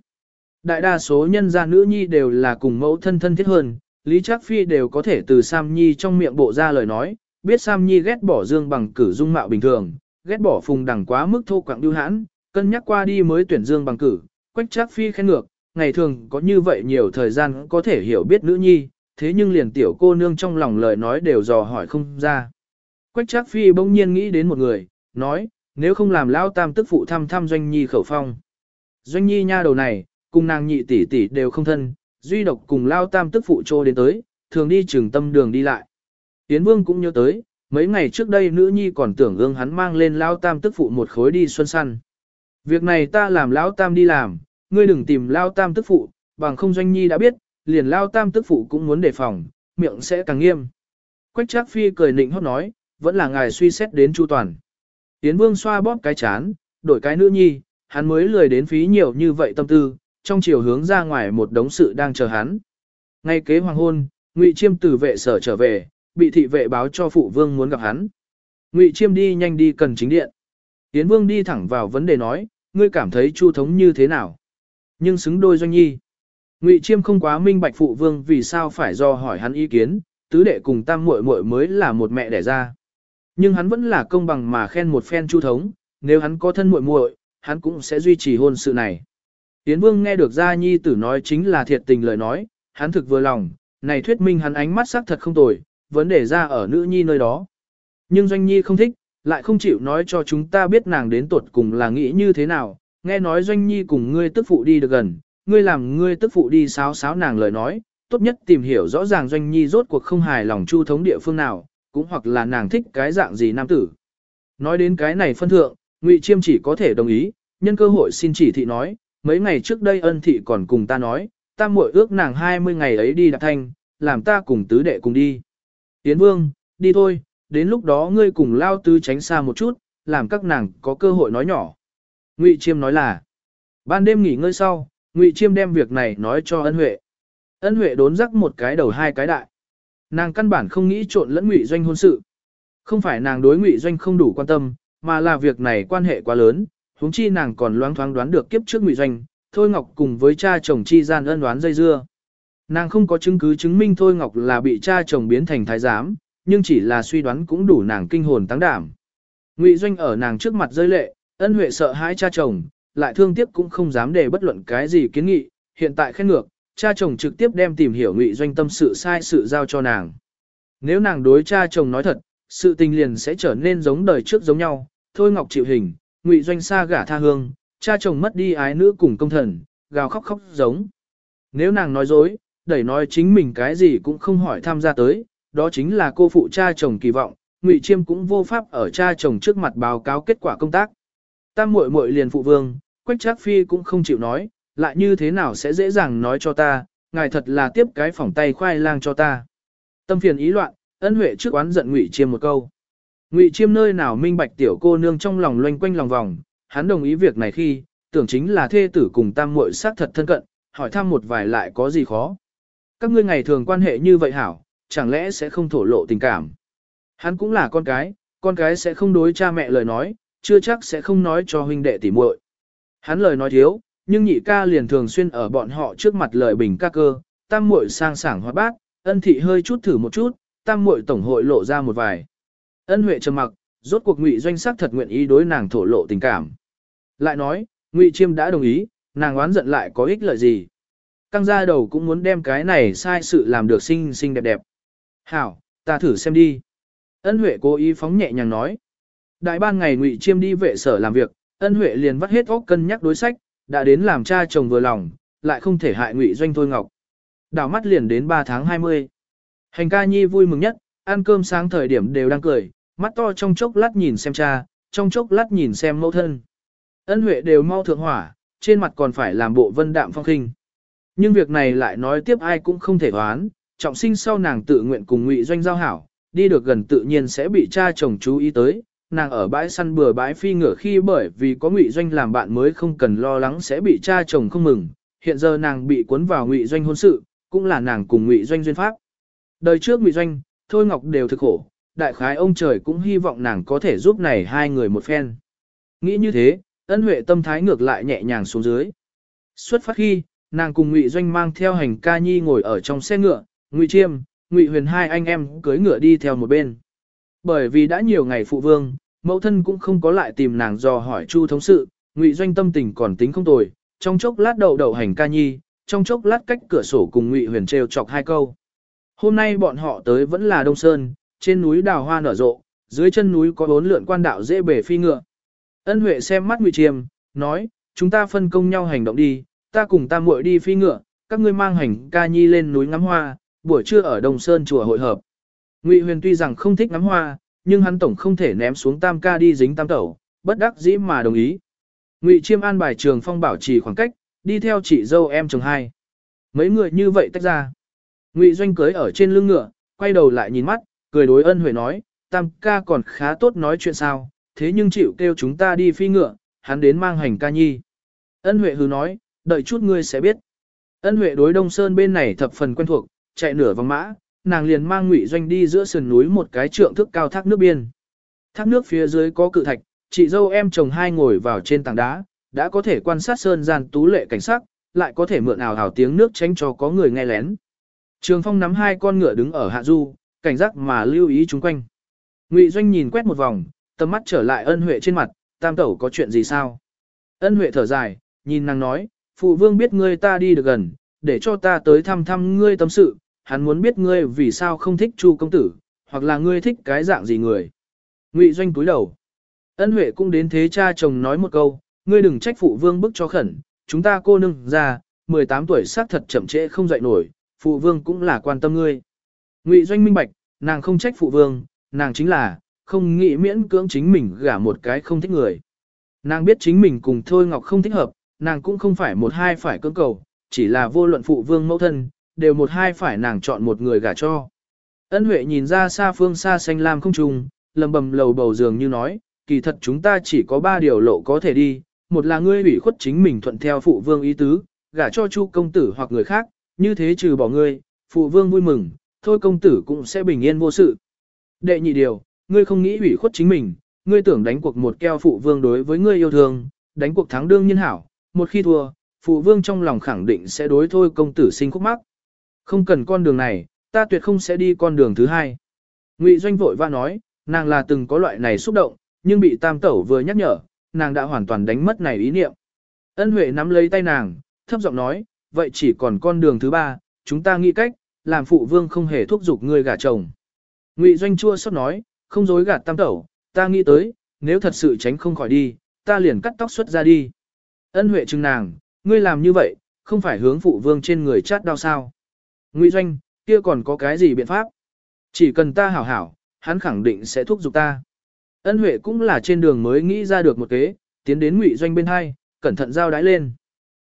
Đại đa số nhân gia nữ nhi đều là cùng mẫu thân thân thiết hơn, Lý Trác Phi đều có thể từ Sam Nhi trong miệng bộ ra lời nói, biết Sam Nhi ghét bỏ Dương bằng cử dung mạo bình thường, ghét bỏ Phùng Đằng quá mức thô quạng lưu hãn, cân nhắc qua đi mới tuyển Dương bằng cử, Quách Trác Phi khen ngược, ngày thường có như vậy nhiều thời gian có thể hiểu biết nữ nhi, thế nhưng liền tiểu cô nương trong lòng lời nói đều dò hỏi không ra. Quách Trác Phi bỗng nhiên nghĩ đến một người, nói, nếu không làm lão tam tức phụ thăm thăm Doanh Nhi khẩu phong. Doanh Nhi nha đầu này, cùng nàng nhị tỷ tỷ đều không thân, duy độc cùng lao tam tức phụ trô đến tới, thường đi trường tâm đường đi lại. Tiến Vương cũng nhớ tới, mấy ngày trước đây nữ nhi còn tưởng ương hắn mang lên lao tam tức phụ một khối đi xuân săn. Việc này ta làm lão tam đi làm, ngươi đừng tìm lao tam tức phụ, bằng không doanh nhi đã biết, liền lao tam tức phụ cũng muốn đề phòng, miệng sẽ càng nghiêm. Quách Trác Phi cười nịnh hót nói, vẫn là ngài suy xét đến chu toàn. Tiến Vương xoa bóp cái chán, đổi cái nữ nhi, hắn mới lười đến phí nhiều như vậy tâm tư, trong chiều hướng ra ngoài một đống sự đang chờ hắn. Ngay kế hoàng hôn, Ngụy Chiêm từ vệ sở trở về, bị thị vệ báo cho phụ vương muốn gặp hắn. Ngụy Chiêm đi nhanh đi cần chính điện. Tiến Vương đi thẳng vào vấn đề nói, ngươi cảm thấy Chu thống như thế nào? Nhưng xứng đôi doanh nhi. Ngụy Chiêm không quá minh bạch phụ vương vì sao phải do hỏi hắn ý kiến, tứ đệ cùng tam muội muội mới là một mẹ đẻ ra. Nhưng hắn vẫn là công bằng mà khen một phen Chu thống, nếu hắn có thân muội muội, hắn cũng sẽ duy trì hôn sự này. Yến Vương nghe được Gia Nhi tử nói chính là thiệt tình lời nói, hắn thực vừa lòng, này thuyết minh hắn ánh mắt sắc thật không tồi, vấn đề ra ở nữ nhi nơi đó. Nhưng Doanh Nhi không thích, lại không chịu nói cho chúng ta biết nàng đến tuột cùng là nghĩ như thế nào, nghe nói Doanh Nhi cùng ngươi tức phụ đi được gần, ngươi làm ngươi tức phụ đi sáo sáo nàng lời nói, tốt nhất tìm hiểu rõ ràng Doanh Nhi rốt cuộc không hài lòng chu thống địa phương nào, cũng hoặc là nàng thích cái dạng gì nam tử. Nói đến cái này phân thượng, Ngụy Chiêm chỉ có thể đồng ý, nhân cơ hội xin chỉ thị nói, mấy ngày trước đây ân thị còn cùng ta nói, ta muội ước nàng 20 ngày ấy đi đạp thanh, làm ta cùng tứ đệ cùng đi. Tiến vương, đi thôi, đến lúc đó ngươi cùng lao tứ tránh xa một chút, làm các nàng có cơ hội nói nhỏ. Ngụy Chiêm nói là, ban đêm nghỉ ngơi sau, Ngụy Chiêm đem việc này nói cho ân huệ. Ân huệ đốn rắc một cái đầu hai cái đại. Nàng căn bản không nghĩ trộn lẫn Ngụy Doanh hôn sự. Không phải nàng đối Ngụy Doanh không đủ quan tâm, mà là việc này quan hệ quá lớn, huống chi nàng còn loáng thoáng đoán được kiếp trước ngụy doanh, Thôi Ngọc cùng với cha chồng chi gian ân đoán dây dưa. Nàng không có chứng cứ chứng minh Thôi Ngọc là bị cha chồng biến thành thái giám, nhưng chỉ là suy đoán cũng đủ nàng kinh hồn tăng đảm. Ngụy Doanh ở nàng trước mặt rơi lệ, ân huệ sợ hãi cha chồng, lại thương tiếc cũng không dám để bất luận cái gì kiến nghị, hiện tại khen ngược, cha chồng trực tiếp đem tìm hiểu Ngụy Doanh tâm sự sai sự giao cho nàng. Nếu nàng đối cha chồng nói thật, sự tình liền sẽ trở nên giống đời trước giống nhau, Thôi Ngọc chịu hình, ngụy doanh xa gả tha hương, cha chồng mất đi ái nữ cùng công thần, gào khóc khóc giống. Nếu nàng nói dối, đẩy nói chính mình cái gì cũng không hỏi tham gia tới, đó chính là cô phụ cha chồng kỳ vọng, ngụy chiêm cũng vô pháp ở cha chồng trước mặt báo cáo kết quả công tác. Tam muội muội liền phụ vương, quách trác phi cũng không chịu nói, lại như thế nào sẽ dễ dàng nói cho ta, ngài thật là tiếp cái phỏng tay khoai lang cho ta. Tâm phiền ý loạn, ân huệ trước oán giận ngụy chiêm một câu. Ngụy Chiêm nơi nào minh bạch tiểu cô nương trong lòng loanh quanh lòng vòng, hắn đồng ý việc này khi, tưởng chính là thê tử cùng tam muội sát thật thân cận, hỏi thăm một vài lại có gì khó. Các ngươi ngày thường quan hệ như vậy hảo, chẳng lẽ sẽ không thổ lộ tình cảm. Hắn cũng là con cái, con cái sẽ không đối cha mẹ lời nói, chưa chắc sẽ không nói cho huynh đệ tỉ muội. Hắn lời nói thiếu, nhưng nhị ca liền thường xuyên ở bọn họ trước mặt lời bình ca cơ, tam muội sang sảng hoa bác, ân thị hơi chút thử một chút, tam muội tổng hội lộ ra một vài. Ân huệ trầm mặc, rốt cuộc ngụy doanh sắc thật nguyện ý đối nàng thổ lộ tình cảm. Lại nói, ngụy chiêm đã đồng ý, nàng oán giận lại có ích lợi gì. Căng ra đầu cũng muốn đem cái này sai sự làm được xinh xinh đẹp đẹp. Hảo, ta thử xem đi. Ân Huệ cố ý phóng nhẹ nhàng nói. Đại ban ngày Ngụy Chiêm đi vệ sở làm việc, Ân Huệ liền vắt hết óc cân nhắc đối sách, đã đến làm cha chồng vừa lòng, lại không thể hại Ngụy Doanh Thôi Ngọc. Đảo mắt liền đến 3 tháng 20. Hành ca nhi vui mừng nhất, ăn cơm sáng thời điểm đều đang cười, mắt to trong chốc lát nhìn xem cha, trong chốc lát nhìn xem mẫu thân. Ân Huệ đều mau thượng hỏa, trên mặt còn phải làm bộ vân đạm phong khinh. Nhưng việc này lại nói tiếp ai cũng không thể đoán, trọng sinh sau nàng tự nguyện cùng Ngụy Doanh giao hảo, đi được gần tự nhiên sẽ bị cha chồng chú ý tới. Nàng ở bãi săn bừa bãi phi ngựa khi bởi vì có Ngụy Doanh làm bạn mới không cần lo lắng sẽ bị cha chồng không mừng. Hiện giờ nàng bị cuốn vào Ngụy Doanh hôn sự, cũng là nàng cùng Ngụy Doanh duyên pháp. Đời trước Ngụy Doanh, Thôi Ngọc đều thực khổ, đại khái ông trời cũng hy vọng nàng có thể giúp này hai người một phen. Nghĩ như thế, ân huệ tâm thái ngược lại nhẹ nhàng xuống dưới. Xuất phát khi, nàng cùng Ngụy Doanh mang theo hành ca nhi ngồi ở trong xe ngựa, Ngụy Chiêm, Ngụy Huyền hai anh em cưới ngựa đi theo một bên. Bởi vì đã nhiều ngày phụ vương, mẫu thân cũng không có lại tìm nàng dò hỏi Chu thống sự, Ngụy Doanh tâm tình còn tính không tồi, trong chốc lát đậu đậu hành ca nhi, trong chốc lát cách cửa sổ cùng Ngụy Huyền trêu chọc hai câu. Hôm nay bọn họ tới vẫn là Đông Sơn, trên núi đào hoa nở rộ, dưới chân núi có bốn lượn quan đạo dễ bể phi ngựa. Ân Huệ xem mắt Ngụy Chiêm, nói, chúng ta phân công nhau hành động đi, ta cùng ta muội đi phi ngựa, các ngươi mang hành ca nhi lên núi ngắm hoa, buổi trưa ở Đồng Sơn chùa hội hợp. Ngụy Huyền tuy rằng không thích ngắm hoa, nhưng hắn tổng không thể ném xuống tam ca đi dính tam tẩu, bất đắc dĩ mà đồng ý. Ngụy Chiêm an bài trường phong bảo trì khoảng cách, đi theo chị dâu em chồng hai. Mấy người như vậy tách ra. Ngụy Doanh cưới ở trên lưng ngựa, quay đầu lại nhìn mắt, cười đối ân huệ nói, tam ca còn khá tốt nói chuyện sao, thế nhưng chịu kêu chúng ta đi phi ngựa, hắn đến mang hành ca nhi. Ân huệ hứ nói, đợi chút ngươi sẽ biết. Ân huệ đối Đông Sơn bên này thập phần quen thuộc, chạy nửa vòng mã, nàng liền mang Ngụy Doanh đi giữa sườn núi một cái trượng thức cao thác nước biên. Thác nước phía dưới có cự thạch, chị dâu em chồng hai ngồi vào trên tảng đá, đã có thể quan sát sơn gian tú lệ cảnh sắc, lại có thể mượn ảo ảo tiếng nước tránh cho có người nghe lén. Trường Phong nắm hai con ngựa đứng ở hạ du, cảnh giác mà lưu ý chúng quanh. Ngụy Doanh nhìn quét một vòng, tầm mắt trở lại ân huệ trên mặt, tam tẩu có chuyện gì sao? Ân huệ thở dài, nhìn nàng nói, phụ vương biết ngươi ta đi được gần, để cho ta tới thăm thăm ngươi tâm sự, hắn muốn biết ngươi vì sao không thích Chu công tử, hoặc là ngươi thích cái dạng gì người. Ngụy Doanh cúi đầu. Ân Huệ cũng đến thế cha chồng nói một câu, ngươi đừng trách phụ vương bức cho khẩn, chúng ta cô nương ra, 18 tuổi xác thật chậm trễ không dậy nổi, phụ vương cũng là quan tâm ngươi. Ngụy Doanh minh bạch, nàng không trách phụ vương, nàng chính là, không nghĩ miễn cưỡng chính mình gả một cái không thích người. Nàng biết chính mình cùng Thôi Ngọc không thích hợp, nàng cũng không phải một hai phải cưỡng cầu, chỉ là vô luận phụ vương mẫu thân, đều một hai phải nàng chọn một người gả cho. Ân Huệ nhìn ra xa phương xa xanh lam không trùng, lầm bầm lầu bầu dường như nói, kỳ thật chúng ta chỉ có ba điều lộ có thể đi, một là ngươi ủy khuất chính mình thuận theo phụ vương ý tứ, gả cho chu công tử hoặc người khác, như thế trừ bỏ ngươi, phụ vương vui mừng, thôi công tử cũng sẽ bình yên vô sự. Đệ nhị điều, ngươi không nghĩ ủy khuất chính mình, ngươi tưởng đánh cuộc một keo phụ vương đối với ngươi yêu thương, đánh cuộc thắng đương nhiên hảo, một khi thua, phụ vương trong lòng khẳng định sẽ đối thôi công tử sinh khúc mắc. Không cần con đường này, ta tuyệt không sẽ đi con đường thứ hai. Ngụy Doanh vội va nói, nàng là từng có loại này xúc động, nhưng bị tam tẩu vừa nhắc nhở, nàng đã hoàn toàn đánh mất này ý niệm. Ân Huệ nắm lấy tay nàng, thấp giọng nói, vậy chỉ còn con đường thứ ba, chúng ta nghĩ cách, làm phụ vương không hề thúc giục ngươi gả chồng. Ngụy Doanh chua xót nói, không dối gạt tam tẩu, ta nghĩ tới, nếu thật sự tránh không khỏi đi, ta liền cắt tóc xuất ra đi. Ân Huệ chừng nàng, ngươi làm như vậy, không phải hướng phụ vương trên người chát đau sao. Ngụy Doanh, kia còn có cái gì biện pháp? Chỉ cần ta hảo hảo, hắn khẳng định sẽ thúc giục ta. Ân Huệ cũng là trên đường mới nghĩ ra được một kế, tiến đến Ngụy Doanh bên hai, cẩn thận giao đái lên.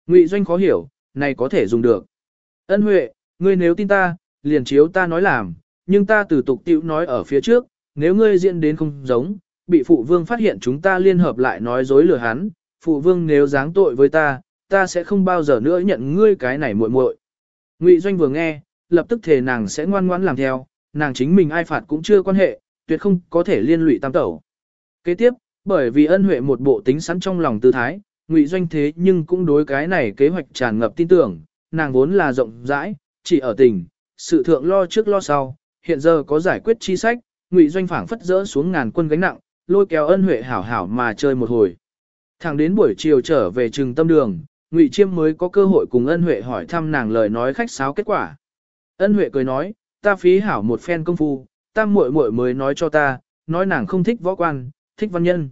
Ngụy Doanh khó hiểu, này có thể dùng được. Ân Huệ, ngươi nếu tin ta, liền chiếu ta nói làm, nhưng ta từ tục tiểu nói ở phía trước, nếu ngươi diễn đến không giống, bị phụ vương phát hiện chúng ta liên hợp lại nói dối lừa hắn, phụ vương nếu giáng tội với ta, ta sẽ không bao giờ nữa nhận ngươi cái này muội muội. Ngụy Doanh vừa nghe, lập tức thề nàng sẽ ngoan ngoãn làm theo, nàng chính mình ai phạt cũng chưa quan hệ, tuyệt không có thể liên lụy tam tẩu. Kế tiếp, bởi vì ân huệ một bộ tính sẵn trong lòng tư thái, Ngụy Doanh thế nhưng cũng đối cái này kế hoạch tràn ngập tin tưởng, nàng vốn là rộng rãi, chỉ ở tình, sự thượng lo trước lo sau, hiện giờ có giải quyết chi sách, Ngụy Doanh phảng phất dỡ xuống ngàn quân gánh nặng, lôi kéo ân huệ hảo hảo mà chơi một hồi. Thẳng đến buổi chiều trở về trừng tâm đường, Ngụy Chiêm mới có cơ hội cùng ân huệ hỏi thăm nàng lời nói khách sáo kết quả. Ân huệ cười nói, ta phí hảo một phen công phu, tam muội muội mới nói cho ta, nói nàng không thích võ quan, thích văn nhân.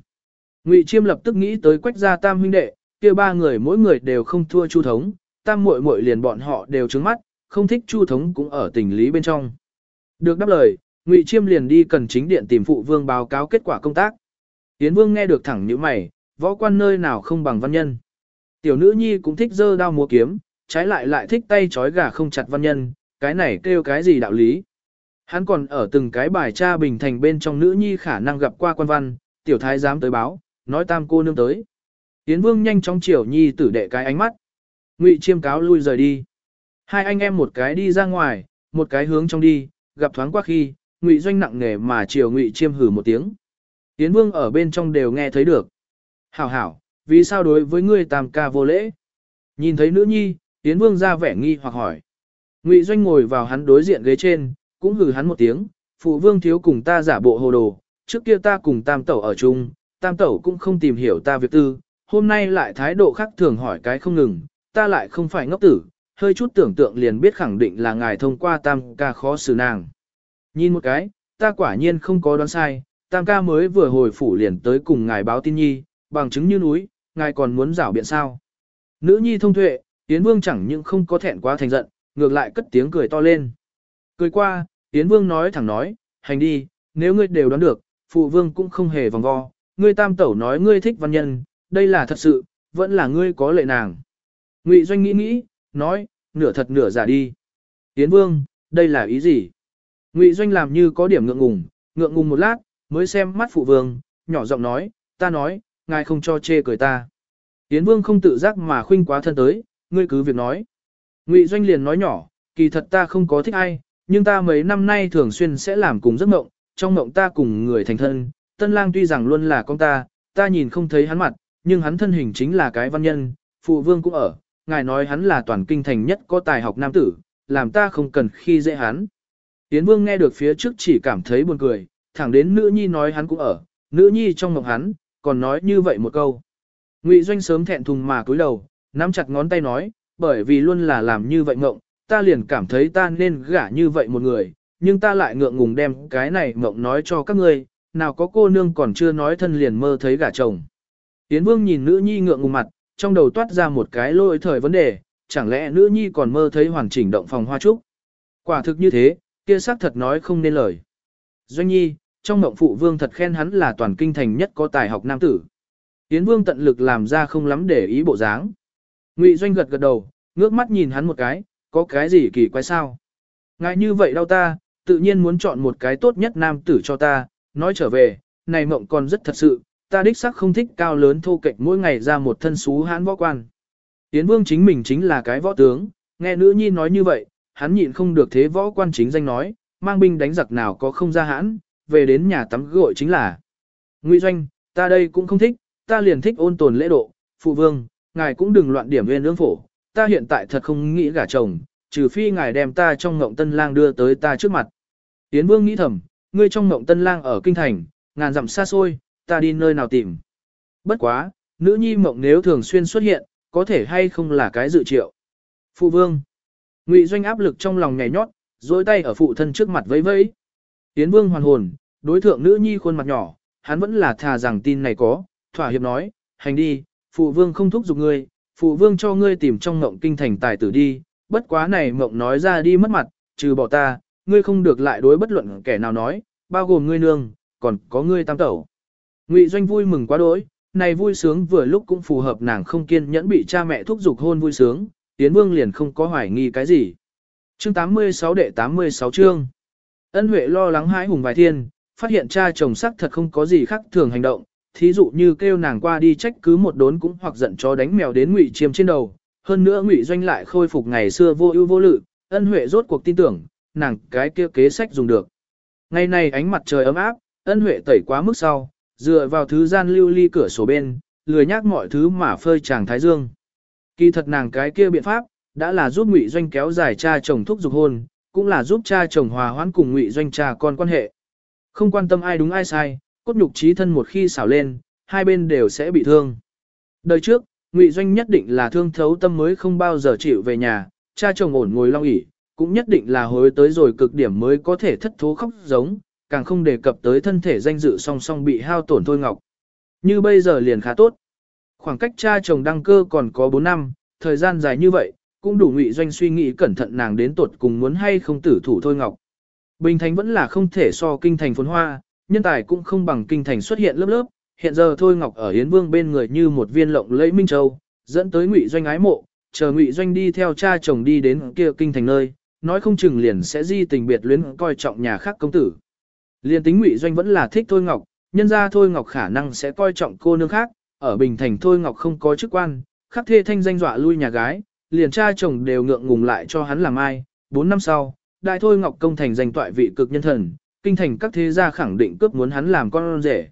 Ngụy Chiêm lập tức nghĩ tới quách gia tam huynh đệ, kia ba người mỗi người đều không thua Chu thống, tam muội muội liền bọn họ đều trướng mắt, không thích Chu thống cũng ở tình lý bên trong. Được đáp lời, Ngụy Chiêm liền đi cần chính điện tìm phụ vương báo cáo kết quả công tác. Yến vương nghe được thẳng nhíu mày, võ quan nơi nào không bằng văn nhân. Tiểu nữ nhi cũng thích dơ đao múa kiếm, trái lại lại thích tay chói gà không chặt văn nhân, cái này kêu cái gì đạo lý. Hắn còn ở từng cái bài tra bình thành bên trong nữ nhi khả năng gặp qua quan văn, tiểu thái dám tới báo, nói tam cô nương tới. Yến vương nhanh chóng chiều nhi tử đệ cái ánh mắt. Ngụy chiêm cáo lui rời đi. Hai anh em một cái đi ra ngoài, một cái hướng trong đi, gặp thoáng qua khi, Ngụy doanh nặng nề mà chiều Ngụy chiêm hử một tiếng. Tiến vương ở bên trong đều nghe thấy được. Hảo hảo, vì sao đối với ngươi tam ca vô lễ? Nhìn thấy nữ nhi, Tiến vương ra vẻ nghi hoặc hỏi. Ngụy doanh ngồi vào hắn đối diện ghế trên, cũng hử hắn một tiếng, phụ vương thiếu cùng ta giả bộ hồ đồ, trước kia ta cùng tam tẩu ở chung, tam tẩu cũng không tìm hiểu ta việc tư, hôm nay lại thái độ khác thường hỏi cái không ngừng, ta lại không phải ngốc tử, hơi chút tưởng tượng liền biết khẳng định là ngài thông qua tam ca khó xử nàng. Nhìn một cái, ta quả nhiên không có đoán sai, tam ca mới vừa hồi phủ liền tới cùng ngài báo tin nhi, bằng chứng như núi, ngài còn muốn rảo biện sao. Nữ nhi thông tuệ, Yến Vương chẳng những không có thẹn quá thành giận, ngược lại cất tiếng cười to lên. Cười qua, Yến Vương nói thẳng nói, hành đi, nếu ngươi đều đoán được, phụ vương cũng không hề vòng vo, ngươi tam tẩu nói ngươi thích văn nhân, đây là thật sự, vẫn là ngươi có lệ nàng. Ngụy Doanh nghĩ nghĩ, nói, nửa thật nửa giả đi. Yến Vương, đây là ý gì? Ngụy Doanh làm như có điểm ngượng ngùng, ngượng ngùng một lát, mới xem mắt phụ vương, nhỏ giọng nói, ta nói, ngài không cho chê cười ta. Yến Vương không tự giác mà khuynh quá thân tới, ngươi cứ việc nói. Ngụy Doanh liền nói nhỏ, kỳ thật ta không có thích ai, nhưng ta mấy năm nay thường xuyên sẽ làm cùng giấc mộng, trong mộng ta cùng người thành thân, tân lang tuy rằng luôn là con ta, ta nhìn không thấy hắn mặt, nhưng hắn thân hình chính là cái văn nhân, phụ vương cũng ở, ngài nói hắn là toàn kinh thành nhất có tài học nam tử, làm ta không cần khi dễ hắn. Yến vương nghe được phía trước chỉ cảm thấy buồn cười, thẳng đến nữ nhi nói hắn cũng ở, nữ nhi trong mộng hắn, còn nói như vậy một câu. Ngụy doanh sớm thẹn thùng mà cúi đầu, nắm chặt ngón tay nói, bởi vì luôn là làm như vậy mộng, ta liền cảm thấy ta nên gả như vậy một người, nhưng ta lại ngượng ngùng đem cái này mộng nói cho các ngươi, nào có cô nương còn chưa nói thân liền mơ thấy gả chồng. Yến vương nhìn nữ nhi ngượng ngùng mặt, trong đầu toát ra một cái lôi thời vấn đề, chẳng lẽ nữ nhi còn mơ thấy hoàn chỉnh động phòng hoa trúc. Quả thực như thế, kia xác thật nói không nên lời. Doanh nhi, trong mộng phụ vương thật khen hắn là toàn kinh thành nhất có tài học nam tử. yến vương tận lực làm ra không lắm để ý bộ dáng. Ngụy doanh gật gật đầu, ngước mắt nhìn hắn một cái, có cái gì kỳ quái sao? Ngại như vậy đau ta, tự nhiên muốn chọn một cái tốt nhất nam tử cho ta, nói trở về, này mộng còn rất thật sự, ta đích xác không thích cao lớn thô kệch mỗi ngày ra một thân xú hãn võ quan. Yến Vương chính mình chính là cái võ tướng, nghe nữ nhi nói như vậy, hắn nhịn không được thế võ quan chính danh nói, mang binh đánh giặc nào có không ra hãn, về đến nhà tắm gội chính là. Ngụy Doanh, ta đây cũng không thích, ta liền thích ôn tồn lễ độ, phụ vương, ngài cũng đừng loạn điểm viên ương phổ, ta hiện tại thật không nghĩ gả chồng, trừ phi ngài đem ta trong ngộng tân lang đưa tới ta trước mặt. Yến Vương nghĩ thầm, ngươi trong ngộng tân lang ở kinh thành, ngàn dặm xa xôi, ta đi nơi nào tìm. Bất quá, nữ nhi mộng nếu thường xuyên xuất hiện, có thể hay không là cái dự triệu. Phụ vương. Ngụy doanh áp lực trong lòng nhảy nhót, dối tay ở phụ thân trước mặt vẫy vẫy. tiến Vương hoàn hồn, đối thượng nữ nhi khuôn mặt nhỏ, hắn vẫn là thà rằng tin này có, thỏa hiệp nói, hành đi, phụ vương không thúc giục ngươi, phụ vương cho ngươi tìm trong mộng kinh thành tài tử đi, bất quá này mộng nói ra đi mất mặt, trừ bỏ ta, ngươi không được lại đối bất luận kẻ nào nói, bao gồm ngươi nương, còn có ngươi tam tẩu. Ngụy Doanh vui mừng quá đỗi, này vui sướng vừa lúc cũng phù hợp nàng không kiên nhẫn bị cha mẹ thúc giục hôn vui sướng, Tiến Vương liền không có hoài nghi cái gì. Chương 86 đệ 86 chương. Ân Huệ lo lắng hãi hùng vài thiên, phát hiện cha chồng sắc thật không có gì khác thường hành động, thí dụ như kêu nàng qua đi trách cứ một đốn cũng hoặc giận chó đánh mèo đến ngụy chiêm trên đầu. Hơn nữa ngụy doanh lại khôi phục ngày xưa vô ưu vô lự, ân huệ rốt cuộc tin tưởng, nàng cái kia kế sách dùng được. Ngày này ánh mặt trời ấm áp, ân huệ tẩy quá mức sau, dựa vào thứ gian lưu ly cửa sổ bên, lười nhác mọi thứ mà phơi chàng thái dương. Kỳ thật nàng cái kia biện pháp, đã là giúp ngụy doanh kéo dài cha chồng thúc dục hôn, cũng là giúp cha chồng hòa hoãn cùng ngụy doanh cha con quan hệ. Không quan tâm ai đúng ai sai, cốt nhục trí thân một khi xảo lên, hai bên đều sẽ bị thương. Đời trước, ngụy doanh nhất định là thương thấu tâm mới không bao giờ chịu về nhà, cha chồng ổn ngồi long ỉ, cũng nhất định là hối tới rồi cực điểm mới có thể thất thố khóc giống, càng không đề cập tới thân thể danh dự song song bị hao tổn thôi ngọc. Như bây giờ liền khá tốt. Khoảng cách cha chồng đăng cơ còn có 4 năm, thời gian dài như vậy, cũng đủ ngụy doanh suy nghĩ cẩn thận nàng đến tuột cùng muốn hay không tử thủ thôi ngọc. Bình thành vẫn là không thể so kinh thành phồn hoa, nhân tài cũng không bằng kinh thành xuất hiện lớp lớp, hiện giờ thôi ngọc ở hiến vương bên người như một viên lộng lẫy minh châu, dẫn tới ngụy doanh ái mộ, chờ ngụy doanh đi theo cha chồng đi đến kia kinh thành nơi, nói không chừng liền sẽ di tình biệt luyến coi trọng nhà khác công tử. Liên tính ngụy doanh vẫn là thích thôi ngọc, nhân ra thôi ngọc khả năng sẽ coi trọng cô nương khác, ở bình thành thôi ngọc không có chức quan, khắc thê thanh danh dọa lui nhà gái, liền cha chồng đều ngượng ngùng lại cho hắn làm ai, 4 năm sau, đại thôi ngọc công thành danh toại vị cực nhân thần, kinh thành các thế gia khẳng định cướp muốn hắn làm con rể.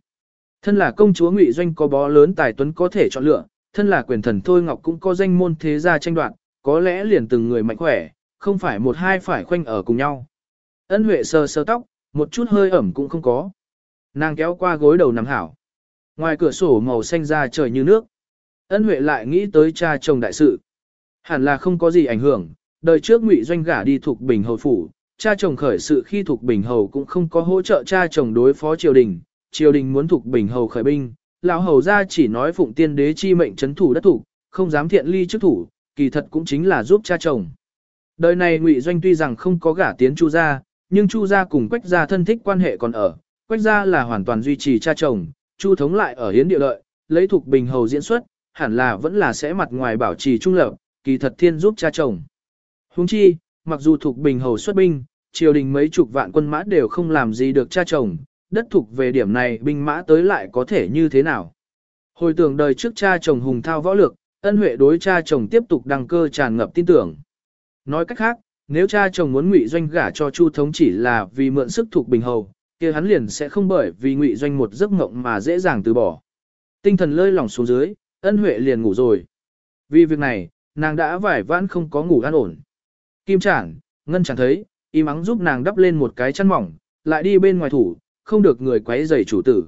Thân là công chúa ngụy doanh có bó lớn tài tuấn có thể chọn lựa, thân là quyền thần thôi ngọc cũng có danh môn thế gia tranh đoạt, có lẽ liền từng người mạnh khỏe, không phải một hai phải khoanh ở cùng nhau. Ân Huệ sờ sờ tóc, một chút hơi ẩm cũng không có. Nàng kéo qua gối đầu nằm hảo. Ngoài cửa sổ màu xanh ra trời như nước. Ân Huệ lại nghĩ tới cha chồng đại sự. Hẳn là không có gì ảnh hưởng, đời trước ngụy doanh gả đi thuộc Bình Hầu Phủ, cha chồng khởi sự khi thuộc Bình Hầu cũng không có hỗ trợ cha chồng đối phó triều đình, triều đình muốn thuộc Bình Hầu khởi binh, lão hầu gia chỉ nói phụng tiên đế chi mệnh chấn thủ đất thủ, không dám thiện ly chức thủ, kỳ thật cũng chính là giúp cha chồng. Đời này ngụy doanh tuy rằng không có gả tiến chu gia, nhưng chu gia cùng quách gia thân thích quan hệ còn ở, quách gia là hoàn toàn duy trì cha chồng, chu thống lại ở hiến địa lợi, lấy thuộc Bình Hầu diễn xuất, hẳn là vẫn là sẽ mặt ngoài bảo trì trung lập, kỳ thật thiên giúp cha chồng. Huống chi, mặc dù thuộc bình hầu xuất binh, triều đình mấy chục vạn quân mã đều không làm gì được cha chồng, đất thuộc về điểm này binh mã tới lại có thể như thế nào. Hồi tưởng đời trước cha chồng hùng thao võ lược ân huệ đối cha chồng tiếp tục đăng cơ tràn ngập tin tưởng. Nói cách khác, nếu cha chồng muốn ngụy doanh gả cho chu thống chỉ là vì mượn sức thuộc bình hầu, kia hắn liền sẽ không bởi vì ngụy doanh một giấc mộng mà dễ dàng từ bỏ. Tinh thần lơi lỏng xuống dưới, ân huệ liền ngủ rồi. Vì việc này, nàng đã vải vãn không có ngủ an ổn. Kim Trản, ngân chẳng thấy, im ắng giúp nàng đắp lên một cái chăn mỏng, lại đi bên ngoài thủ, không được người quấy rầy chủ tử.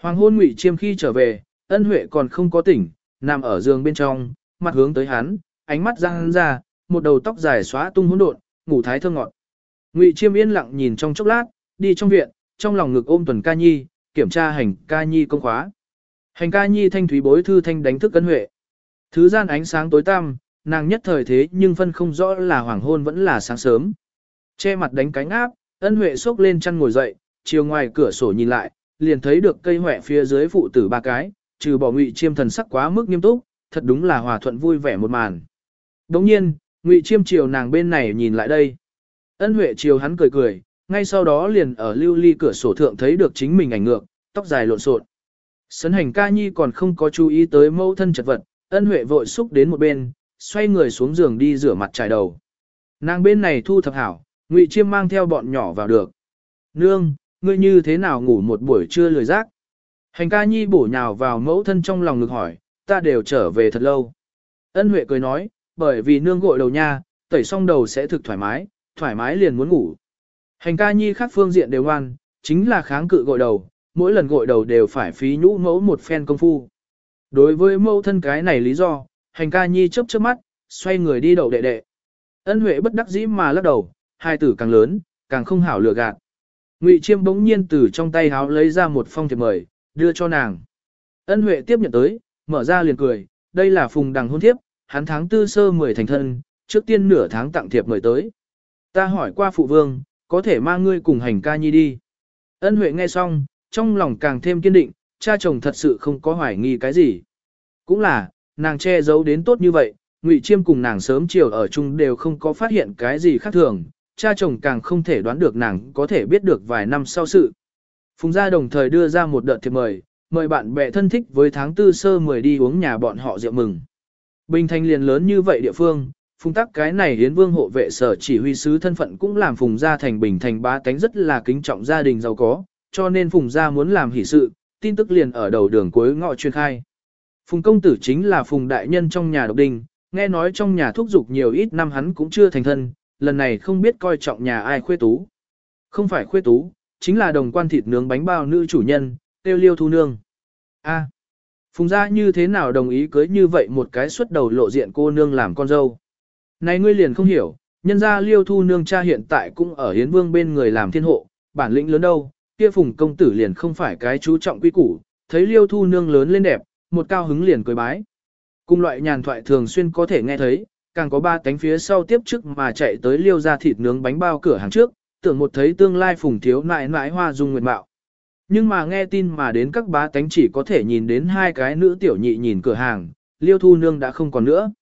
Hoàng hôn ngụy chiêm khi trở về, ân huệ còn không có tỉnh, nằm ở giường bên trong, mặt hướng tới hắn, ánh mắt răng ra, một đầu tóc dài xóa tung hỗn độn, ngủ thái thơ ngọt. Ngụy chiêm yên lặng nhìn trong chốc lát, đi trong viện, trong lòng ngực ôm tuần ca nhi, kiểm tra hành ca nhi công khóa. Hành ca nhi thanh thúy bối thư thanh đánh thức ân huệ. Thứ gian ánh sáng tối tăm, nàng nhất thời thế nhưng phân không rõ là hoàng hôn vẫn là sáng sớm. Che mặt đánh cánh áp, ân huệ xốc lên chăn ngồi dậy, chiều ngoài cửa sổ nhìn lại, liền thấy được cây huệ phía dưới phụ tử ba cái, trừ bỏ ngụy chiêm thần sắc quá mức nghiêm túc, thật đúng là hòa thuận vui vẻ một màn. Đồng nhiên, ngụy chiêm chiều nàng bên này nhìn lại đây. Ân huệ chiều hắn cười cười, ngay sau đó liền ở lưu ly cửa sổ thượng thấy được chính mình ảnh ngược, tóc dài lộn xộn. Sấn hành ca nhi còn không có chú ý tới mẫu thân chật vật, ân huệ vội xúc đến một bên, xoay người xuống giường đi rửa mặt trải đầu. Nàng bên này thu thập hảo, ngụy chiêm mang theo bọn nhỏ vào được. Nương, ngươi như thế nào ngủ một buổi trưa lười giác? Hành ca nhi bổ nhào vào mẫu thân trong lòng ngực hỏi, ta đều trở về thật lâu. Ân huệ cười nói, bởi vì nương gội đầu nha, tẩy xong đầu sẽ thực thoải mái, thoải mái liền muốn ngủ. Hành ca nhi khác phương diện đều ngoan, chính là kháng cự gội đầu, mỗi lần gội đầu đều phải phí nhũ mẫu một phen công phu. Đối với mẫu thân cái này lý do, hành ca nhi chớp chớp mắt, xoay người đi đậu đệ đệ. Ân Huệ bất đắc dĩ mà lắc đầu, hai tử càng lớn, càng không hảo lừa gạt. Ngụy Chiêm bỗng nhiên từ trong tay háo lấy ra một phong thiệp mời, đưa cho nàng. Ân Huệ tiếp nhận tới, mở ra liền cười, đây là phùng đằng hôn thiếp, hắn tháng tư sơ mười thành thân, trước tiên nửa tháng tặng thiệp mời tới. Ta hỏi qua phụ vương, có thể mang ngươi cùng hành ca nhi đi. Ân Huệ nghe xong, trong lòng càng thêm kiên định, cha chồng thật sự không có hoài nghi cái gì. Cũng là, nàng che giấu đến tốt như vậy, Ngụy Chiêm cùng nàng sớm chiều ở chung đều không có phát hiện cái gì khác thường, cha chồng càng không thể đoán được nàng có thể biết được vài năm sau sự. Phùng gia đồng thời đưa ra một đợt thiệp mời, mời bạn bè thân thích với tháng tư sơ 10 đi uống nhà bọn họ rượu mừng. Bình thành liền lớn như vậy địa phương, phùng tắc cái này hiến vương hộ vệ sở chỉ huy sứ thân phận cũng làm phùng gia thành bình thành ba tánh rất là kính trọng gia đình giàu có, cho nên phùng gia muốn làm hỷ sự, tin tức liền ở đầu đường cuối ngọ truyền khai. Phùng công tử chính là phùng đại nhân trong nhà độc đình, nghe nói trong nhà thúc dục nhiều ít năm hắn cũng chưa thành thân, lần này không biết coi trọng nhà ai khuê tú. Không phải khuê tú, chính là đồng quan thịt nướng bánh bao nữ chủ nhân, tiêu liêu thu nương. A, phùng gia như thế nào đồng ý cưới như vậy một cái xuất đầu lộ diện cô nương làm con dâu. Này ngươi liền không hiểu, nhân gia liêu thu nương cha hiện tại cũng ở hiến vương bên người làm thiên hộ, bản lĩnh lớn đâu, kia phùng công tử liền không phải cái chú trọng quy củ, thấy liêu thu nương lớn lên đẹp, một cao hứng liền cười bái. Cùng loại nhàn thoại thường xuyên có thể nghe thấy, càng có ba cánh phía sau tiếp trước mà chạy tới liêu ra thịt nướng bánh bao cửa hàng trước, tưởng một thấy tương lai phùng thiếu nại nãi hoa dung nguyệt mạo. Nhưng mà nghe tin mà đến các bá tánh chỉ có thể nhìn đến hai cái nữ tiểu nhị nhìn cửa hàng, liêu thu nương đã không còn nữa.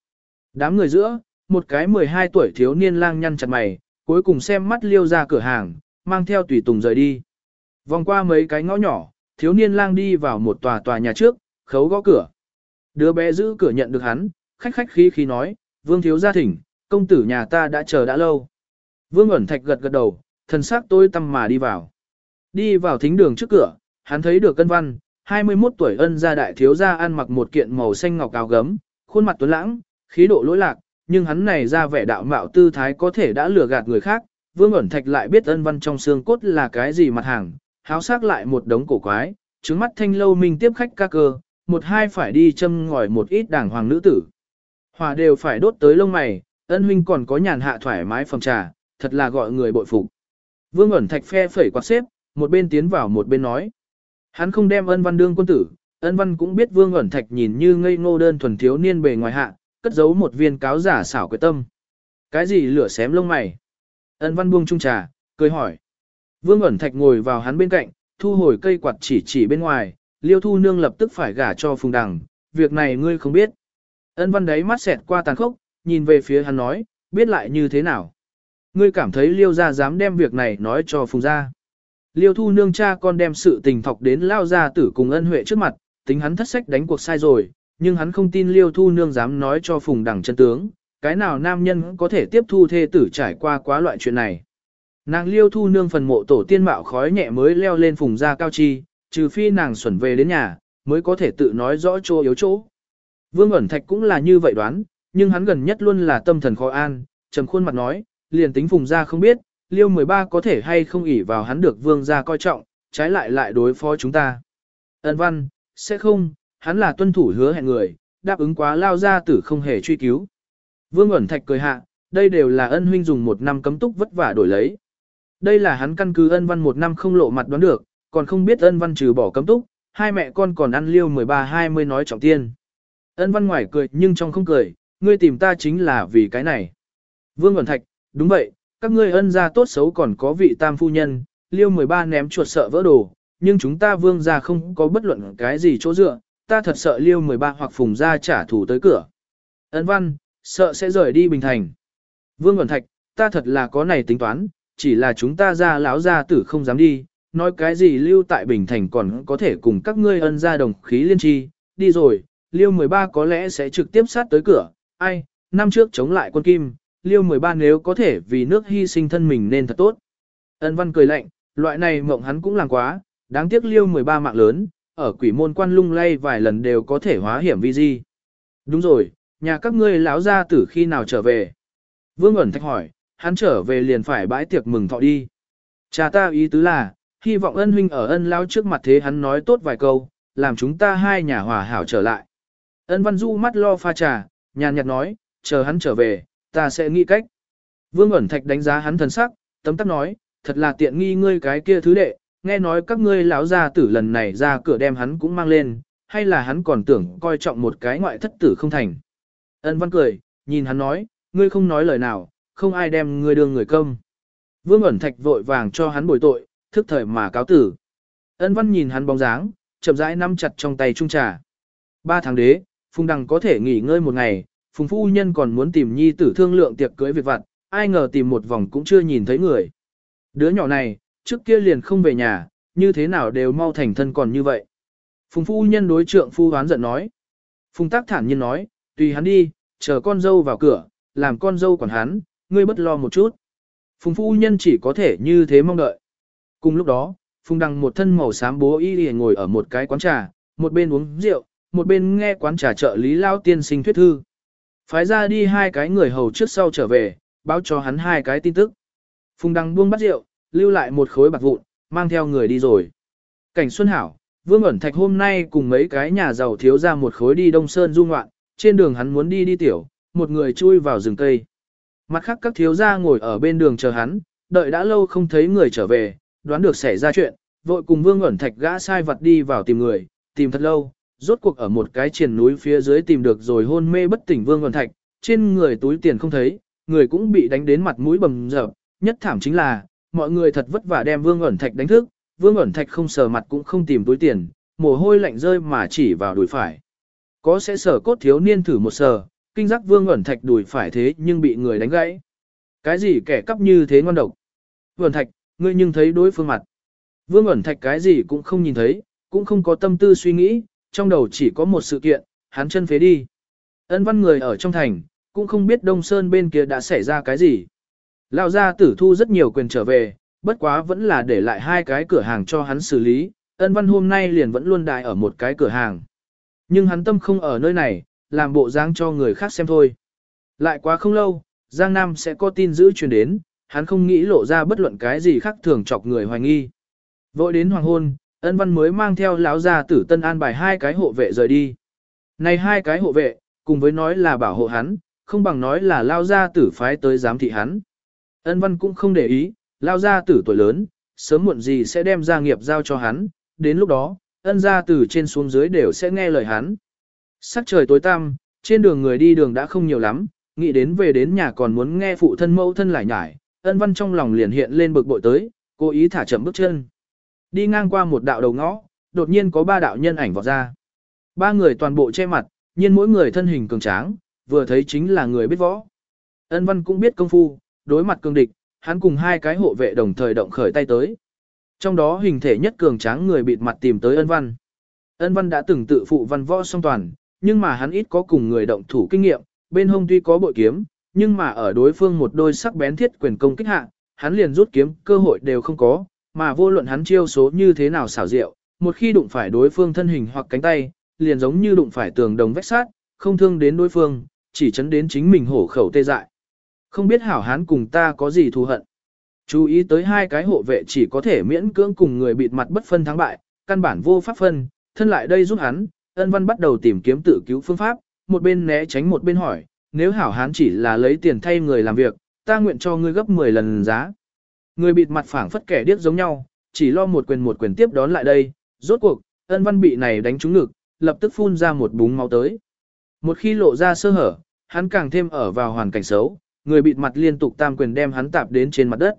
Đám người giữa, một cái 12 tuổi thiếu niên lang nhăn chặt mày, cuối cùng xem mắt liêu ra cửa hàng, mang theo tùy tùng rời đi. Vòng qua mấy cái ngõ nhỏ, thiếu niên lang đi vào một tòa tòa nhà trước, khấu gõ cửa. Đứa bé giữ cửa nhận được hắn, khách khách khí khí nói, vương thiếu gia thỉnh, công tử nhà ta đã chờ đã lâu. Vương ẩn thạch gật gật đầu, thần sắc tôi tâm mà đi vào. Đi vào thính đường trước cửa, hắn thấy được cân văn, 21 tuổi ân gia đại thiếu gia ăn mặc một kiện màu xanh ngọc áo gấm, khuôn mặt tuấn lãng, khí độ lỗi lạc, nhưng hắn này ra vẻ đạo mạo tư thái có thể đã lừa gạt người khác. Vương ẩn thạch lại biết ân văn trong xương cốt là cái gì mặt hàng, háo sắc lại một đống cổ quái, trứng mắt thanh lâu minh tiếp khách ca cơ, một hai phải đi châm ngòi một ít đảng hoàng nữ tử. Hòa đều phải đốt tới lông mày, ân huynh còn có nhàn hạ thoải mái phòng trà, thật là gọi người bội phục. Vương ẩn thạch phe phẩy quạt xếp, một bên tiến vào một bên nói. Hắn không đem ân văn đương quân tử, ân văn cũng biết vương ẩn thạch nhìn như ngây ngô đơn thuần thiếu niên bề ngoài hạ, cất giấu một viên cáo giả xảo quyết tâm. Cái gì lửa xém lông mày? Ân văn buông trung trà, cười hỏi. Vương ẩn thạch ngồi vào hắn bên cạnh, thu hồi cây quạt chỉ chỉ bên ngoài, liêu thu nương lập tức phải gả cho phùng đằng, việc này ngươi không biết. Ân văn đấy mắt xẹt qua tàn khốc, nhìn về phía hắn nói, biết lại như thế nào. Ngươi cảm thấy liêu gia dám đem việc này nói cho phùng gia. Liêu thu nương cha con đem sự tình thọc đến lao gia tử cùng ân huệ trước mặt, tính hắn thất sách đánh cuộc sai rồi, nhưng hắn không tin liêu thu nương dám nói cho phùng đẳng chân tướng, cái nào nam nhân có thể tiếp thu thê tử trải qua quá loại chuyện này. Nàng liêu thu nương phần mộ tổ tiên mạo khói nhẹ mới leo lên phùng gia cao chi, trừ phi nàng xuẩn về đến nhà, mới có thể tự nói rõ chỗ yếu chỗ. Vương ẩn thạch cũng là như vậy đoán, nhưng hắn gần nhất luôn là tâm thần khó an, trầm khuôn mặt nói, liền tính phùng gia không biết, liêu 13 có thể hay không ỷ vào hắn được vương gia coi trọng, trái lại lại đối phó chúng ta. Ân văn, sẽ không, hắn là tuân thủ hứa hẹn người, đáp ứng quá lao ra tử không hề truy cứu. Vương ẩn thạch cười hạ, đây đều là ân huynh dùng một năm cấm túc vất vả đổi lấy. Đây là hắn căn cứ ân văn một năm không lộ mặt đoán được, còn không biết ân văn trừ bỏ cấm túc, hai mẹ con còn ăn liêu 13-20 nói trọng tiên. Ân văn ngoài cười nhưng trong không cười, ngươi tìm ta chính là vì cái này. Vương ẩn Thạch, đúng vậy, các ngươi ân gia tốt xấu còn có vị tam phu nhân, liêu 13 ném chuột sợ vỡ đồ, nhưng chúng ta vương gia không có bất luận cái gì chỗ dựa, ta thật sợ liêu 13 hoặc phùng gia trả thù tới cửa. Ân văn, sợ sẽ rời đi bình thành. Vương Quẩn Thạch, ta thật là có này tính toán, chỉ là chúng ta ra lão gia tử không dám đi, nói cái gì lưu tại Bình Thành còn có thể cùng các ngươi ân gia đồng khí liên tri, đi rồi, liêu 13 có lẽ sẽ trực tiếp sát tới cửa, ai, năm trước chống lại quân kim, liêu 13 nếu có thể vì nước hy sinh thân mình nên thật tốt. Ân văn cười lạnh, loại này mộng hắn cũng làm quá, đáng tiếc liêu 13 mạng lớn, ở quỷ môn quan lung lay vài lần đều có thể hóa hiểm vi di. Đúng rồi, nhà các ngươi lão gia tử khi nào trở về? Vương ẩn thạch hỏi, hắn trở về liền phải bãi tiệc mừng thọ đi. Cha ta ý tứ là, hy vọng ân huynh ở ân lao trước mặt thế hắn nói tốt vài câu, làm chúng ta hai nhà hòa hảo trở lại. Ân văn du mắt lo pha trà, nhàn nhạt nói, chờ hắn trở về, ta sẽ nghĩ cách. Vương ẩn thạch đánh giá hắn thần sắc, tấm tắc nói, thật là tiện nghi ngươi cái kia thứ đệ, nghe nói các ngươi lão gia tử lần này ra cửa đem hắn cũng mang lên, hay là hắn còn tưởng coi trọng một cái ngoại thất tử không thành. Ân văn cười, nhìn hắn nói, ngươi không nói lời nào, không ai đem ngươi đưa người công. Vương ẩn thạch vội vàng cho hắn bồi tội, thức thời mà cáo tử. Ân văn nhìn hắn bóng dáng, chậm rãi nắm chặt trong tay trung trà. Ba tháng đế, Phùng Đằng có thể nghỉ ngơi một ngày, Phùng Phu Nhân còn muốn tìm nhi tử thương lượng tiệc cưới việc vặt, ai ngờ tìm một vòng cũng chưa nhìn thấy người. Đứa nhỏ này, trước kia liền không về nhà, như thế nào đều mau thành thân còn như vậy. Phùng phu nhân đối trượng phu hoán giận nói. Phùng tác thản nhiên nói, tùy hắn đi, chờ con dâu vào cửa, làm con dâu quản hắn, ngươi bất lo một chút. Phùng phu nhân chỉ có thể như thế mong đợi. Cùng lúc đó, Phùng đằng một thân màu xám bố y liền ngồi ở một cái quán trà, một bên uống rượu, một bên nghe quán trà trợ lý lao tiên sinh thuyết thư. Phái ra đi hai cái người hầu trước sau trở về, báo cho hắn hai cái tin tức. Phùng đăng buông bắt rượu, lưu lại một khối bạc vụn, mang theo người đi rồi. Cảnh Xuân Hảo, Vương ẩn thạch hôm nay cùng mấy cái nhà giàu thiếu ra một khối đi Đông Sơn du ngoạn, trên đường hắn muốn đi đi tiểu, một người chui vào rừng cây. Mặt khác các thiếu gia ngồi ở bên đường chờ hắn, đợi đã lâu không thấy người trở về, đoán được xảy ra chuyện, vội cùng Vương ẩn thạch gã sai vật đi vào tìm người, tìm thật lâu, rốt cuộc ở một cái triền núi phía dưới tìm được rồi hôn mê bất tỉnh Vương ẩn thạch, trên người túi tiền không thấy, người cũng bị đánh đến mặt mũi bầm dập, nhất thảm chính là, mọi người thật vất vả đem Vương ẩn thạch đánh thức, Vương ẩn thạch không sờ mặt cũng không tìm túi tiền, mồ hôi lạnh rơi mà chỉ vào đùi phải. Có sẽ sờ cốt thiếu niên thử một sờ, kinh giác Vương ẩn thạch đùi phải thế nhưng bị người đánh gãy. Cái gì kẻ cắp như thế ngon độc? Vương thạch, ngươi nhưng thấy đối phương mặt. Vương ngẩn thạch cái gì cũng không nhìn thấy, cũng không có tâm tư suy nghĩ, trong đầu chỉ có một sự kiện, hắn chân phế đi. Ân văn người ở trong thành, cũng không biết Đông Sơn bên kia đã xảy ra cái gì. Lão gia tử thu rất nhiều quyền trở về, bất quá vẫn là để lại hai cái cửa hàng cho hắn xử lý, ân văn hôm nay liền vẫn luôn đại ở một cái cửa hàng. Nhưng hắn tâm không ở nơi này, làm bộ dáng cho người khác xem thôi. Lại quá không lâu, Giang Nam sẽ có tin dữ truyền đến, hắn không nghĩ lộ ra bất luận cái gì khác thường chọc người hoài nghi. Vội đến hoàng hôn, ân văn mới mang theo lão gia tử tân an bài hai cái hộ vệ rời đi. Này hai cái hộ vệ, cùng với nói là bảo hộ hắn, không bằng nói là lao gia tử phái tới giám thị hắn. Ân văn cũng không để ý, lao gia tử tuổi lớn, sớm muộn gì sẽ đem gia nghiệp giao cho hắn, đến lúc đó, ân gia tử trên xuống dưới đều sẽ nghe lời hắn. Sắc trời tối tăm, trên đường người đi đường đã không nhiều lắm, nghĩ đến về đến nhà còn muốn nghe phụ thân mẫu thân lại nhải, ân văn trong lòng liền hiện lên bực bội tới, cố ý thả chậm bước chân. Đi ngang qua một đạo đầu ngõ, đột nhiên có ba đạo nhân ảnh vọt ra. Ba người toàn bộ che mặt, nhưng mỗi người thân hình cường tráng, vừa thấy chính là người biết võ. Ân văn cũng biết công phu, đối mặt cường địch, hắn cùng hai cái hộ vệ đồng thời động khởi tay tới. Trong đó hình thể nhất cường tráng người bịt mặt tìm tới ân văn. Ân văn đã từng tự phụ văn võ song toàn, nhưng mà hắn ít có cùng người động thủ kinh nghiệm, bên hông tuy có bội kiếm, nhưng mà ở đối phương một đôi sắc bén thiết quyền công kích hạ, hắn liền rút kiếm cơ hội đều không có, mà vô luận hắn chiêu số như thế nào xảo diệu, một khi đụng phải đối phương thân hình hoặc cánh tay, liền giống như đụng phải tường đồng vách sát, không thương đến đối phương, chỉ chấn đến chính mình hổ khẩu tê dại. Không biết hảo hán cùng ta có gì thù hận. Chú ý tới hai cái hộ vệ chỉ có thể miễn cưỡng cùng người bịt mặt bất phân thắng bại, căn bản vô pháp phân, thân lại đây giúp hắn, ân văn bắt đầu tìm kiếm tự cứu phương pháp, một bên né tránh một bên hỏi, nếu hảo hán chỉ là lấy tiền thay người làm việc, ta nguyện cho ngươi gấp 10 lần giá. Người bịt mặt phảng phất kẻ điếc giống nhau, chỉ lo một quyền một quyền tiếp đón lại đây, rốt cuộc, ân văn bị này đánh trúng ngực, lập tức phun ra một búng máu tới. Một khi lộ ra sơ hở, hắn càng thêm ở vào hoàn cảnh xấu, người bịt mặt liên tục tam quyền đem hắn tạp đến trên mặt đất.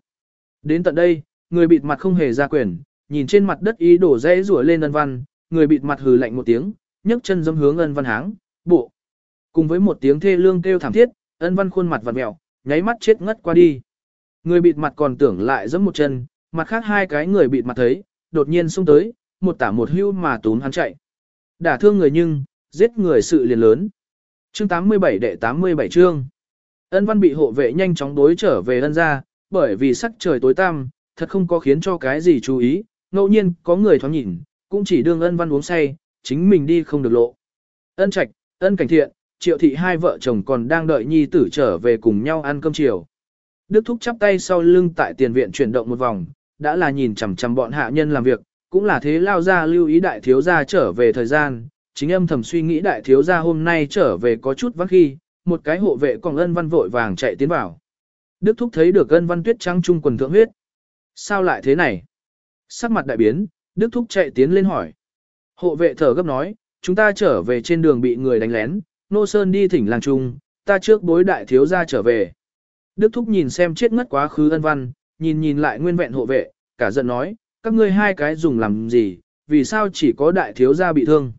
Đến tận đây, người bịt mặt không hề ra quyền, nhìn trên mặt đất ý đổ rẽ rủa lên ân văn, người bịt mặt hừ lạnh một tiếng, nhấc chân dâm hướng ân văn háng, bộ. Cùng với một tiếng thê lương kêu thảm thiết, ân văn khuôn mặt vặn mẹo, nháy mắt chết ngất qua đi. Người bịt mặt còn tưởng lại giẫm một chân, mặt khác hai cái người bịt mặt thấy, đột nhiên xông tới, một tả một hưu mà tún hắn chạy. Đả thương người nhưng, giết người sự liền lớn. Chương 87 đệ 87 chương. Ân văn bị hộ vệ nhanh chóng đối trở về ân ra, bởi vì sắc trời tối tăm, thật không có khiến cho cái gì chú ý, ngẫu nhiên có người thoáng nhìn, cũng chỉ đương ân văn uống say, chính mình đi không được lộ. Ân trạch, ân cảnh thiện, triệu thị hai vợ chồng còn đang đợi nhi tử trở về cùng nhau ăn cơm chiều. Đức Thúc chắp tay sau lưng tại tiền viện chuyển động một vòng, đã là nhìn chằm chằm bọn hạ nhân làm việc, cũng là thế lao ra lưu ý đại thiếu gia trở về thời gian, chính âm thầm suy nghĩ đại thiếu gia hôm nay trở về có chút vắng khi, một cái hộ vệ còn ân văn vội vàng chạy tiến vào. Đức Thúc thấy được ân văn tuyết trắng trung quần thượng huyết. Sao lại thế này? Sắc mặt đại biến, Đức Thúc chạy tiến lên hỏi. Hộ vệ thở gấp nói, chúng ta trở về trên đường bị người đánh lén, Nô Sơn đi thỉnh làng trung, ta trước bối đại thiếu gia trở về. Đức Thúc nhìn xem chết ngất quá khứ ân văn, nhìn nhìn lại nguyên vẹn hộ vệ, cả giận nói, các ngươi hai cái dùng làm gì, vì sao chỉ có đại thiếu gia bị thương.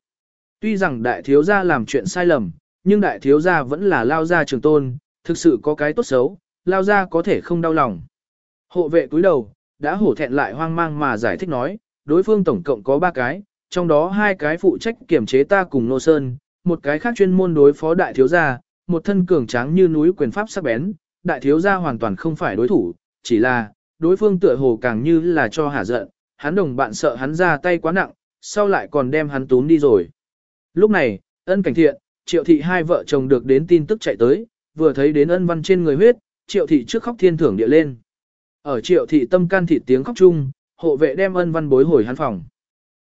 Tuy rằng đại thiếu gia làm chuyện sai lầm, nhưng đại thiếu gia vẫn là lao gia trường tôn, thực sự có cái tốt xấu, lao gia có thể không đau lòng. Hộ vệ cúi đầu, đã hổ thẹn lại hoang mang mà giải thích nói, đối phương tổng cộng có ba cái, trong đó hai cái phụ trách kiểm chế ta cùng Nô Sơn, một cái khác chuyên môn đối phó đại thiếu gia, một thân cường tráng như núi quyền pháp sắc bén, đại thiếu gia hoàn toàn không phải đối thủ, chỉ là, đối phương tựa hồ càng như là cho hả giận, hắn đồng bạn sợ hắn ra tay quá nặng, sau lại còn đem hắn tún đi rồi. Lúc này, ân cảnh thiện, triệu thị hai vợ chồng được đến tin tức chạy tới, vừa thấy đến ân văn trên người huyết, triệu thị trước khóc thiên thưởng địa lên. Ở triệu thị tâm can thị tiếng khóc chung, hộ vệ đem ân văn bối hồi hắn phòng.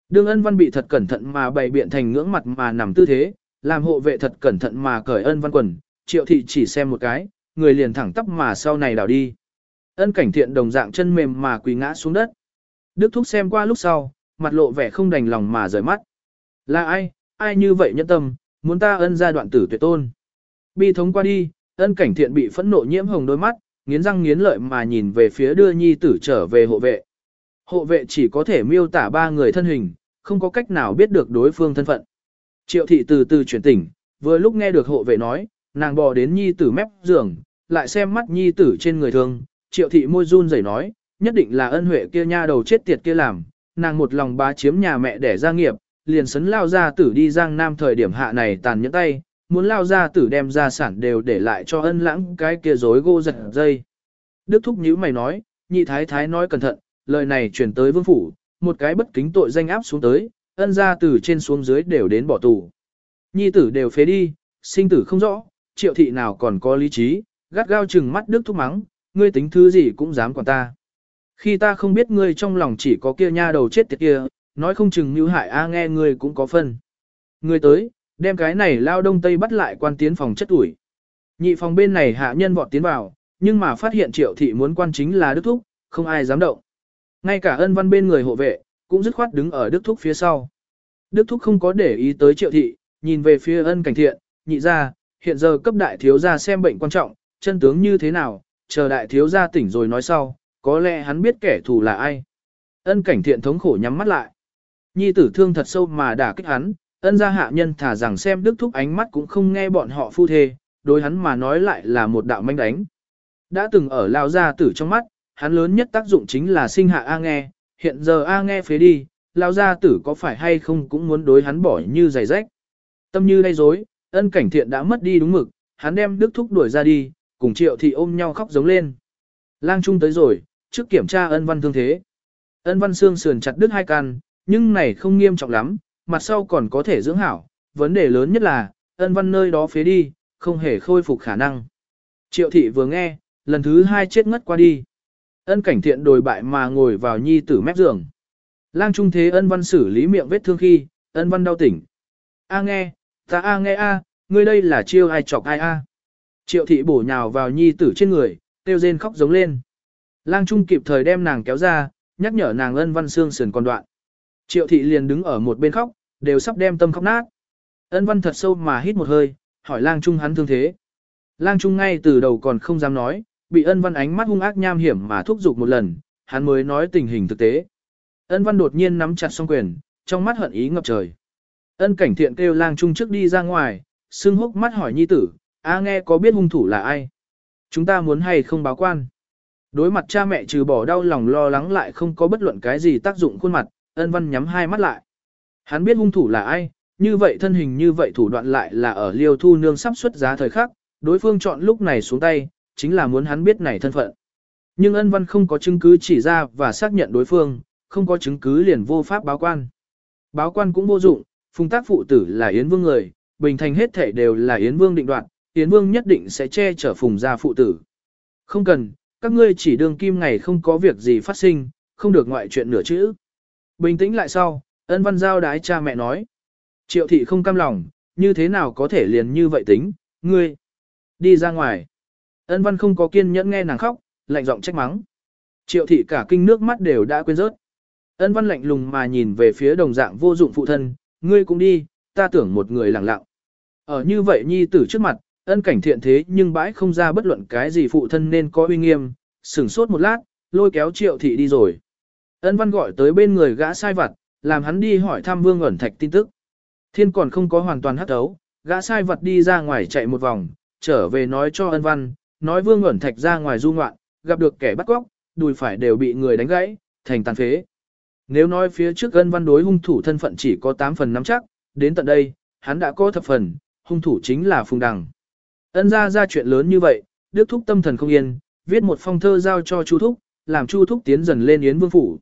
Đương ân văn bị thật cẩn thận mà bày biện thành ngưỡng mặt mà nằm tư thế, làm hộ vệ thật cẩn thận mà cởi ân văn quần, triệu thị chỉ xem một cái, người liền thẳng tắp mà sau này đảo đi. Ân cảnh thiện đồng dạng chân mềm mà quỳ ngã xuống đất. Đức Thúc xem qua lúc sau, mặt lộ vẻ không đành lòng mà rời mắt. Là ai, ai như vậy nhẫn tâm, muốn ta ân ra đoạn tử tuyệt tôn. Bi thống qua đi, ân cảnh thiện bị phẫn nộ nhiễm hồng đôi mắt, nghiến răng nghiến lợi mà nhìn về phía đưa nhi tử trở về hộ vệ. Hộ vệ chỉ có thể miêu tả ba người thân hình, không có cách nào biết được đối phương thân phận. Triệu thị từ từ chuyển tỉnh, vừa lúc nghe được hộ vệ nói, nàng bò đến nhi tử mép giường, lại xem mắt nhi tử trên người thương, triệu thị môi run rẩy nói, nhất định là ân huệ kia nha đầu chết tiệt kia làm, nàng một lòng bá chiếm nhà mẹ để gia nghiệp, liền sấn lao ra tử đi giang nam thời điểm hạ này tàn nhẫn tay, muốn lao ra tử đem gia sản đều để lại cho ân lãng cái kia rối gô giật dây. Đức thúc nhíu mày nói, nhị thái thái nói cẩn thận, lời này chuyển tới vương phủ, một cái bất kính tội danh áp xuống tới, ân gia từ trên xuống dưới đều đến bỏ tù. Nhi tử đều phế đi, sinh tử không rõ, triệu thị nào còn có lý trí, gắt gao chừng mắt đức thúc mắng, ngươi tính thứ gì cũng dám quản ta. Khi ta không biết ngươi trong lòng chỉ có kia nha đầu chết tiệt kia, nói không chừng như hại a à, nghe ngươi cũng có phân. Ngươi tới, đem cái này lao đông tây bắt lại quan tiến phòng chất ủi. Nhị phòng bên này hạ nhân vọt tiến vào, nhưng mà phát hiện triệu thị muốn quan chính là đức thúc, không ai dám động. Ngay cả ân văn bên người hộ vệ, cũng dứt khoát đứng ở đức thúc phía sau. Đức thúc không có để ý tới triệu thị, nhìn về phía ân cảnh thiện, nhị ra, hiện giờ cấp đại thiếu gia xem bệnh quan trọng, chân tướng như thế nào, chờ đại thiếu gia tỉnh rồi nói sau, có lẽ hắn biết kẻ thù là ai. Ân cảnh thiện thống khổ nhắm mắt lại. Nhi tử thương thật sâu mà đả kích hắn, ân gia hạ nhân thả rằng xem đức thúc ánh mắt cũng không nghe bọn họ phu thê, đối hắn mà nói lại là một đạo manh đánh. Đã từng ở lao gia tử trong mắt, hắn lớn nhất tác dụng chính là sinh hạ A nghe, hiện giờ A nghe phế đi, lao gia tử có phải hay không cũng muốn đối hắn bỏ như giày rách. Tâm như đây dối, ân cảnh thiện đã mất đi đúng mực, hắn đem đức thúc đuổi ra đi, cùng triệu thị ôm nhau khóc giống lên. Lang trung tới rồi, trước kiểm tra ân văn thương thế. Ân văn xương sườn chặt đứt hai căn, nhưng này không nghiêm trọng lắm, mặt sau còn có thể dưỡng hảo. Vấn đề lớn nhất là, ân văn nơi đó phế đi, không hề khôi phục khả năng. Triệu thị vừa nghe, lần thứ hai chết ngất qua đi. Ân cảnh thiện đồi bại mà ngồi vào nhi tử mép giường. Lang trung thế ân văn xử lý miệng vết thương khi, ân văn đau tỉnh. A nghe, ta a nghe a, ngươi đây là chiêu ai chọc ai a. Triệu thị bổ nhào vào nhi tử trên người, tiêu rên khóc giống lên. Lang Trung kịp thời đem nàng kéo ra, nhắc nhở nàng ân văn xương sườn còn đoạn. Triệu thị liền đứng ở một bên khóc, đều sắp đem tâm khóc nát. Ân văn thật sâu mà hít một hơi, hỏi lang Trung hắn thương thế. Lang Trung ngay từ đầu còn không dám nói, bị ân văn ánh mắt hung ác nham hiểm mà thúc giục một lần, hắn mới nói tình hình thực tế. Ân văn đột nhiên nắm chặt song quyền, trong mắt hận ý ngập trời. Ân cảnh thiện kêu lang Trung trước đi ra ngoài, sưng hốc mắt hỏi nhi tử, a nghe có biết hung thủ là ai? Chúng ta muốn hay không báo quan? Đối mặt cha mẹ trừ bỏ đau lòng lo lắng lại không có bất luận cái gì tác dụng khuôn mặt, ân văn nhắm hai mắt lại. Hắn biết hung thủ là ai, như vậy thân hình như vậy thủ đoạn lại là ở liêu thu nương sắp xuất giá thời khắc, đối phương chọn lúc này xuống tay, chính là muốn hắn biết này thân phận. Nhưng ân văn không có chứng cứ chỉ ra và xác nhận đối phương, không có chứng cứ liền vô pháp báo quan. Báo quan cũng vô dụng, phùng tác phụ tử là Yến Vương người, bình thành hết thể đều là Yến Vương định đoạt, Yến Vương nhất định sẽ che chở phùng gia phụ tử. Không cần, các ngươi chỉ đương kim ngày không có việc gì phát sinh, không được ngoại chuyện nửa chữ. Bình tĩnh lại sau, ân văn giao đái cha mẹ nói. Triệu thị không cam lòng, như thế nào có thể liền như vậy tính, ngươi. Đi ra ngoài. Ân văn không có kiên nhẫn nghe nàng khóc, lạnh giọng trách mắng. Triệu thị cả kinh nước mắt đều đã quên rớt. Ân văn lạnh lùng mà nhìn về phía đồng dạng vô dụng phụ thân, ngươi cũng đi, ta tưởng một người lặng lặng. Ở như vậy nhi tử trước mặt, ân cảnh thiện thế nhưng bãi không ra bất luận cái gì phụ thân nên có uy nghiêm, sửng sốt một lát, lôi kéo triệu thị đi rồi. Ân văn gọi tới bên người gã sai vặt, làm hắn đi hỏi thăm vương ẩn thạch tin tức. Thiên còn không có hoàn toàn hấp thấu, gã sai vật đi ra ngoài chạy một vòng, trở về nói cho ân văn, nói vương ẩn thạch ra ngoài du ngoạn, gặp được kẻ bắt cóc, đùi phải đều bị người đánh gãy, thành tàn phế. Nếu nói phía trước ân văn đối hung thủ thân phận chỉ có 8 phần nắm chắc, đến tận đây, hắn đã có thập phần, hung thủ chính là Phùng Đằng. Ân ra ra chuyện lớn như vậy, Đức Thúc tâm thần không yên, viết một phong thơ giao cho Chu Thúc, làm Chu Thúc tiến dần lên Yến Vương Phủ.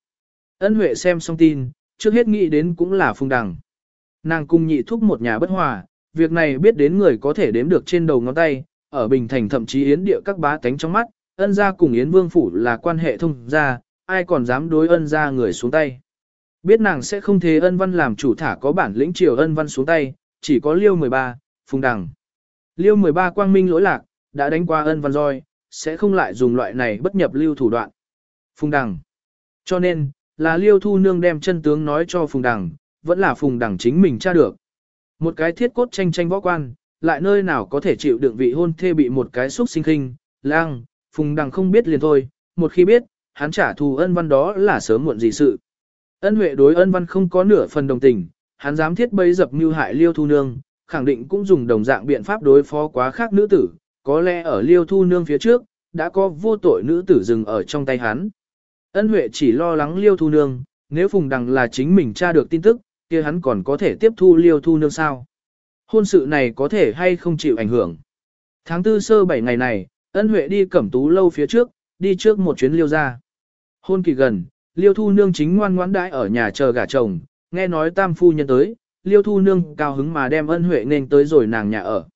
Ân Huệ xem xong tin, trước hết nghĩ đến cũng là Phùng Đằng. Nàng cùng nhị thúc một nhà bất hòa, việc này biết đến người có thể đếm được trên đầu ngón tay, ở Bình Thành thậm chí Yến địa các bá tánh trong mắt, ân gia cùng Yến Vương Phủ là quan hệ thông gia, ai còn dám đối ân gia người xuống tay. Biết nàng sẽ không thế ân văn làm chủ thả có bản lĩnh triều ân văn xuống tay, chỉ có liêu 13, Phùng Đằng. Liêu 13 quang minh lỗi lạc, đã đánh qua ân văn roi, sẽ không lại dùng loại này bất nhập lưu thủ đoạn. Phùng Đằng. Cho nên, là liêu thu nương đem chân tướng nói cho Phùng Đằng, vẫn là Phùng Đằng chính mình tra được. Một cái thiết cốt tranh tranh võ quan, lại nơi nào có thể chịu đựng vị hôn thê bị một cái xúc sinh khinh, lang, Phùng Đằng không biết liền thôi, một khi biết, hắn trả thù ân văn đó là sớm muộn gì sự. Ân Huệ đối ân văn không có nửa phần đồng tình, hắn dám thiết bấy dập mưu hại liêu thu nương, khẳng định cũng dùng đồng dạng biện pháp đối phó quá khác nữ tử, có lẽ ở liêu thu nương phía trước, đã có vô tội nữ tử dừng ở trong tay hắn. Ân Huệ chỉ lo lắng liêu thu nương, nếu Phùng Đằng là chính mình tra được tin tức, kia hắn còn có thể tiếp thu liêu thu nương sao. Hôn sự này có thể hay không chịu ảnh hưởng. Tháng tư sơ bảy ngày này, ân Huệ đi cẩm tú lâu phía trước, đi trước một chuyến liêu ra. Hôn kỳ gần, liêu thu nương chính ngoan ngoãn đãi ở nhà chờ gả chồng, nghe nói tam phu nhân tới, liêu thu nương cao hứng mà đem ân Huệ nên tới rồi nàng nhà ở.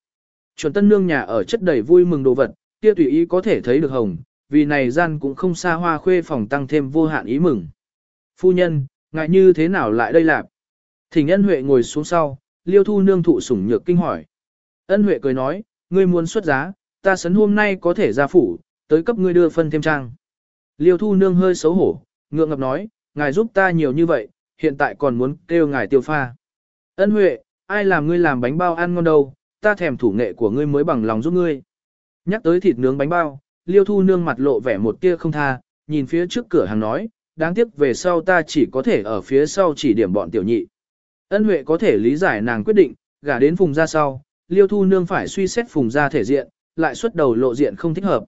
Chuẩn tân nương nhà ở chất đầy vui mừng đồ vật, kia tùy ý có thể thấy được hồng, vì này gian cũng không xa hoa khuê phòng tăng thêm vô hạn ý mừng. Phu nhân, ngại như thế nào lại đây lạp? Thỉnh ân Huệ ngồi xuống sau, liêu thu nương thụ sủng nhược kinh hỏi. Ân Huệ cười nói, ngươi muốn xuất giá, ta sấn hôm nay có thể ra phủ, tới cấp ngươi đưa phân thêm trang. Liêu thu nương hơi xấu hổ, ngượng ngập nói, ngài giúp ta nhiều như vậy, hiện tại còn muốn kêu ngài tiêu pha. Ân Huệ, ai làm ngươi làm bánh bao ăn ngon đâu, ta thèm thủ nghệ của ngươi mới bằng lòng giúp ngươi. Nhắc tới thịt nướng bánh bao, liêu thu nương mặt lộ vẻ một tia không tha, nhìn phía trước cửa hàng nói, đáng tiếc về sau ta chỉ có thể ở phía sau chỉ điểm bọn tiểu nhị. Ân Huệ có thể lý giải nàng quyết định, gả đến phùng ra sau, liêu thu nương phải suy xét phùng ra thể diện, lại xuất đầu lộ diện không thích hợp.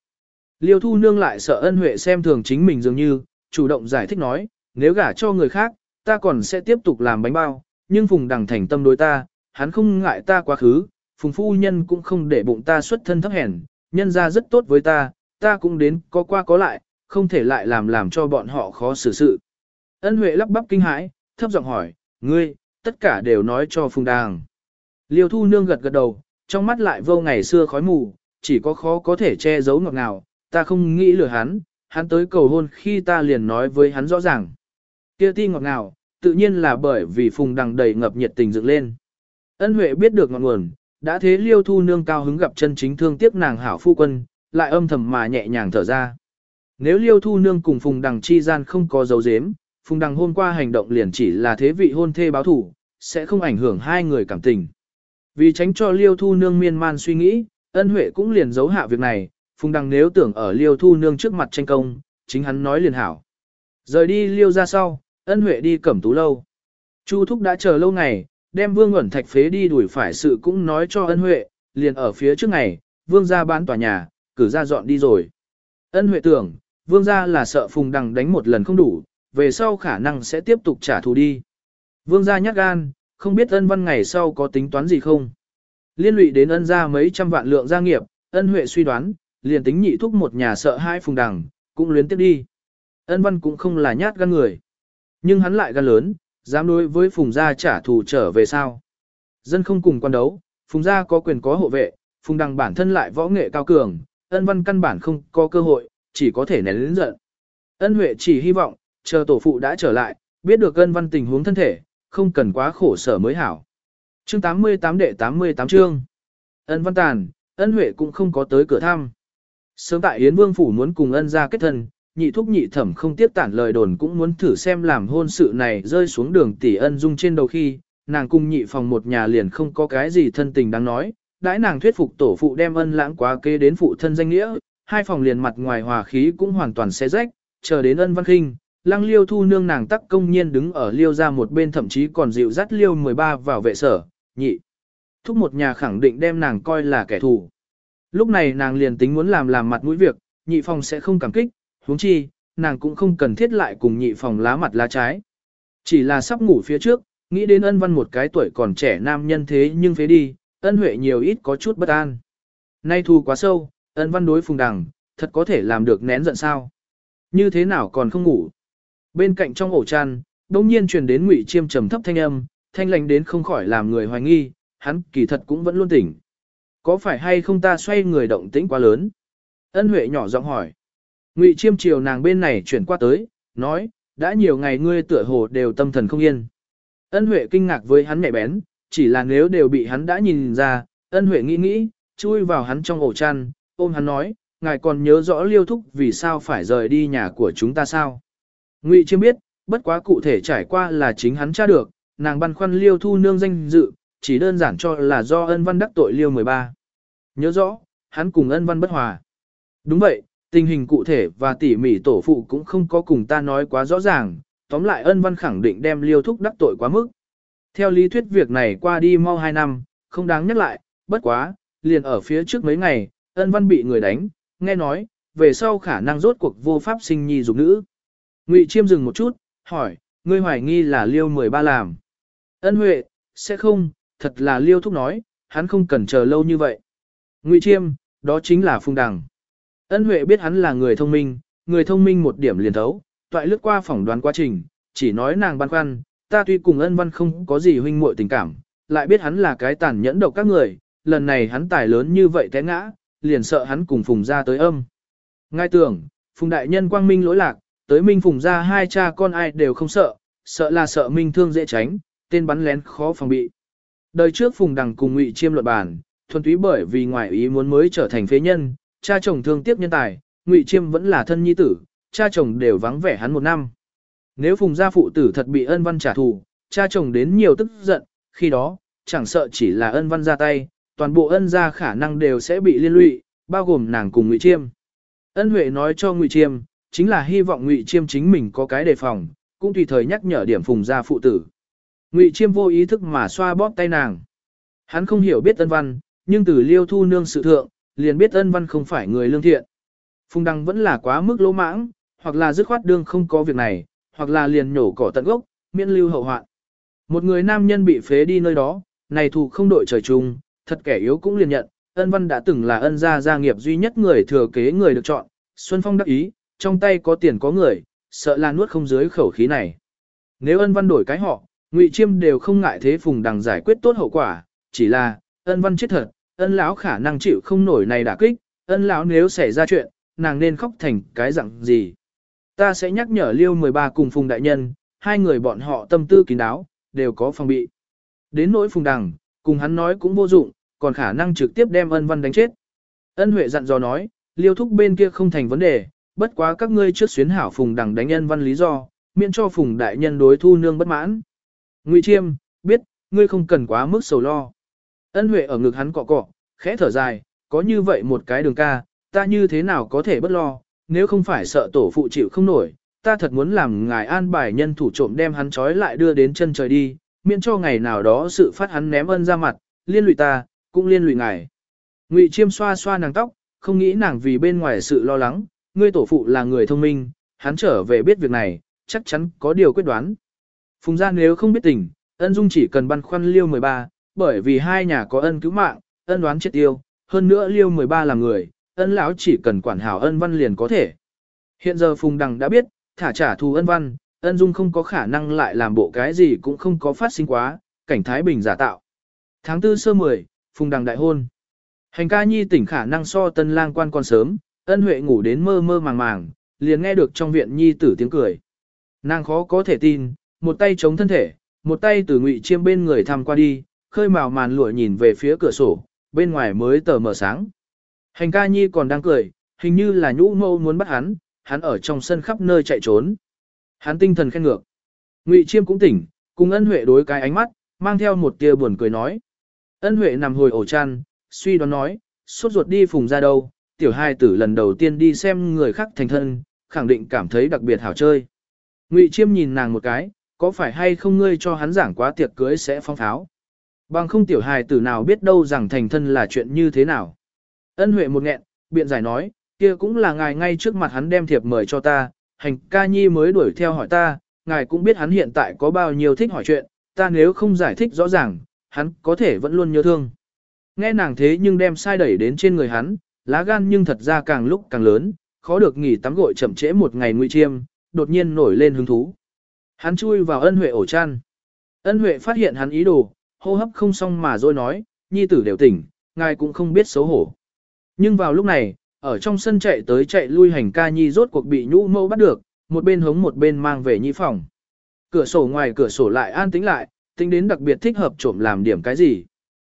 Liêu thu nương lại sợ ân Huệ xem thường chính mình dường như, chủ động giải thích nói, nếu gả cho người khác, ta còn sẽ tiếp tục làm bánh bao, nhưng phùng đằng thành tâm đối ta, hắn không ngại ta quá khứ, phùng phu nhân cũng không để bụng ta xuất thân thấp hèn, nhân ra rất tốt với ta, ta cũng đến có qua có lại, không thể lại làm làm cho bọn họ khó xử sự. Ân Huệ lắp bắp kinh hãi, thấp giọng hỏi, ngươi, tất cả đều nói cho Phùng Đàng. Liêu Thu Nương gật gật đầu, trong mắt lại vô ngày xưa khói mù, chỉ có khó có thể che giấu ngọt ngào, ta không nghĩ lừa hắn, hắn tới cầu hôn khi ta liền nói với hắn rõ ràng. Kia ti ngọt ngào, tự nhiên là bởi vì Phùng Đằng đầy ngập nhiệt tình dựng lên. Ân Huệ biết được ngọn nguồn, đã thế Liêu Thu Nương cao hứng gặp chân chính thương tiếc nàng hảo phu quân, lại âm thầm mà nhẹ nhàng thở ra. Nếu Liêu Thu Nương cùng Phùng Đằng chi gian không có dấu dếm, Phùng Đằng hôm qua hành động liền chỉ là thế vị hôn thê báo thủ, sẽ không ảnh hưởng hai người cảm tình. Vì tránh cho Liêu Thu Nương miên man suy nghĩ, ân huệ cũng liền giấu hạ việc này, Phùng Đằng nếu tưởng ở Liêu Thu Nương trước mặt tranh công, chính hắn nói liền hảo. Rời đi Liêu ra sau, ân huệ đi cẩm tú lâu. Chu Thúc đã chờ lâu ngày, đem Vương ẩn thạch phế đi đuổi phải sự cũng nói cho ân huệ, liền ở phía trước ngày, Vương ra bán tòa nhà, cử ra dọn đi rồi. Ân huệ tưởng, Vương ra là sợ Phùng Đằng đánh một lần không đủ, về sau khả năng sẽ tiếp tục trả thù đi. Vương gia nhát gan, không biết ân văn ngày sau có tính toán gì không. Liên lụy đến ân gia mấy trăm vạn lượng gia nghiệp, ân huệ suy đoán, liền tính nhị thúc một nhà sợ hai phùng đằng, cũng luyến tiếp đi. Ân văn cũng không là nhát gan người. Nhưng hắn lại gan lớn, dám đối với phùng gia trả thù trở về sao. Dân không cùng quan đấu, phùng gia có quyền có hộ vệ, phùng đằng bản thân lại võ nghệ cao cường, ân văn căn bản không có cơ hội, chỉ có thể nén lĩnh giận. Ân huệ chỉ hy vọng, chờ tổ phụ đã trở lại, biết được ân văn tình huống thân thể, không cần quá khổ sở mới hảo. Chương 88 đệ 88 chương. Ân Văn Tàn, ân Huệ cũng không có tới cửa thăm. Sớm tại Yến Vương Phủ muốn cùng ân ra kết thân, nhị thúc nhị thẩm không tiếp tản lời đồn cũng muốn thử xem làm hôn sự này rơi xuống đường tỷ ân dung trên đầu khi, nàng cung nhị phòng một nhà liền không có cái gì thân tình đáng nói, đãi nàng thuyết phục tổ phụ đem ân lãng quá kế đến phụ thân danh nghĩa, hai phòng liền mặt ngoài hòa khí cũng hoàn toàn xé rách, chờ đến ân văn khinh, Lăng liêu thu nương nàng tắc công nhiên đứng ở liêu ra một bên thậm chí còn dịu dắt liêu 13 vào vệ sở, nhị. Thúc một nhà khẳng định đem nàng coi là kẻ thù. Lúc này nàng liền tính muốn làm làm mặt mũi việc, nhị phòng sẽ không cảm kích, huống chi, nàng cũng không cần thiết lại cùng nhị phòng lá mặt lá trái. Chỉ là sắp ngủ phía trước, nghĩ đến ân văn một cái tuổi còn trẻ nam nhân thế nhưng phế đi, ân huệ nhiều ít có chút bất an. Nay thù quá sâu, ân văn đối phùng đằng, thật có thể làm được nén giận sao. Như thế nào còn không ngủ. Bên cạnh trong ổ chăn, đông nhiên truyền đến ngụy chiêm trầm thấp thanh âm, thanh lành đến không khỏi làm người hoài nghi, hắn kỳ thật cũng vẫn luôn tỉnh. Có phải hay không ta xoay người động tĩnh quá lớn? Ân Huệ nhỏ giọng hỏi. Ngụy Chiêm chiều nàng bên này chuyển qua tới, nói, đã nhiều ngày ngươi tựa hồ đều tâm thần không yên. Ân Huệ kinh ngạc với hắn mẹ bén, chỉ là nếu đều bị hắn đã nhìn ra, Ân Huệ nghĩ nghĩ, chui vào hắn trong ổ chăn, ôm hắn nói, ngài còn nhớ rõ liêu thúc vì sao phải rời đi nhà của chúng ta sao? Ngụy Chiêm biết, bất quá cụ thể trải qua là chính hắn tra được, nàng băn khoăn liêu thu nương danh dự, chỉ đơn giản cho là do ân văn đắc tội liêu 13. Nhớ rõ, hắn cùng ân văn bất hòa. Đúng vậy, tình hình cụ thể và tỉ mỉ tổ phụ cũng không có cùng ta nói quá rõ ràng, tóm lại ân văn khẳng định đem liêu thúc đắc tội quá mức. Theo lý thuyết việc này qua đi mau 2 năm, không đáng nhắc lại, bất quá, liền ở phía trước mấy ngày, ân văn bị người đánh, nghe nói, về sau khả năng rốt cuộc vô pháp sinh nhi dục nữ. Ngụy Chiêm dừng một chút, hỏi, ngươi hoài nghi là liêu 13 làm. Ân Huệ, sẽ không, thật là liêu thúc nói, hắn không cần chờ lâu như vậy. Ngụy Chiêm, đó chính là Phùng Đằng. Ân Huệ biết hắn là người thông minh, người thông minh một điểm liền thấu, toại lướt qua phỏng đoán quá trình, chỉ nói nàng băn khoăn, ta tuy cùng ân văn không có gì huynh muội tình cảm, lại biết hắn là cái tàn nhẫn độc các người, lần này hắn tài lớn như vậy té ngã, liền sợ hắn cùng Phùng ra tới âm. Ngay tưởng, Phùng đại nhân quang minh lỗi lạc, tới minh Phùng ra hai cha con ai đều không sợ, sợ là sợ minh thương dễ tránh, tên bắn lén khó phòng bị. Đời trước Phùng Đằng cùng Ngụy Chiêm luận bàn, thuần túy bởi vì ngoại ý muốn mới trở thành phế nhân, cha chồng thương tiếp nhân tài, Ngụy Chiêm vẫn là thân nhi tử, cha chồng đều vắng vẻ hắn một năm. Nếu Phùng gia phụ tử thật bị ân văn trả thù, cha chồng đến nhiều tức giận, khi đó, chẳng sợ chỉ là ân văn ra tay, toàn bộ ân gia khả năng đều sẽ bị liên lụy, bao gồm nàng cùng Ngụy Chiêm. Ân Huệ nói cho Ngụy Chiêm, chính là hy vọng Ngụy Chiêm chính mình có cái đề phòng, cũng tùy thời nhắc nhở điểm Phùng gia phụ tử. Ngụy Chiêm vô ý thức mà xoa bóp tay nàng. Hắn không hiểu biết ân văn, nhưng từ liêu thu nương sự thượng, liền biết ân văn không phải người lương thiện. Phùng Đăng vẫn là quá mức lỗ mãng, hoặc là dứt khoát đương không có việc này, hoặc là liền nhổ cỏ tận gốc, miễn lưu hậu hoạn. Một người nam nhân bị phế đi nơi đó, này thù không đội trời chung, thật kẻ yếu cũng liền nhận, ân văn đã từng là ân gia gia nghiệp duy nhất người thừa kế người được chọn, Xuân Phong đắc ý, trong tay có tiền có người, sợ là nuốt không dưới khẩu khí này. Nếu ân văn đổi cái họ, Ngụy Chiêm đều không ngại thế Phùng Đằng giải quyết tốt hậu quả, chỉ là, ân văn chết thật, ân lão khả năng chịu không nổi này đả kích, ân lão nếu xảy ra chuyện, nàng nên khóc thành cái dạng gì. Ta sẽ nhắc nhở Liêu 13 cùng Phùng Đại Nhân, hai người bọn họ tâm tư kín đáo, đều có phòng bị. Đến nỗi Phùng Đằng, cùng hắn nói cũng vô dụng, còn khả năng trực tiếp đem ân văn đánh chết. Ân Huệ dặn dò nói, Liêu thúc bên kia không thành vấn đề, bất quá các ngươi trước xuyến hảo Phùng Đằng đánh ân văn lý do, miễn cho Phùng Đại Nhân đối thu nương bất mãn. Ngụy Chiêm, biết, ngươi không cần quá mức sầu lo. Ân Huệ ở ngực hắn cọ cọ, khẽ thở dài, có như vậy một cái đường ca, ta như thế nào có thể bất lo, nếu không phải sợ tổ phụ chịu không nổi, ta thật muốn làm ngài an bài nhân thủ trộm đem hắn trói lại đưa đến chân trời đi, miễn cho ngày nào đó sự phát hắn ném ân ra mặt, liên lụy ta, cũng liên lụy ngài. Ngụy Chiêm xoa xoa nàng tóc, không nghĩ nàng vì bên ngoài sự lo lắng, ngươi tổ phụ là người thông minh, hắn trở về biết việc này, chắc chắn có điều quyết đoán. Phùng gia nếu không biết tình, ân dung chỉ cần băn khoăn liêu 13, bởi vì hai nhà có ân cứu mạng, ân đoán chết tiêu, hơn nữa liêu 13 là người, ân lão chỉ cần quản hảo ân văn liền có thể. Hiện giờ Phùng Đằng đã biết, thả trả thù ân văn, ân dung không có khả năng lại làm bộ cái gì cũng không có phát sinh quá, cảnh Thái Bình giả tạo. Tháng 4 sơ 10, Phùng Đằng đại hôn. Hành ca nhi tỉnh khả năng so tân lang quan còn sớm, ân huệ ngủ đến mơ mơ màng màng, liền nghe được trong viện nhi tử tiếng cười. Nàng khó có thể tin, một tay chống thân thể, một tay từ ngụy chiêm bên người thăm qua đi, khơi màu màn lụa nhìn về phía cửa sổ, bên ngoài mới tờ mờ sáng. Hành ca nhi còn đang cười, hình như là nhũ mâu muốn bắt hắn, hắn ở trong sân khắp nơi chạy trốn. Hắn tinh thần khen ngược. Ngụy chiêm cũng tỉnh, cùng ân huệ đối cái ánh mắt, mang theo một tia buồn cười nói. Ân huệ nằm hồi ổ chăn, suy đoán nói, sốt ruột đi phùng ra đâu, tiểu hai tử lần đầu tiên đi xem người khác thành thân, khẳng định cảm thấy đặc biệt hảo chơi. Ngụy chiêm nhìn nàng một cái, có phải hay không ngươi cho hắn giảng quá tiệc cưới sẽ phong pháo. Bằng không tiểu hài tử nào biết đâu rằng thành thân là chuyện như thế nào. Ân Huệ một nghẹn, biện giải nói, kia cũng là ngài ngay trước mặt hắn đem thiệp mời cho ta, hành ca nhi mới đuổi theo hỏi ta, ngài cũng biết hắn hiện tại có bao nhiêu thích hỏi chuyện, ta nếu không giải thích rõ ràng, hắn có thể vẫn luôn nhớ thương. Nghe nàng thế nhưng đem sai đẩy đến trên người hắn, lá gan nhưng thật ra càng lúc càng lớn, khó được nghỉ tắm gội chậm trễ một ngày nguy chiêm, đột nhiên nổi lên hứng thú. Hắn chui vào ân huệ ổ chăn. Ân huệ phát hiện hắn ý đồ, hô hấp không xong mà rồi nói, nhi tử đều tỉnh, ngài cũng không biết xấu hổ. Nhưng vào lúc này, ở trong sân chạy tới chạy lui hành ca nhi rốt cuộc bị nhũ mâu bắt được, một bên hống một bên mang về nhi phòng. Cửa sổ ngoài cửa sổ lại an tĩnh lại, tính đến đặc biệt thích hợp trộm làm điểm cái gì.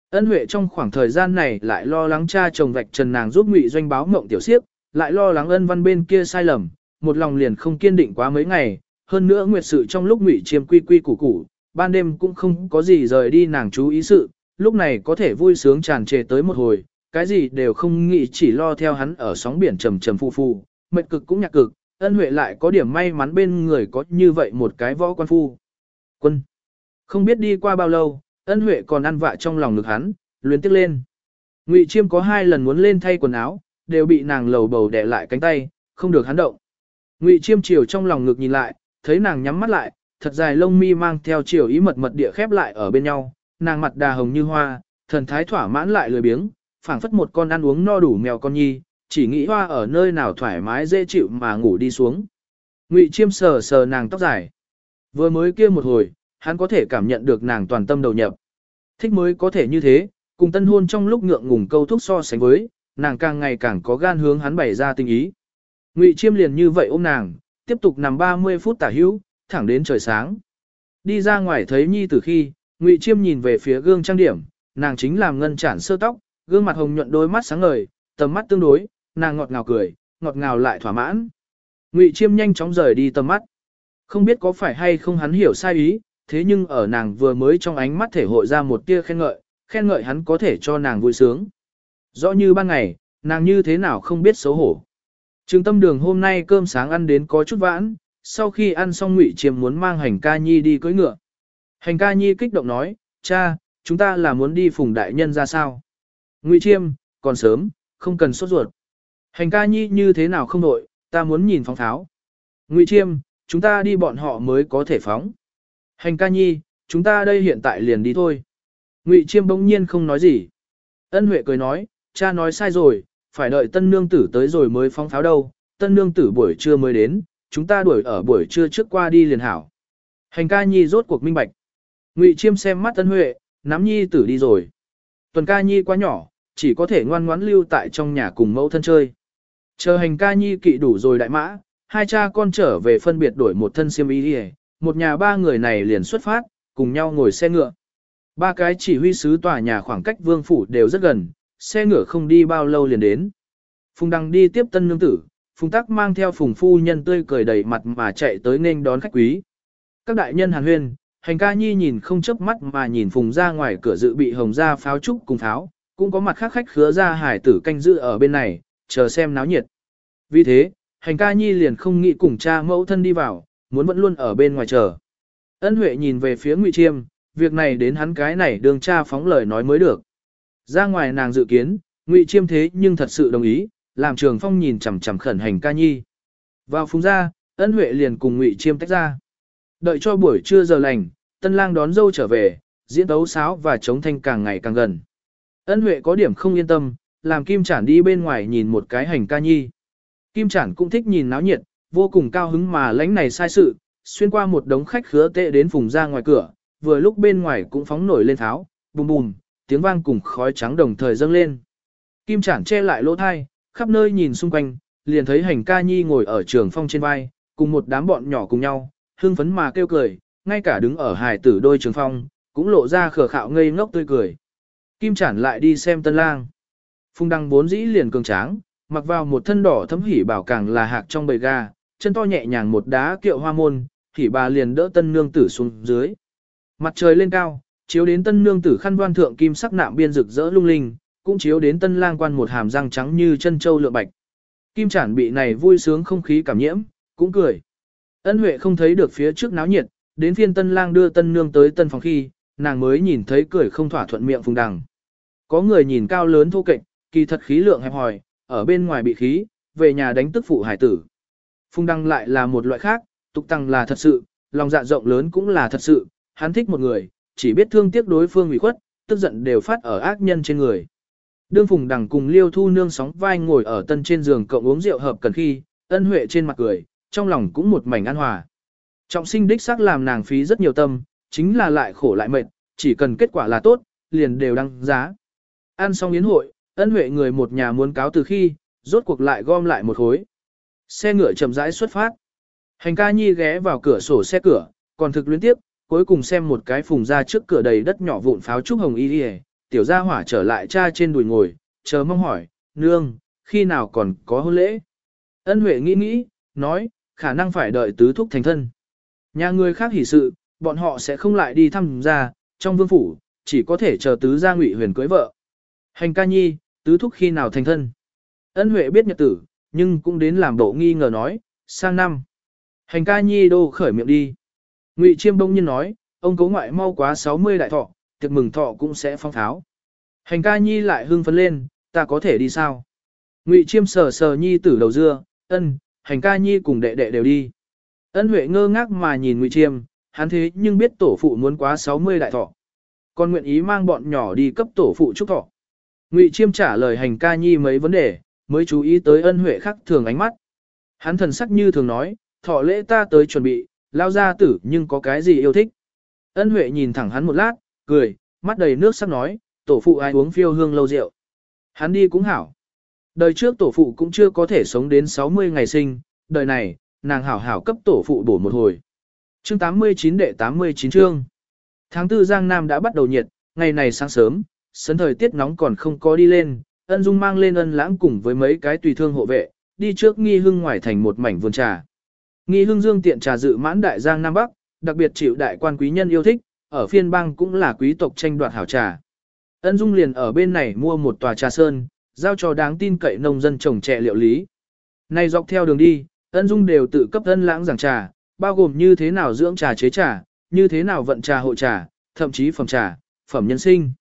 Ân Huệ trong khoảng thời gian này lại lo lắng cha chồng vạch trần nàng giúp ngụy doanh báo mộng tiểu siếp, lại lo lắng ân văn bên kia sai lầm, một lòng liền không kiên định quá mấy ngày, hơn nữa nguyệt sự trong lúc ngụy chiêm quy quy củ củ, ban đêm cũng không có gì rời đi nàng chú ý sự, lúc này có thể vui sướng tràn trề tới một hồi, cái gì đều không nghĩ chỉ lo theo hắn ở sóng biển trầm trầm phu phu, mệt cực cũng nhạc cực, ân huệ lại có điểm may mắn bên người có như vậy một cái võ quan phu. Quân. Không biết đi qua bao lâu, ân huệ còn ăn vạ trong lòng ngực hắn, luyến tiếc lên. Ngụy Chiêm có hai lần muốn lên thay quần áo, đều bị nàng lầu bầu đè lại cánh tay, không được hắn động. Ngụy Chiêm chiều trong lòng ngực nhìn lại, thấy nàng nhắm mắt lại, thật dài lông mi mang theo chiều ý mật mật địa khép lại ở bên nhau, nàng mặt đà hồng như hoa, thần thái thỏa mãn lại lười biếng, phảng phất một con ăn uống no đủ mèo con nhi, chỉ nghĩ hoa ở nơi nào thoải mái dễ chịu mà ngủ đi xuống. Ngụy Chiêm sờ sờ nàng tóc dài. Vừa mới kia một hồi, hắn có thể cảm nhận được nàng toàn tâm đầu nhập. Thích mới có thể như thế, cùng tân hôn trong lúc ngượng ngùng câu thúc so sánh với, nàng càng ngày càng có gan hướng hắn bày ra tình ý. Ngụy Chiêm liền như vậy ôm nàng, tiếp tục nằm 30 phút tả hữu, thẳng đến trời sáng. Đi ra ngoài thấy nhi từ khi, Ngụy Chiêm nhìn về phía gương trang điểm, nàng chính làm ngân chản sơ tóc, gương mặt hồng nhuận đôi mắt sáng ngời, tầm mắt tương đối, nàng ngọt ngào cười, ngọt ngào lại thỏa mãn. Ngụy Chiêm nhanh chóng rời đi tầm mắt. Không biết có phải hay không hắn hiểu sai ý, thế nhưng ở nàng vừa mới trong ánh mắt thể hội ra một tia khen ngợi, khen ngợi hắn có thể cho nàng vui sướng. Rõ như ban ngày, nàng như thế nào không biết xấu hổ. Trường tâm đường hôm nay cơm sáng ăn đến có chút vãn, sau khi ăn xong Ngụy Chiêm muốn mang hành ca nhi đi cưỡi ngựa. Hành ca nhi kích động nói, cha, chúng ta là muốn đi phùng đại nhân ra sao? Ngụy Chiêm, còn sớm, không cần sốt ruột. Hành ca nhi như thế nào không nổi ta muốn nhìn phóng tháo. Ngụy Chiêm, chúng ta đi bọn họ mới có thể phóng. Hành ca nhi, chúng ta đây hiện tại liền đi thôi. Ngụy Chiêm bỗng nhiên không nói gì. Ân Huệ cười nói, cha nói sai rồi, phải đợi tân nương tử tới rồi mới phóng pháo đâu, tân nương tử buổi trưa mới đến, chúng ta đuổi ở buổi trưa trước qua đi liền hảo. Hành ca nhi rốt cuộc minh bạch. Ngụy Chiêm xem mắt Tân Huệ, nắm nhi tử đi rồi. Tuần ca nhi quá nhỏ, chỉ có thể ngoan ngoãn lưu tại trong nhà cùng mẫu thân chơi. Chờ hành ca nhi kỵ đủ rồi đại mã, hai cha con trở về phân biệt đổi một thân xiêm y đi một nhà ba người này liền xuất phát, cùng nhau ngồi xe ngựa. Ba cái chỉ huy sứ tòa nhà khoảng cách vương phủ đều rất gần, xe ngựa không đi bao lâu liền đến. Phùng Đăng đi tiếp tân nương tử, Phùng Tắc mang theo Phùng Phu Nhân tươi cười đầy mặt mà chạy tới nên đón khách quý. Các đại nhân hàn huyên, hành ca nhi nhìn không chớp mắt mà nhìn Phùng ra ngoài cửa dự bị hồng ra pháo trúc cùng pháo, cũng có mặt khác khách khứa ra hải tử canh giữ ở bên này, chờ xem náo nhiệt. Vì thế, hành ca nhi liền không nghĩ cùng cha mẫu thân đi vào, muốn vẫn luôn ở bên ngoài chờ. Ân Huệ nhìn về phía Ngụy Chiêm, việc này đến hắn cái này đường cha phóng lời nói mới được. Ra ngoài nàng dự kiến, Ngụy Chiêm thế nhưng thật sự đồng ý, làm Trường Phong nhìn chằm chằm khẩn hành ca nhi. Vào phúng ra, Ân Huệ liền cùng Ngụy Chiêm tách ra. Đợi cho buổi trưa giờ lành, Tân Lang đón dâu trở về, diễn tấu sáo và chống thanh càng ngày càng gần. Ân Huệ có điểm không yên tâm, làm Kim Chản đi bên ngoài nhìn một cái hành ca nhi. Kim Chản cũng thích nhìn náo nhiệt, vô cùng cao hứng mà lãnh này sai sự, xuyên qua một đống khách khứa tệ đến vùng ra ngoài cửa, vừa lúc bên ngoài cũng phóng nổi lên tháo, bùm bùm, tiếng vang cùng khói trắng đồng thời dâng lên. Kim Chản che lại lỗ thai, khắp nơi nhìn xung quanh, liền thấy hành ca nhi ngồi ở trường phong trên vai, cùng một đám bọn nhỏ cùng nhau, hưng phấn mà kêu cười, ngay cả đứng ở hài tử đôi trường phong, cũng lộ ra khờ khạo ngây ngốc tươi cười. Kim Chản lại đi xem tân lang. Phung đăng bốn dĩ liền cường tráng, mặc vào một thân đỏ thấm hỉ bảo càng là hạc trong bầy ga, chân to nhẹ nhàng một đá kiệu hoa môn, hỉ bà liền đỡ tân nương tử xuống dưới. Mặt trời lên cao, chiếu đến tân nương tử khăn đoan thượng kim sắc nạm biên rực rỡ lung linh, cũng chiếu đến tân lang quan một hàm răng trắng như chân châu lượng bạch. Kim chản bị này vui sướng không khí cảm nhiễm, cũng cười. Ân Huệ không thấy được phía trước náo nhiệt, đến phiên tân lang đưa tân nương tới tân phòng khi, nàng mới nhìn thấy cười không thỏa thuận miệng phùng đằng. Có người nhìn cao lớn thô kệch, kỳ thật khí lượng hẹp hòi, ở bên ngoài bị khí, về nhà đánh tức phụ hải tử. Phùng đăng lại là một loại khác, tục tăng là thật sự, lòng dạ rộng lớn cũng là thật sự, hắn thích một người, chỉ biết thương tiếc đối phương ủy khuất, tức giận đều phát ở ác nhân trên người. Đương Phùng Đằng cùng Liêu Thu Nương sóng vai ngồi ở tân trên giường cộng uống rượu hợp cần khi, ân huệ trên mặt cười, trong lòng cũng một mảnh an hòa. Trọng sinh đích xác làm nàng phí rất nhiều tâm, chính là lại khổ lại mệt, chỉ cần kết quả là tốt, liền đều đăng giá. Ăn xong yến hội, ân huệ người một nhà muốn cáo từ khi, rốt cuộc lại gom lại một khối. Xe ngựa chậm rãi xuất phát. Hành ca nhi ghé vào cửa sổ xe cửa, còn thực luyến tiếp, cuối cùng xem một cái phùng ra trước cửa đầy đất nhỏ vụn pháo trúc hồng y đi tiểu gia hỏa trở lại cha trên đùi ngồi, chờ mong hỏi, nương, khi nào còn có hôn lễ? Ân Huệ nghĩ nghĩ, nói, khả năng phải đợi tứ thúc thành thân. Nhà người khác hỉ sự, bọn họ sẽ không lại đi thăm ra, trong vương phủ, chỉ có thể chờ tứ gia ngụy huyền cưới vợ. Hành ca nhi, tứ thúc khi nào thành thân? Ân Huệ biết nhật tử, nhưng cũng đến làm bộ nghi ngờ nói, sang năm. Hành ca nhi đô khởi miệng đi. Ngụy Chiêm bỗng nhiên nói, ông cố ngoại mau quá 60 đại thọ, tiệc mừng thọ cũng sẽ phong tháo. Hành ca nhi lại hưng phấn lên, ta có thể đi sao? Ngụy Chiêm sờ sờ nhi tử đầu dưa, ân, hành ca nhi cùng đệ đệ đều đi. Ân Huệ ngơ ngác mà nhìn Ngụy Chiêm, hắn thế nhưng biết tổ phụ muốn quá 60 đại thọ. Còn nguyện ý mang bọn nhỏ đi cấp tổ phụ chúc thọ. Ngụy Chiêm trả lời hành ca nhi mấy vấn đề, mới chú ý tới ân Huệ khắc thường ánh mắt. Hắn thần sắc như thường nói, thọ lễ ta tới chuẩn bị, lao ra tử nhưng có cái gì yêu thích. Ân Huệ nhìn thẳng hắn một lát, cười, mắt đầy nước sắc nói, tổ phụ ai uống phiêu hương lâu rượu. Hắn đi cũng hảo. Đời trước tổ phụ cũng chưa có thể sống đến 60 ngày sinh, đời này, nàng hảo hảo cấp tổ phụ bổ một hồi. Chương 89 đệ 89 chương. Tháng 4 Giang Nam đã bắt đầu nhiệt, ngày này sáng sớm, sân thời tiết nóng còn không có đi lên, ân dung mang lên ân lãng cùng với mấy cái tùy thương hộ vệ, đi trước nghi hưng ngoài thành một mảnh vườn trà. Nghi hưng dương tiện trà dự mãn đại Giang Nam Bắc, đặc biệt chịu đại quan quý nhân yêu thích, ở phiên bang cũng là quý tộc tranh đoạt hảo trà. Ân dung liền ở bên này mua một tòa trà sơn, giao cho đáng tin cậy nông dân trồng trẻ liệu lý. Nay dọc theo đường đi, ân dung đều tự cấp ân lãng giảng trà, bao gồm như thế nào dưỡng trà chế trà, như thế nào vận trà hộ trà, thậm chí phẩm trà, phẩm nhân sinh.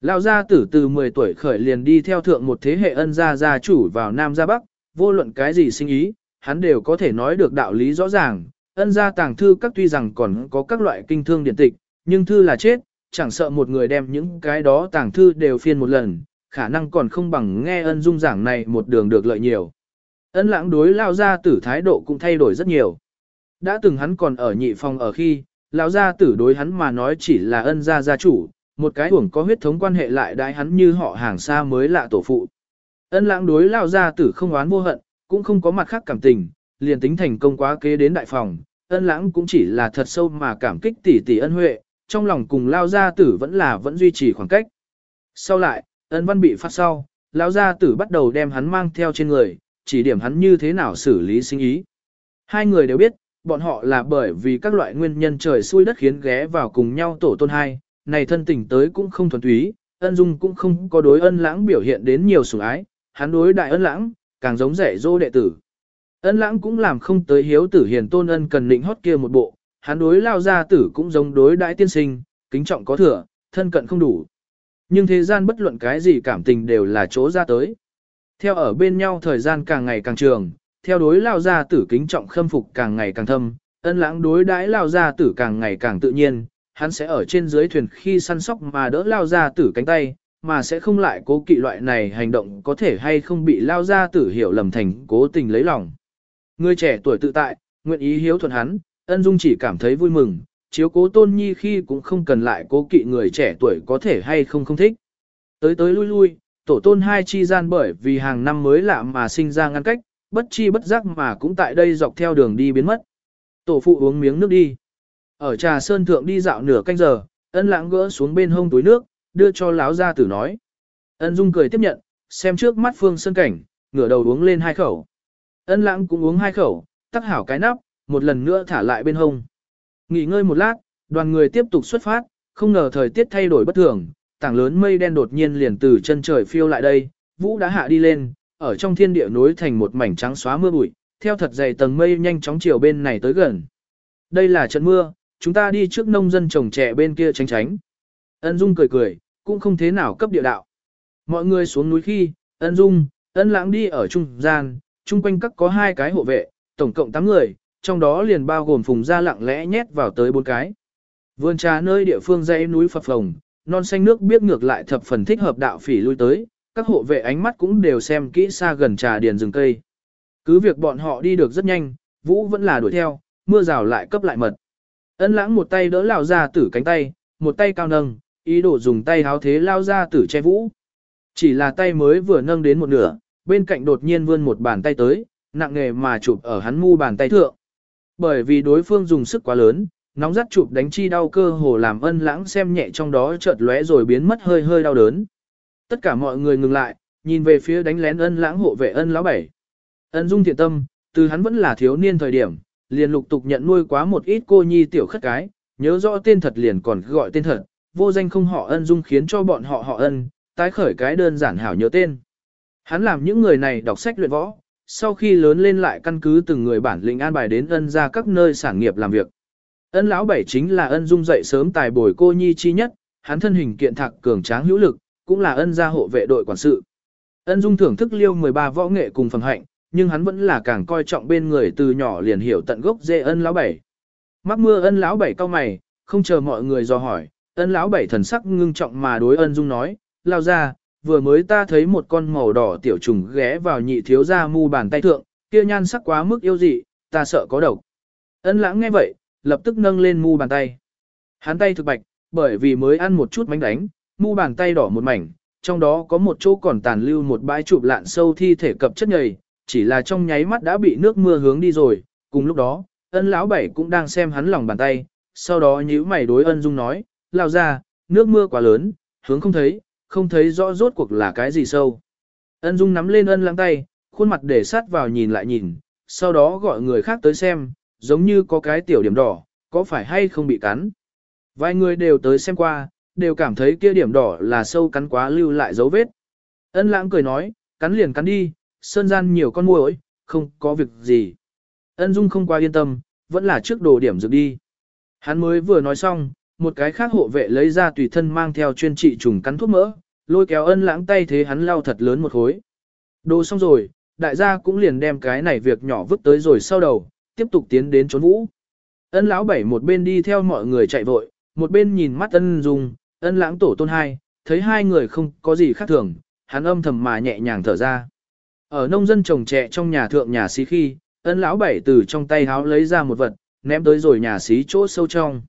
Lão gia tử từ 10 tuổi khởi liền đi theo thượng một thế hệ ân gia gia chủ vào Nam gia Bắc, vô luận cái gì sinh ý, hắn đều có thể nói được đạo lý rõ ràng. Ân gia tàng thư các tuy rằng còn có các loại kinh thương điện tịch, nhưng thư là chết, chẳng sợ một người đem những cái đó tàng thư đều phiên một lần, khả năng còn không bằng nghe ân dung giảng này một đường được lợi nhiều. Ân lãng đối lao gia tử thái độ cũng thay đổi rất nhiều. Đã từng hắn còn ở nhị phòng ở khi, lão gia tử đối hắn mà nói chỉ là ân gia gia chủ, một cái uổng có huyết thống quan hệ lại đái hắn như họ hàng xa mới lạ tổ phụ. Ân lãng đối lão gia tử không oán vô hận, cũng không có mặt khác cảm tình, liền tính thành công quá kế đến đại phòng, ân lãng cũng chỉ là thật sâu mà cảm kích tỷ tỷ ân huệ, trong lòng cùng lao gia tử vẫn là vẫn duy trì khoảng cách. Sau lại, ân văn bị phát sau, lão gia tử bắt đầu đem hắn mang theo trên người, chỉ điểm hắn như thế nào xử lý sinh ý. Hai người đều biết, bọn họ là bởi vì các loại nguyên nhân trời xui đất khiến ghé vào cùng nhau tổ tôn hai, này thân tình tới cũng không thuần túy, ân dung cũng không có đối ân lãng biểu hiện đến nhiều sủng ái, hắn đối đại ân lãng, càng giống rẻ dô đệ tử. Ân lãng cũng làm không tới hiếu tử hiền tôn ân cần định hót kia một bộ, hắn đối lao gia tử cũng giống đối đại tiên sinh, kính trọng có thừa, thân cận không đủ. Nhưng thế gian bất luận cái gì cảm tình đều là chỗ ra tới. Theo ở bên nhau thời gian càng ngày càng trường, theo đối lao gia tử kính trọng khâm phục càng ngày càng thâm, ân lãng đối đãi lao gia tử càng ngày càng tự nhiên, hắn sẽ ở trên dưới thuyền khi săn sóc mà đỡ lao gia tử cánh tay, mà sẽ không lại cố kỵ loại này hành động có thể hay không bị lao ra tử hiểu lầm thành cố tình lấy lòng. Người trẻ tuổi tự tại, nguyện ý hiếu thuận hắn, ân dung chỉ cảm thấy vui mừng, chiếu cố tôn nhi khi cũng không cần lại cố kỵ người trẻ tuổi có thể hay không không thích. Tới tới lui lui, tổ tôn hai chi gian bởi vì hàng năm mới lạ mà sinh ra ngăn cách, bất chi bất giác mà cũng tại đây dọc theo đường đi biến mất. Tổ phụ uống miếng nước đi. Ở trà sơn thượng đi dạo nửa canh giờ, ân lãng gỡ xuống bên hông túi nước, đưa cho lão gia tử nói. Ân dung cười tiếp nhận, xem trước mắt phương sơn cảnh, ngửa đầu uống lên hai khẩu. Ân lãng cũng uống hai khẩu, tắc hảo cái nắp, một lần nữa thả lại bên hông. Nghỉ ngơi một lát, đoàn người tiếp tục xuất phát, không ngờ thời tiết thay đổi bất thường, tảng lớn mây đen đột nhiên liền từ chân trời phiêu lại đây, vũ đã hạ đi lên, ở trong thiên địa nối thành một mảnh trắng xóa mưa bụi, theo thật dày tầng mây nhanh chóng chiều bên này tới gần. Đây là trận mưa, chúng ta đi trước nông dân trồng trẻ bên kia tránh tránh. Ân Dung cười cười, cũng không thế nào cấp địa đạo. Mọi người xuống núi khi, Ân Dung, Ân Lãng đi ở trung gian, chung quanh các có hai cái hộ vệ, tổng cộng 8 người, trong đó liền bao gồm phùng Gia lặng lẽ nhét vào tới bốn cái. Vườn trà nơi địa phương dãy núi phập phồng, non xanh nước biết ngược lại thập phần thích hợp đạo phỉ lui tới, các hộ vệ ánh mắt cũng đều xem kỹ xa gần trà điền rừng cây. Cứ việc bọn họ đi được rất nhanh, Vũ vẫn là đuổi theo, mưa rào lại cấp lại mật. Ân lãng một tay đỡ lão già tử cánh tay, một tay cao nâng, ý đồ dùng tay háo thế lao ra tử che Vũ. Chỉ là tay mới vừa nâng đến một nửa, bên cạnh đột nhiên vươn một bàn tay tới, nặng nghề mà chụp ở hắn mu bàn tay thượng. Bởi vì đối phương dùng sức quá lớn, nóng rắt chụp đánh chi đau cơ hồ làm ân lãng xem nhẹ trong đó chợt lóe rồi biến mất hơi hơi đau đớn. Tất cả mọi người ngừng lại, nhìn về phía đánh lén ân lãng hộ vệ ân lão bảy. Ân dung thiện tâm, từ hắn vẫn là thiếu niên thời điểm, liền lục tục nhận nuôi quá một ít cô nhi tiểu khất cái, nhớ rõ tên thật liền còn gọi tên thật, vô danh không họ ân dung khiến cho bọn họ họ ân, tái khởi cái đơn giản hảo nhớ tên. Hắn làm những người này đọc sách luyện võ, sau khi lớn lên lại căn cứ từng người bản lĩnh an bài đến ân ra các nơi sản nghiệp làm việc. Ân lão bảy chính là ân dung dậy sớm tài bồi cô nhi chi nhất, hắn thân hình kiện thạc cường tráng hữu lực, cũng là ân gia hộ vệ đội quản sự. Ân dung thưởng thức liêu 13 võ nghệ cùng phần hạnh, nhưng hắn vẫn là càng coi trọng bên người từ nhỏ liền hiểu tận gốc dễ ân lão bảy. Mắc mưa ân lão bảy cao mày, không chờ mọi người dò hỏi, ân lão bảy thần sắc ngưng trọng mà đối ân dung nói, lao ra, vừa mới ta thấy một con màu đỏ tiểu trùng ghé vào nhị thiếu gia mu bàn tay thượng, kia nhan sắc quá mức yêu dị, ta sợ có độc. Ân lãng nghe vậy, lập tức nâng lên mu bàn tay. Hắn tay thực bạch, bởi vì mới ăn một chút bánh đánh, mu bàn tay đỏ một mảnh, trong đó có một chỗ còn tàn lưu một bãi chụp lạn sâu thi thể cập chất nhầy, chỉ là trong nháy mắt đã bị nước mưa hướng đi rồi, cùng lúc đó, ân lão bảy cũng đang xem hắn lòng bàn tay, sau đó nhíu mày đối ân dung nói, lao ra, nước mưa quá lớn, hướng không thấy, không thấy rõ rốt cuộc là cái gì sâu. Ân dung nắm lên ân lãng tay, khuôn mặt để sát vào nhìn lại nhìn, sau đó gọi người khác tới xem, giống như có cái tiểu điểm đỏ, có phải hay không bị cắn. Vài người đều tới xem qua, đều cảm thấy kia điểm đỏ là sâu cắn quá lưu lại dấu vết. Ân lãng cười nói, cắn liền cắn đi, sơn gian nhiều con muỗi, không có việc gì. Ân dung không qua yên tâm, vẫn là trước đồ điểm dược đi. Hắn mới vừa nói xong, một cái khác hộ vệ lấy ra tùy thân mang theo chuyên trị trùng cắn thuốc mỡ, lôi kéo ân lãng tay thế hắn lau thật lớn một khối. Đồ xong rồi, đại gia cũng liền đem cái này việc nhỏ vứt tới rồi sau đầu, tiếp tục tiến đến trốn vũ. Ân lão bảy một bên đi theo mọi người chạy vội, một bên nhìn mắt ân dung, ân lãng tổ tôn hai, thấy hai người không có gì khác thường, hắn âm thầm mà nhẹ nhàng thở ra. Ở nông dân trồng trẻ trong nhà thượng nhà xí khi, ân lão bảy từ trong tay háo lấy ra một vật, ném tới rồi nhà xí chỗ sâu trong.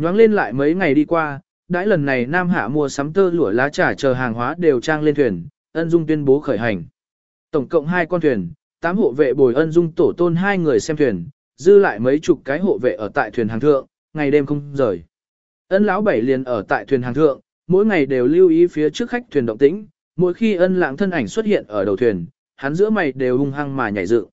Nhoáng lên lại mấy ngày đi qua, đãi lần này Nam Hạ mua sắm tơ lụa lá trà chờ hàng hóa đều trang lên thuyền, ân dung tuyên bố khởi hành. Tổng cộng hai con thuyền, tám hộ vệ bồi ân dung tổ tôn hai người xem thuyền, dư lại mấy chục cái hộ vệ ở tại thuyền hàng thượng, ngày đêm không rời. Ân lão bảy liền ở tại thuyền hàng thượng, mỗi ngày đều lưu ý phía trước khách thuyền động tĩnh, mỗi khi ân lãng thân ảnh xuất hiện ở đầu thuyền, hắn giữa mày đều hung hăng mà nhảy dựng.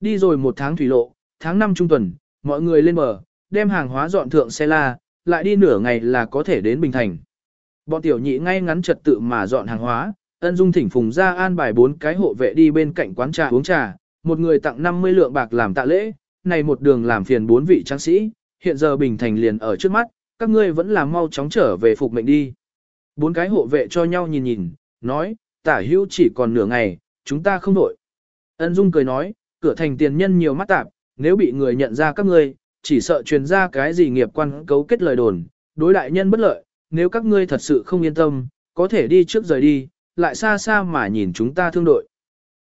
Đi rồi một tháng thủy lộ, tháng năm trung tuần, mọi người lên bờ, đem hàng hóa dọn thượng xe la, lại đi nửa ngày là có thể đến Bình Thành. Bọn tiểu nhị ngay ngắn trật tự mà dọn hàng hóa, ân dung thỉnh phùng ra an bài bốn cái hộ vệ đi bên cạnh quán trà uống trà, một người tặng 50 lượng bạc làm tạ lễ, này một đường làm phiền bốn vị tráng sĩ, hiện giờ Bình Thành liền ở trước mắt, các ngươi vẫn là mau chóng trở về phục mệnh đi. Bốn cái hộ vệ cho nhau nhìn nhìn, nói, tả hữu chỉ còn nửa ngày, chúng ta không đổi. Ân Dung cười nói, cửa thành tiền nhân nhiều mắt tạp, nếu bị người nhận ra các ngươi, chỉ sợ truyền ra cái gì nghiệp quan cấu kết lời đồn, đối đại nhân bất lợi, nếu các ngươi thật sự không yên tâm, có thể đi trước rời đi, lại xa xa mà nhìn chúng ta thương đội.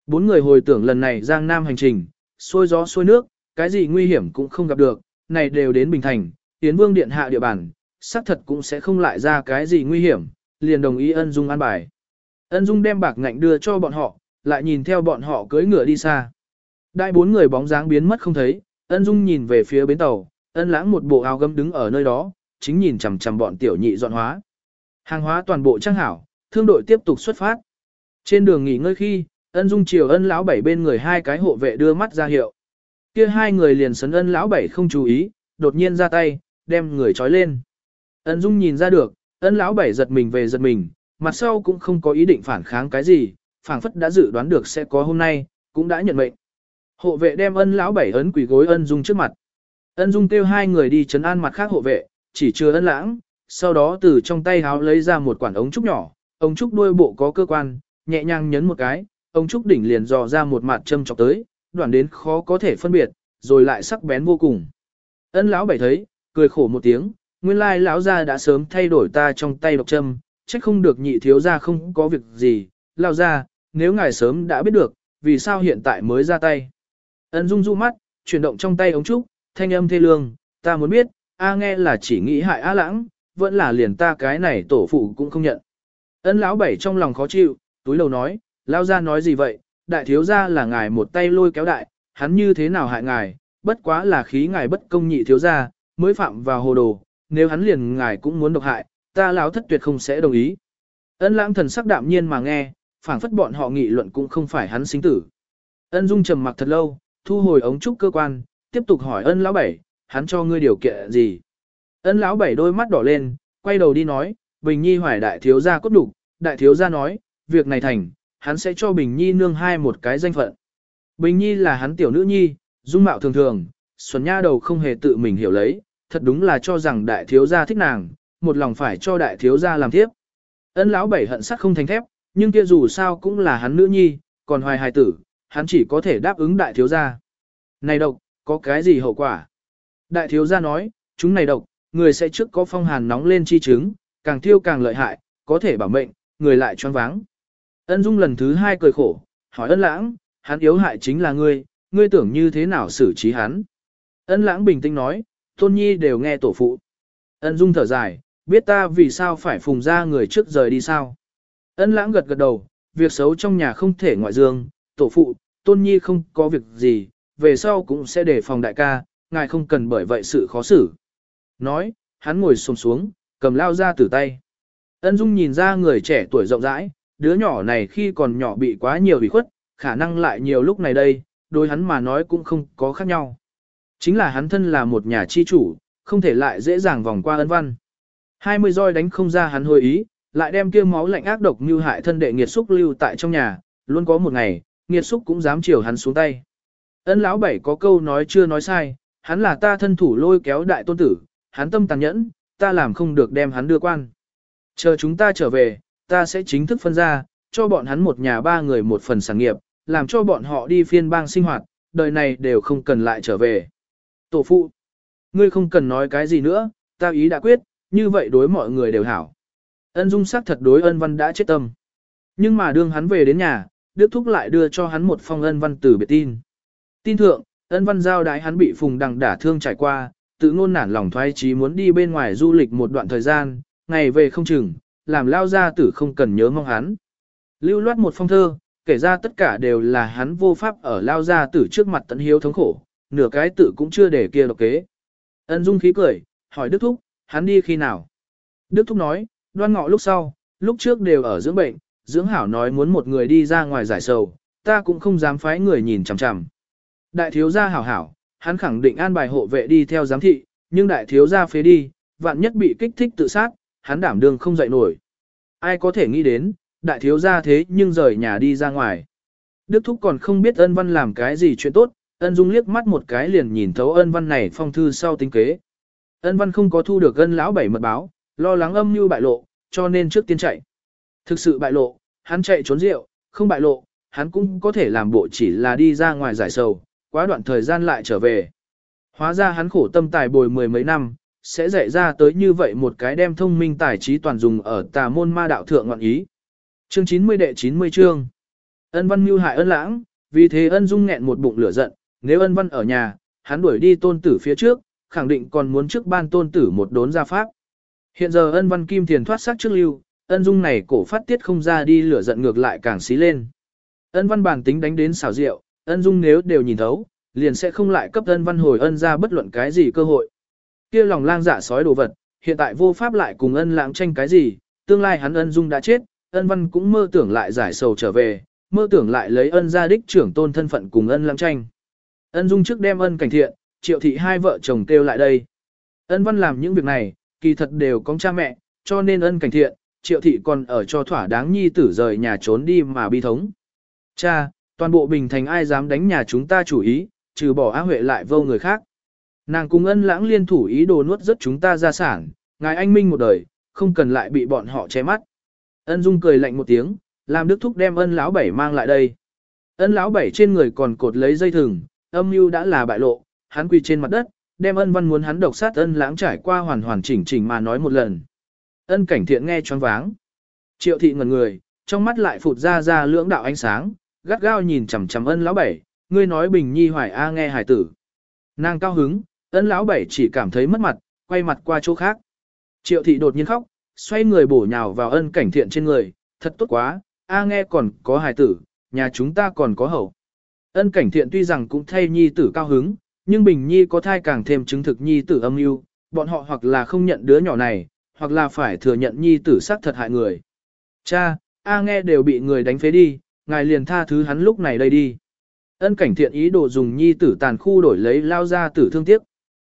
Bốn người hồi tưởng lần này Giang Nam hành trình, xôi gió xôi nước, cái gì nguy hiểm cũng không gặp được, này đều đến Bình Thành, Tiến Vương Điện hạ địa bàn, xác thật cũng sẽ không lại ra cái gì nguy hiểm, liền đồng ý ân dung an bài. Ân dung đem bạc ngạnh đưa cho bọn họ, lại nhìn theo bọn họ cưỡi ngựa đi xa. Đại bốn người bóng dáng biến mất không thấy, ân dung nhìn về phía bến tàu, ân lãng một bộ áo gấm đứng ở nơi đó, chính nhìn chằm chằm bọn tiểu nhị dọn hóa. Hàng hóa toàn bộ trang hảo, thương đội tiếp tục xuất phát. Trên đường nghỉ ngơi khi, ân dung chiều ân lão bảy bên người hai cái hộ vệ đưa mắt ra hiệu. Kia hai người liền sấn ân lão bảy không chú ý, đột nhiên ra tay, đem người trói lên. Ân dung nhìn ra được, ân lão bảy giật mình về giật mình, mặt sau cũng không có ý định phản kháng cái gì, phảng phất đã dự đoán được sẽ có hôm nay, cũng đã nhận mệnh. Hộ vệ đem ân lão bảy ấn quỷ gối ân dung trước mặt. Ân dung kêu hai người đi chấn an mặt khác hộ vệ, chỉ chưa ân lãng, sau đó từ trong tay háo lấy ra một quản ống trúc nhỏ, ống trúc đuôi bộ có cơ quan, nhẹ nhàng nhấn một cái, ống trúc đỉnh liền dò ra một mặt châm chọc tới, đoạn đến khó có thể phân biệt, rồi lại sắc bén vô cùng. Ân lão bảy thấy, cười khổ một tiếng, nguyên lai lão gia đã sớm thay đổi ta trong tay độc châm, trách không được nhị thiếu gia không có việc gì, lão gia, nếu ngài sớm đã biết được, vì sao hiện tại mới ra tay. Ân Dung du mắt, chuyển động trong tay ống trúc, thanh âm thê lương, ta muốn biết, A nghe là chỉ nghĩ hại A lãng, vẫn là liền ta cái này tổ phụ cũng không nhận. Ân lão bảy trong lòng khó chịu, túi lầu nói, lão gia nói gì vậy, đại thiếu gia là ngài một tay lôi kéo đại, hắn như thế nào hại ngài, bất quá là khí ngài bất công nhị thiếu gia, mới phạm vào hồ đồ, nếu hắn liền ngài cũng muốn độc hại, ta lão thất tuyệt không sẽ đồng ý. Ân lãng thần sắc đạm nhiên mà nghe, phảng phất bọn họ nghị luận cũng không phải hắn sinh tử. Ân dung trầm mặc thật lâu, thu hồi ống trúc cơ quan, tiếp tục hỏi ân lão bảy, hắn cho ngươi điều kiện gì? Ân lão bảy đôi mắt đỏ lên, quay đầu đi nói, Bình Nhi hỏi đại thiếu gia cốt đủ, đại thiếu gia nói, việc này thành, hắn sẽ cho Bình Nhi nương hai một cái danh phận. Bình Nhi là hắn tiểu nữ nhi, dung mạo thường thường, xuân nha đầu không hề tự mình hiểu lấy, thật đúng là cho rằng đại thiếu gia thích nàng, một lòng phải cho đại thiếu gia làm tiếp. Ân lão bảy hận sắt không thành thép, nhưng kia dù sao cũng là hắn nữ nhi, còn hoài hài tử, hắn chỉ có thể đáp ứng đại thiếu gia. Này độc, có cái gì hậu quả? Đại thiếu gia nói, chúng này độc, người sẽ trước có phong hàn nóng lên chi chứng, càng thiêu càng lợi hại, có thể bảo mệnh, người lại choáng váng. Ân Dung lần thứ hai cười khổ, hỏi ân lãng, hắn yếu hại chính là ngươi, ngươi tưởng như thế nào xử trí hắn. Ân lãng bình tĩnh nói, tôn nhi đều nghe tổ phụ. Ân Dung thở dài, biết ta vì sao phải phùng ra người trước rời đi sao. Ân lãng gật gật đầu, việc xấu trong nhà không thể ngoại dương, tổ phụ, tôn nhi không có việc gì, về sau cũng sẽ đề phòng đại ca, ngài không cần bởi vậy sự khó xử. Nói, hắn ngồi xuống xuống, cầm lao ra từ tay. Ân Dung nhìn ra người trẻ tuổi rộng rãi, đứa nhỏ này khi còn nhỏ bị quá nhiều ủy khuất, khả năng lại nhiều lúc này đây, đối hắn mà nói cũng không có khác nhau. Chính là hắn thân là một nhà chi chủ, không thể lại dễ dàng vòng qua ân văn. 20 roi đánh không ra hắn hồi ý, lại đem kia máu lạnh ác độc như hại thân đệ nghiệt xúc lưu tại trong nhà, luôn có một ngày, nghiệt xúc cũng dám chiều hắn xuống tay. Ân lão bảy có câu nói chưa nói sai, hắn là ta thân thủ lôi kéo đại tôn tử, hắn tâm tàn nhẫn, ta làm không được đem hắn đưa quan. Chờ chúng ta trở về, ta sẽ chính thức phân ra, cho bọn hắn một nhà ba người một phần sản nghiệp, làm cho bọn họ đi phiên bang sinh hoạt, đời này đều không cần lại trở về. Tổ phụ, ngươi không cần nói cái gì nữa, ta ý đã quyết, như vậy đối mọi người đều hảo. Ân dung sắc thật đối ân văn đã chết tâm. Nhưng mà đương hắn về đến nhà, Đức Thúc lại đưa cho hắn một phong ân văn từ biệt tin. Tin thượng, ân văn giao đái hắn bị phùng đằng đả thương trải qua, tự ngôn nản lòng thoái chí muốn đi bên ngoài du lịch một đoạn thời gian, ngày về không chừng, làm lao ra tử không cần nhớ mong hắn. Lưu loát một phong thơ, kể ra tất cả đều là hắn vô pháp ở lao ra tử trước mặt tận hiếu thống khổ, nửa cái tử cũng chưa để kia độc kế. Ân dung khí cười, hỏi Đức Thúc, hắn đi khi nào? Đức Thúc nói, đoan ngọ lúc sau, lúc trước đều ở dưỡng bệnh, dưỡng hảo nói muốn một người đi ra ngoài giải sầu, ta cũng không dám phái người nhìn chằm chằm. Đại thiếu gia hảo hảo, hắn khẳng định an bài hộ vệ đi theo giám thị, nhưng đại thiếu gia phế đi, vạn nhất bị kích thích tự sát, hắn đảm đương không dậy nổi. Ai có thể nghĩ đến, đại thiếu gia thế nhưng rời nhà đi ra ngoài. Đức Thúc còn không biết ân văn làm cái gì chuyện tốt, ân dung liếc mắt một cái liền nhìn thấu ân văn này phong thư sau tính kế. Ân văn không có thu được ân lão bảy mật báo, lo lắng âm mưu bại lộ, cho nên trước tiên chạy. Thực sự bại lộ, hắn chạy trốn rượu, không bại lộ, hắn cũng có thể làm bộ chỉ là đi ra ngoài giải sầu, quá đoạn thời gian lại trở về. Hóa ra hắn khổ tâm tài bồi mười mấy năm, sẽ dạy ra tới như vậy một cái đem thông minh tài trí toàn dùng ở tà môn ma đạo thượng ngọn ý. Chương 90 đệ 90 chương. Ân văn mưu hại ân lãng, vì thế ân dung nghẹn một bụng lửa giận, nếu ân văn ở nhà, hắn đuổi đi tôn tử phía trước, khẳng định còn muốn trước ban tôn tử một đốn gia pháp. Hiện giờ ân văn kim tiền thoát xác trước lưu, ân dung này cổ phát tiết không ra đi lửa giận ngược lại càng xí lên. Ân văn bản tính đánh đến xảo rượu. ân dung nếu đều nhìn thấu, liền sẽ không lại cấp ân văn hồi ân ra bất luận cái gì cơ hội. kia lòng lang dạ sói đồ vật, hiện tại vô pháp lại cùng ân lãng tranh cái gì, tương lai hắn ân dung đã chết, ân văn cũng mơ tưởng lại giải sầu trở về, mơ tưởng lại lấy ân gia đích trưởng tôn thân phận cùng ân lãng tranh. Ân dung trước đem ân cảnh thiện, triệu thị hai vợ chồng kêu lại đây. Ân văn làm những việc này, kỳ thật đều có cha mẹ, cho nên ân cảnh thiện, triệu thị còn ở cho thỏa đáng nhi tử rời nhà trốn đi mà bi thống. Cha, toàn bộ bình thành ai dám đánh nhà chúng ta chủ ý, trừ bỏ á huệ lại vô người khác. Nàng cùng ân lãng liên thủ ý đồ nuốt rất chúng ta ra sản, ngài anh minh một đời, không cần lại bị bọn họ che mắt. Ân dung cười lạnh một tiếng, làm đức thúc đem ân lão bảy mang lại đây. Ân lão bảy trên người còn cột lấy dây thừng, âm mưu đã là bại lộ, hắn quỳ trên mặt đất, đem ân văn muốn hắn độc sát ân lãng trải qua hoàn hoàn chỉnh chỉnh mà nói một lần. Ân cảnh thiện nghe choáng váng. Triệu thị ngẩn người, trong mắt lại phụt ra ra lưỡng đạo ánh sáng, gắt gao nhìn chằm chằm ân lão bảy, ngươi nói bình nhi hoài a nghe hài tử. Nàng cao hứng, ân lão bảy chỉ cảm thấy mất mặt, quay mặt qua chỗ khác. Triệu thị đột nhiên khóc, xoay người bổ nhào vào ân cảnh thiện trên người, thật tốt quá, a nghe còn có hài tử, nhà chúng ta còn có hậu. Ân cảnh thiện tuy rằng cũng thay nhi tử cao hứng, nhưng bình nhi có thai càng thêm chứng thực nhi tử âm mưu, bọn họ hoặc là không nhận đứa nhỏ này, hoặc là phải thừa nhận nhi tử xác thật hại người. Cha, A nghe đều bị người đánh phế đi, ngài liền tha thứ hắn lúc này đây đi. Ân cảnh thiện ý đồ dùng nhi tử tàn khu đổi lấy lao ra tử thương tiếc.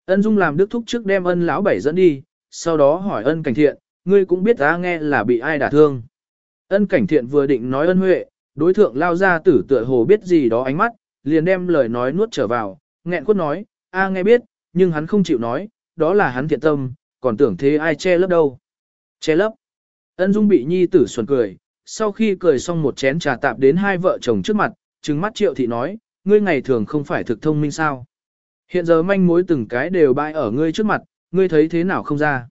Ân dung làm đức thúc trước đem ân lão bảy dẫn đi, sau đó hỏi ân cảnh thiện, ngươi cũng biết A nghe là bị ai đả thương. Ân cảnh thiện vừa định nói ân huệ, đối thượng lao ra tử tựa hồ biết gì đó ánh mắt, liền đem lời nói nuốt trở vào, nghẹn quất nói, A nghe biết, nhưng hắn không chịu nói, đó là hắn thiện tâm, còn tưởng thế ai che lấp đâu. Che lấp. Ân Dung bị nhi tử xuân cười, sau khi cười xong một chén trà tạp đến hai vợ chồng trước mặt, trừng mắt triệu thị nói, ngươi ngày thường không phải thực thông minh sao. Hiện giờ manh mối từng cái đều bại ở ngươi trước mặt, ngươi thấy thế nào không ra.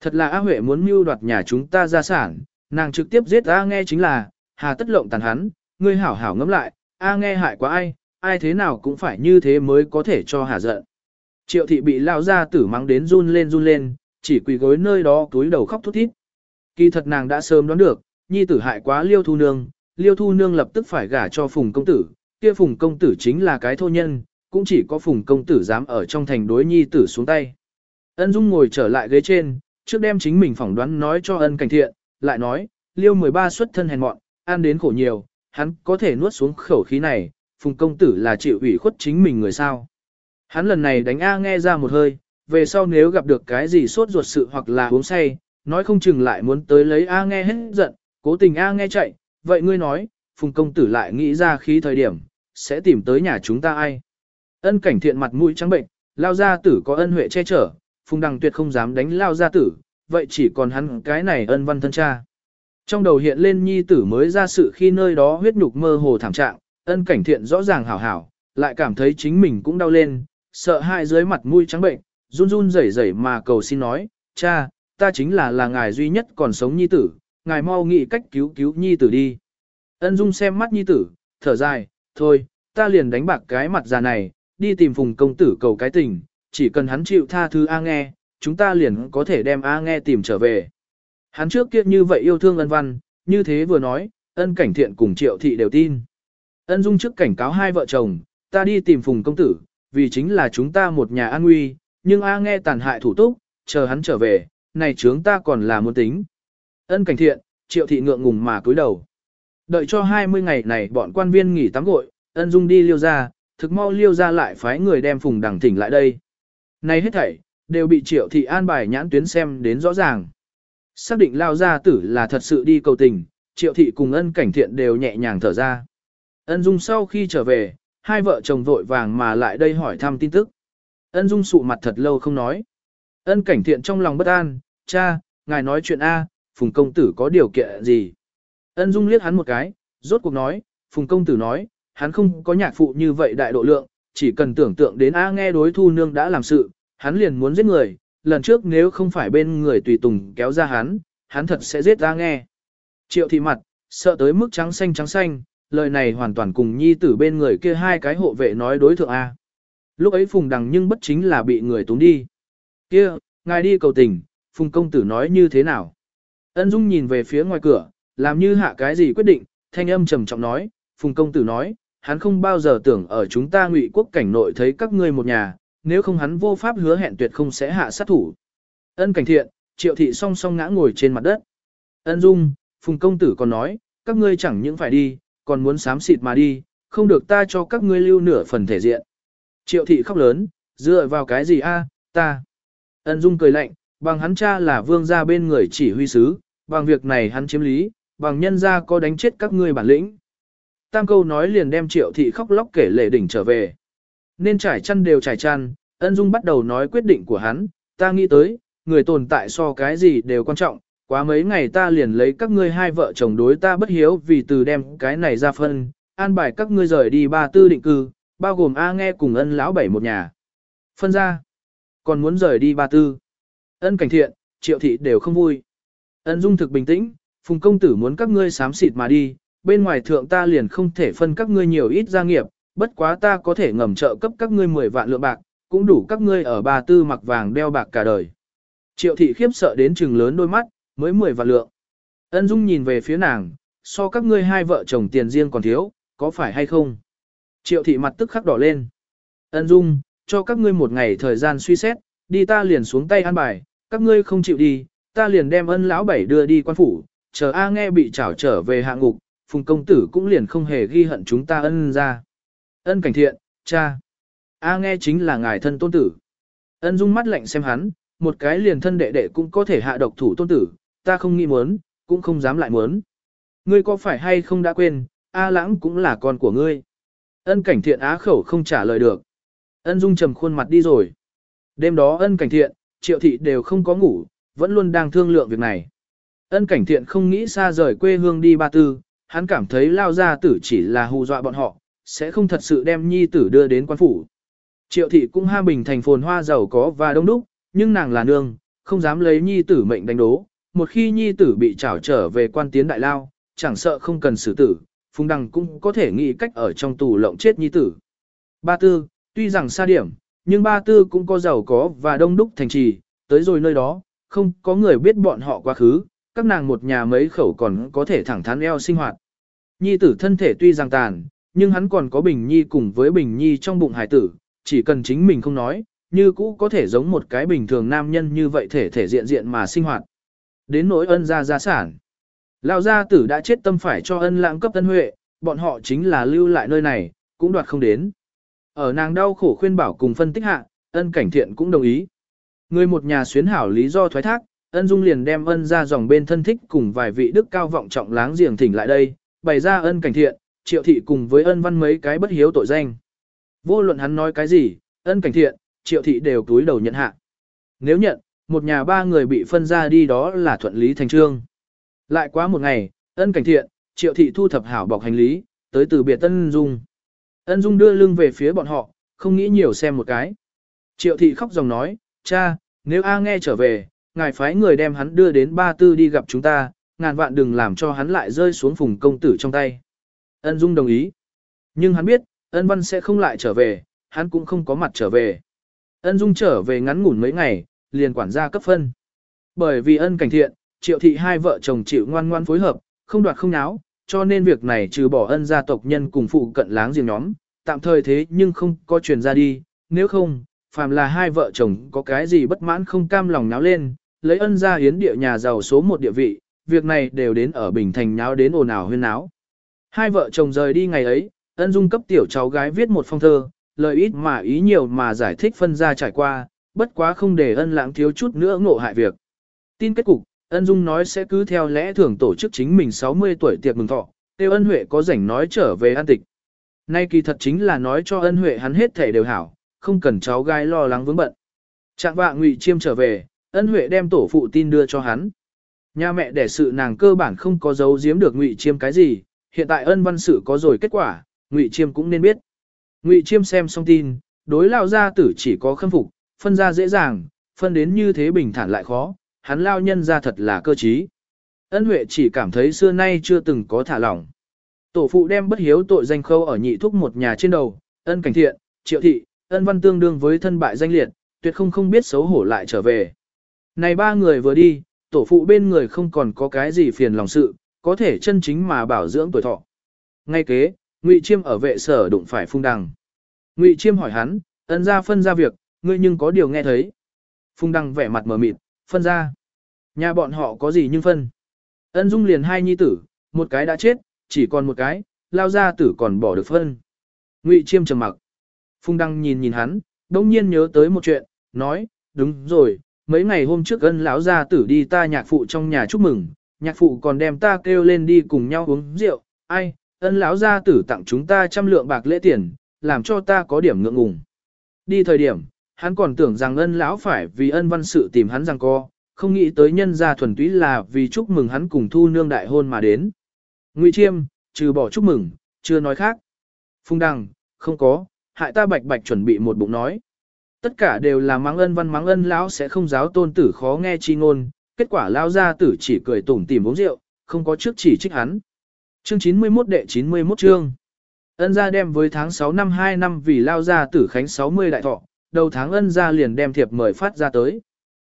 Thật là A Huệ muốn mưu đoạt nhà chúng ta gia sản, nàng trực tiếp giết A nghe chính là, hà tất lộng tàn hắn, ngươi hảo hảo ngẫm lại, A nghe hại quá ai, ai thế nào cũng phải như thế mới có thể cho hà giận. Triệu thị bị lao ra tử mắng đến run lên run lên, chỉ quỳ gối nơi đó túi đầu khóc thút thít. Kỳ thật nàng đã sớm đoán được, nhi tử hại quá liêu thu nương, liêu thu nương lập tức phải gả cho phùng công tử, kia phùng công tử chính là cái thô nhân, cũng chỉ có phùng công tử dám ở trong thành đối nhi tử xuống tay. Ân Dung ngồi trở lại ghế trên, trước đem chính mình phỏng đoán nói cho ân cảnh thiện, lại nói, liêu 13 xuất thân hèn mọn, ăn đến khổ nhiều, hắn có thể nuốt xuống khẩu khí này, phùng công tử là chịu ủy khuất chính mình người sao. Hắn lần này đánh A nghe ra một hơi, về sau nếu gặp được cái gì sốt ruột sự hoặc là uống say, nói không chừng lại muốn tới lấy A nghe hết giận, cố tình A nghe chạy, vậy ngươi nói, phùng công tử lại nghĩ ra khi thời điểm, sẽ tìm tới nhà chúng ta ai. Ân cảnh thiện mặt mũi trắng bệnh, lao gia tử có ân huệ che chở, phùng đằng tuyệt không dám đánh lao gia tử, vậy chỉ còn hắn cái này ân văn thân cha. Trong đầu hiện lên nhi tử mới ra sự khi nơi đó huyết nhục mơ hồ thảm trạng, ân cảnh thiện rõ ràng hảo hảo, lại cảm thấy chính mình cũng đau lên, sợ hại dưới mặt mũi trắng bệnh, run run rẩy rẩy mà cầu xin nói, cha, ta chính là là ngài duy nhất còn sống nhi tử, ngài mau nghĩ cách cứu cứu nhi tử đi. Ân dung xem mắt nhi tử, thở dài, thôi, ta liền đánh bạc cái mặt già này, đi tìm phùng công tử cầu cái tình, chỉ cần hắn chịu tha thứ A nghe, chúng ta liền có thể đem A nghe tìm trở về. Hắn trước kia như vậy yêu thương ân văn, như thế vừa nói, ân cảnh thiện cùng triệu thị đều tin. Ân dung trước cảnh cáo hai vợ chồng, ta đi tìm phùng công tử, vì chính là chúng ta một nhà an nguy, nhưng A nghe tàn hại thủ túc, chờ hắn trở về, này chúng ta còn là muốn tính. Ân cảnh thiện, triệu thị ngượng ngùng mà cúi đầu. Đợi cho 20 ngày này bọn quan viên nghỉ tắm gội, ân dung đi liêu ra, thực mau liêu ra lại phái người đem phùng đằng thỉnh lại đây. Này hết thảy, đều bị triệu thị an bài nhãn tuyến xem đến rõ ràng. Xác định lao gia tử là thật sự đi cầu tình, triệu thị cùng ân cảnh thiện đều nhẹ nhàng thở ra. Ân dung sau khi trở về, hai vợ chồng vội vàng mà lại đây hỏi thăm tin tức. Ân dung sụ mặt thật lâu không nói. Ân cảnh thiện trong lòng bất an, cha, ngài nói chuyện A, phùng công tử có điều kiện gì? Ân dung liếc hắn một cái, rốt cuộc nói, phùng công tử nói, hắn không có nhạc phụ như vậy đại độ lượng, chỉ cần tưởng tượng đến A nghe đối thu nương đã làm sự, hắn liền muốn giết người, lần trước nếu không phải bên người tùy tùng kéo ra hắn, hắn thật sẽ giết A nghe. Triệu thị mặt, sợ tới mức trắng xanh trắng xanh, lời này hoàn toàn cùng nhi tử bên người kia hai cái hộ vệ nói đối thượng A. Lúc ấy phùng đằng nhưng bất chính là bị người túng đi. kia ngài đi cầu tình, phùng công tử nói như thế nào? Ân Dung nhìn về phía ngoài cửa, làm như hạ cái gì quyết định, thanh âm trầm trọng nói, phùng công tử nói, hắn không bao giờ tưởng ở chúng ta ngụy quốc cảnh nội thấy các ngươi một nhà, nếu không hắn vô pháp hứa hẹn tuyệt không sẽ hạ sát thủ. Ân cảnh thiện, triệu thị song song ngã ngồi trên mặt đất. Ân dung, phùng công tử còn nói, các ngươi chẳng những phải đi, còn muốn sám xịt mà đi, không được ta cho các ngươi lưu nửa phần thể diện. Triệu thị khóc lớn, dựa vào cái gì a, ta. Ân dung cười lạnh, bằng hắn cha là vương gia bên người chỉ huy sứ, bằng việc này hắn chiếm lý, bằng nhân gia có đánh chết các ngươi bản lĩnh. Tam câu nói liền đem triệu thị khóc lóc kể lệ đỉnh trở về. Nên trải chăn đều trải chăn, ân dung bắt đầu nói quyết định của hắn, ta nghĩ tới, người tồn tại so cái gì đều quan trọng, quá mấy ngày ta liền lấy các ngươi hai vợ chồng đối ta bất hiếu vì từ đem cái này ra phân, an bài các ngươi rời đi ba tư định cư, bao gồm A nghe cùng ân lão bảy một nhà. Phân ra. Còn muốn rời đi ba tư. Ân cảnh thiện, triệu thị đều không vui. Ân dung thực bình tĩnh, phùng công tử muốn các ngươi sám xịt mà đi, bên ngoài thượng ta liền không thể phân các ngươi nhiều ít gia nghiệp, bất quá ta có thể ngầm trợ cấp các ngươi 10 vạn lượng bạc, cũng đủ các ngươi ở ba tư mặc vàng đeo bạc cả đời. Triệu thị khiếp sợ đến trừng lớn đôi mắt, mới 10 vạn lượng. Ân Dung nhìn về phía nàng, so các ngươi hai vợ chồng tiền riêng còn thiếu, có phải hay không? Triệu thị mặt tức khắc đỏ lên. Ân Dung, cho các ngươi một ngày thời gian suy xét, đi ta liền xuống tay ăn bài, các ngươi không chịu đi, ta liền đem ân lão bảy đưa đi quan phủ, chờ A nghe bị trảo trở về hạ ngục, phùng công tử cũng liền không hề ghi hận chúng ta ân ra. Ân cảnh thiện, cha. A nghe chính là ngài thân tôn tử. Ân dung mắt lạnh xem hắn, một cái liền thân đệ đệ cũng có thể hạ độc thủ tôn tử, ta không nghĩ muốn, cũng không dám lại muốn. Ngươi có phải hay không đã quên, A lãng cũng là con của ngươi. Ân cảnh thiện á khẩu không trả lời được. Ân dung trầm khuôn mặt đi rồi. Đêm đó ân cảnh thiện, triệu thị đều không có ngủ, vẫn luôn đang thương lượng việc này. Ân cảnh thiện không nghĩ xa rời quê hương đi ba tư, hắn cảm thấy lao gia tử chỉ là hù dọa bọn họ, sẽ không thật sự đem nhi tử đưa đến quan phủ. Triệu thị cũng ha bình thành phồn hoa giàu có và đông đúc, nhưng nàng là nương, không dám lấy nhi tử mệnh đánh đố. Một khi nhi tử bị trảo trở về quan tiến đại lao, chẳng sợ không cần xử tử, Phùng Đăng cũng có thể nghĩ cách ở trong tù lộng chết nhi tử. Ba tư, tuy rằng xa điểm, nhưng ba tư cũng có giàu có và đông đúc thành trì, tới rồi nơi đó, không có người biết bọn họ quá khứ, các nàng một nhà mấy khẩu còn có thể thẳng thắn eo sinh hoạt. Nhi tử thân thể tuy rằng tàn, nhưng hắn còn có Bình Nhi cùng với Bình Nhi trong bụng hải tử, chỉ cần chính mình không nói, như cũ có thể giống một cái bình thường nam nhân như vậy thể thể diện diện mà sinh hoạt. Đến nỗi ân gia gia sản. Lão gia tử đã chết tâm phải cho ân lãng cấp tân huệ, bọn họ chính là lưu lại nơi này, cũng đoạt không đến. Ở nàng đau khổ khuyên bảo cùng phân tích hạ, ân cảnh thiện cũng đồng ý. Người một nhà xuyến hảo lý do thoái thác, ân dung liền đem ân ra dòng bên thân thích cùng vài vị đức cao vọng trọng láng giềng thỉnh lại đây, bày ra ân cảnh thiện, triệu thị cùng với ân văn mấy cái bất hiếu tội danh. Vô luận hắn nói cái gì, ân cảnh thiện, triệu thị đều túi đầu nhận hạ. Nếu nhận, một nhà ba người bị phân ra đi đó là thuận lý thành trương. Lại quá một ngày, ân cảnh thiện, triệu thị thu thập hảo bọc hành lý, tới từ biệt ân dung. Ân dung đưa lưng về phía bọn họ, không nghĩ nhiều xem một cái. Triệu thị khóc dòng nói, cha, nếu A nghe trở về, ngài phái người đem hắn đưa đến ba tư đi gặp chúng ta, ngàn vạn đừng làm cho hắn lại rơi xuống phùng công tử trong tay. Ân Dung đồng ý. Nhưng hắn biết, ân văn sẽ không lại trở về, hắn cũng không có mặt trở về. Ân Dung trở về ngắn ngủn mấy ngày, liền quản gia cấp phân. Bởi vì ân cảnh thiện, triệu thị hai vợ chồng chịu ngoan ngoan phối hợp, không đoạt không náo, cho nên việc này trừ bỏ ân gia tộc nhân cùng phụ cận láng giềng nhóm, tạm thời thế nhưng không có truyền ra đi, nếu không, phàm là hai vợ chồng có cái gì bất mãn không cam lòng náo lên, lấy ân gia hiến địa nhà giàu số một địa vị, việc này đều đến ở Bình Thành nháo đến ồn ào huyên náo. Hai vợ chồng rời đi ngày ấy, ân dung cấp tiểu cháu gái viết một phong thơ, lời ít mà ý nhiều mà giải thích phân ra trải qua, bất quá không để ân lãng thiếu chút nữa ngộ hại việc. Tin kết cục, ân dung nói sẽ cứ theo lẽ thường tổ chức chính mình 60 tuổi tiệc mừng thọ, tiêu ân huệ có rảnh nói trở về an tịch. Nay kỳ thật chính là nói cho ân huệ hắn hết thể đều hảo, không cần cháu gái lo lắng vướng bận. Trạng vạ ngụy chiêm trở về, ân huệ đem tổ phụ tin đưa cho hắn. Nhà mẹ đẻ sự nàng cơ bản không có giấu giếm được ngụy chiêm cái gì, hiện tại ân văn sự có rồi kết quả, ngụy chiêm cũng nên biết. Ngụy chiêm xem xong tin, đối lao gia tử chỉ có khâm phục, phân ra dễ dàng, phân đến như thế bình thản lại khó, hắn lao nhân ra thật là cơ trí. Ân Huệ chỉ cảm thấy xưa nay chưa từng có thả lỏng. Tổ phụ đem bất hiếu tội danh khâu ở nhị thúc một nhà trên đầu, ân cảnh thiện, triệu thị, ân văn tương đương với thân bại danh liệt, tuyệt không không biết xấu hổ lại trở về. Này ba người vừa đi, tổ phụ bên người không còn có cái gì phiền lòng sự, có thể chân chính mà bảo dưỡng tuổi thọ. Ngay kế, Ngụy Chiêm ở vệ sở đụng phải phung Đằng. Ngụy Chiêm hỏi hắn, ân ra phân ra việc, ngươi nhưng có điều nghe thấy. phung Đằng vẻ mặt mờ mịt, phân ra. Nhà bọn họ có gì nhưng phân. Ân Dung liền hai nhi tử, một cái đã chết, chỉ còn một cái, lao ra tử còn bỏ được phân. Ngụy Chiêm trầm mặc. Phung Đăng nhìn nhìn hắn, đông nhiên nhớ tới một chuyện, nói, đúng rồi, mấy ngày hôm trước ân lão gia tử đi ta nhạc phụ trong nhà chúc mừng, nhạc phụ còn đem ta kêu lên đi cùng nhau uống rượu, ai, ân lão gia tử tặng chúng ta trăm lượng bạc lễ tiền, làm cho ta có điểm ngượng ngùng. Đi thời điểm, hắn còn tưởng rằng ân lão phải vì ân văn sự tìm hắn rằng co, không nghĩ tới nhân gia thuần túy là vì chúc mừng hắn cùng thu nương đại hôn mà đến. Ngụy Chiêm, trừ bỏ chúc mừng, chưa nói khác. Phung Đăng, không có, hại ta bạch bạch chuẩn bị một bụng nói. Tất cả đều là mắng ân văn mắng ân lão sẽ không giáo tôn tử khó nghe chi ngôn, kết quả lão gia tử chỉ cười tủm tỉm uống rượu, không có trước chỉ trích hắn. Chương 91 đệ 91 chương. Ân gia đem với tháng 6 năm 2 năm vì lao gia tử khánh 60 đại thọ, đầu tháng ân gia liền đem thiệp mời phát ra tới.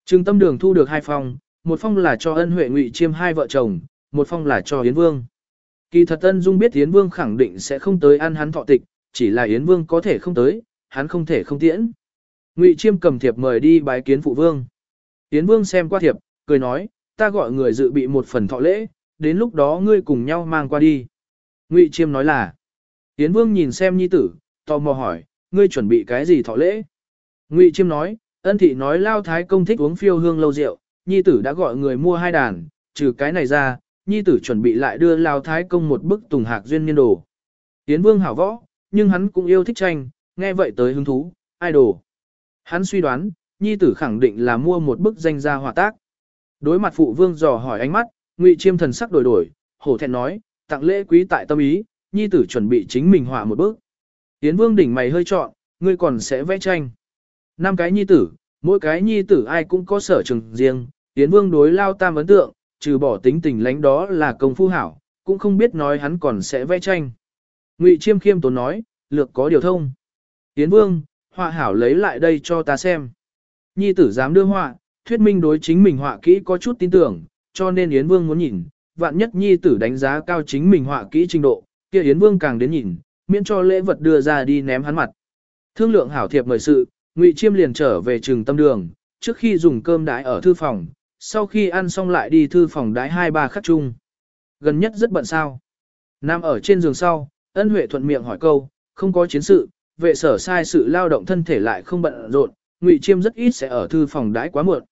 Trừng tâm đường thu được hai phong, một phong là cho ân huệ ngụy chiêm hai vợ chồng, một phong là cho Yến Vương. Kỳ thật ân dung biết Yến Vương khẳng định sẽ không tới ăn hắn thọ tịch, chỉ là Yến Vương có thể không tới, hắn không thể không tiễn. Ngụy chiêm cầm thiệp mời đi bái kiến phụ vương. Yến Vương xem qua thiệp, cười nói, ta gọi người dự bị một phần thọ lễ, đến lúc đó ngươi cùng nhau mang qua đi. Ngụy chiêm nói là, Yến Vương nhìn xem nhi tử, tò mò hỏi, ngươi chuẩn bị cái gì thọ lễ? Ngụy chiêm nói, ân thị nói lao thái công thích uống phiêu hương lâu rượu, nhi tử đã gọi người mua hai đàn, trừ cái này ra, nhi tử chuẩn bị lại đưa lao thái công một bức tùng hạc duyên niên đồ. Tiến Vương hảo võ, nhưng hắn cũng yêu thích tranh, nghe vậy tới hứng thú, ai đồ. Hắn suy đoán, nhi tử khẳng định là mua một bức danh gia hòa tác. Đối mặt phụ vương dò hỏi ánh mắt, Ngụy Chiêm thần sắc đổi đổi, hổ thẹn nói, tặng lễ quý tại tâm ý, nhi tử chuẩn bị chính mình họa một bức. Tiến Vương đỉnh mày hơi trọn, ngươi còn sẽ vẽ tranh. Năm cái nhi tử, mỗi cái nhi tử ai cũng có sở trường riêng, Yến Vương đối lao tam ấn tượng, trừ bỏ tính tình lánh đó là công phu hảo, cũng không biết nói hắn còn sẽ vẽ tranh. Ngụy Chiêm khiêm tốn nói, lược có điều thông. Yến Vương, họa hảo lấy lại đây cho ta xem. Nhi tử dám đưa họa, thuyết minh đối chính mình họa kỹ có chút tin tưởng, cho nên Yến Vương muốn nhìn, vạn nhất nhi tử đánh giá cao chính mình họa kỹ trình độ, kia Yến Vương càng đến nhìn, miễn cho lễ vật đưa ra đi ném hắn mặt. Thương lượng hảo thiệp mời sự, Ngụy Chiêm liền trở về trường tâm đường, trước khi dùng cơm đãi ở thư phòng, sau khi ăn xong lại đi thư phòng đái hai ba khắc chung. Gần nhất rất bận sao. Nam ở trên giường sau, ân huệ thuận miệng hỏi câu, không có chiến sự, vệ sở sai sự lao động thân thể lại không bận rộn, Ngụy Chiêm rất ít sẽ ở thư phòng đãi quá muộn.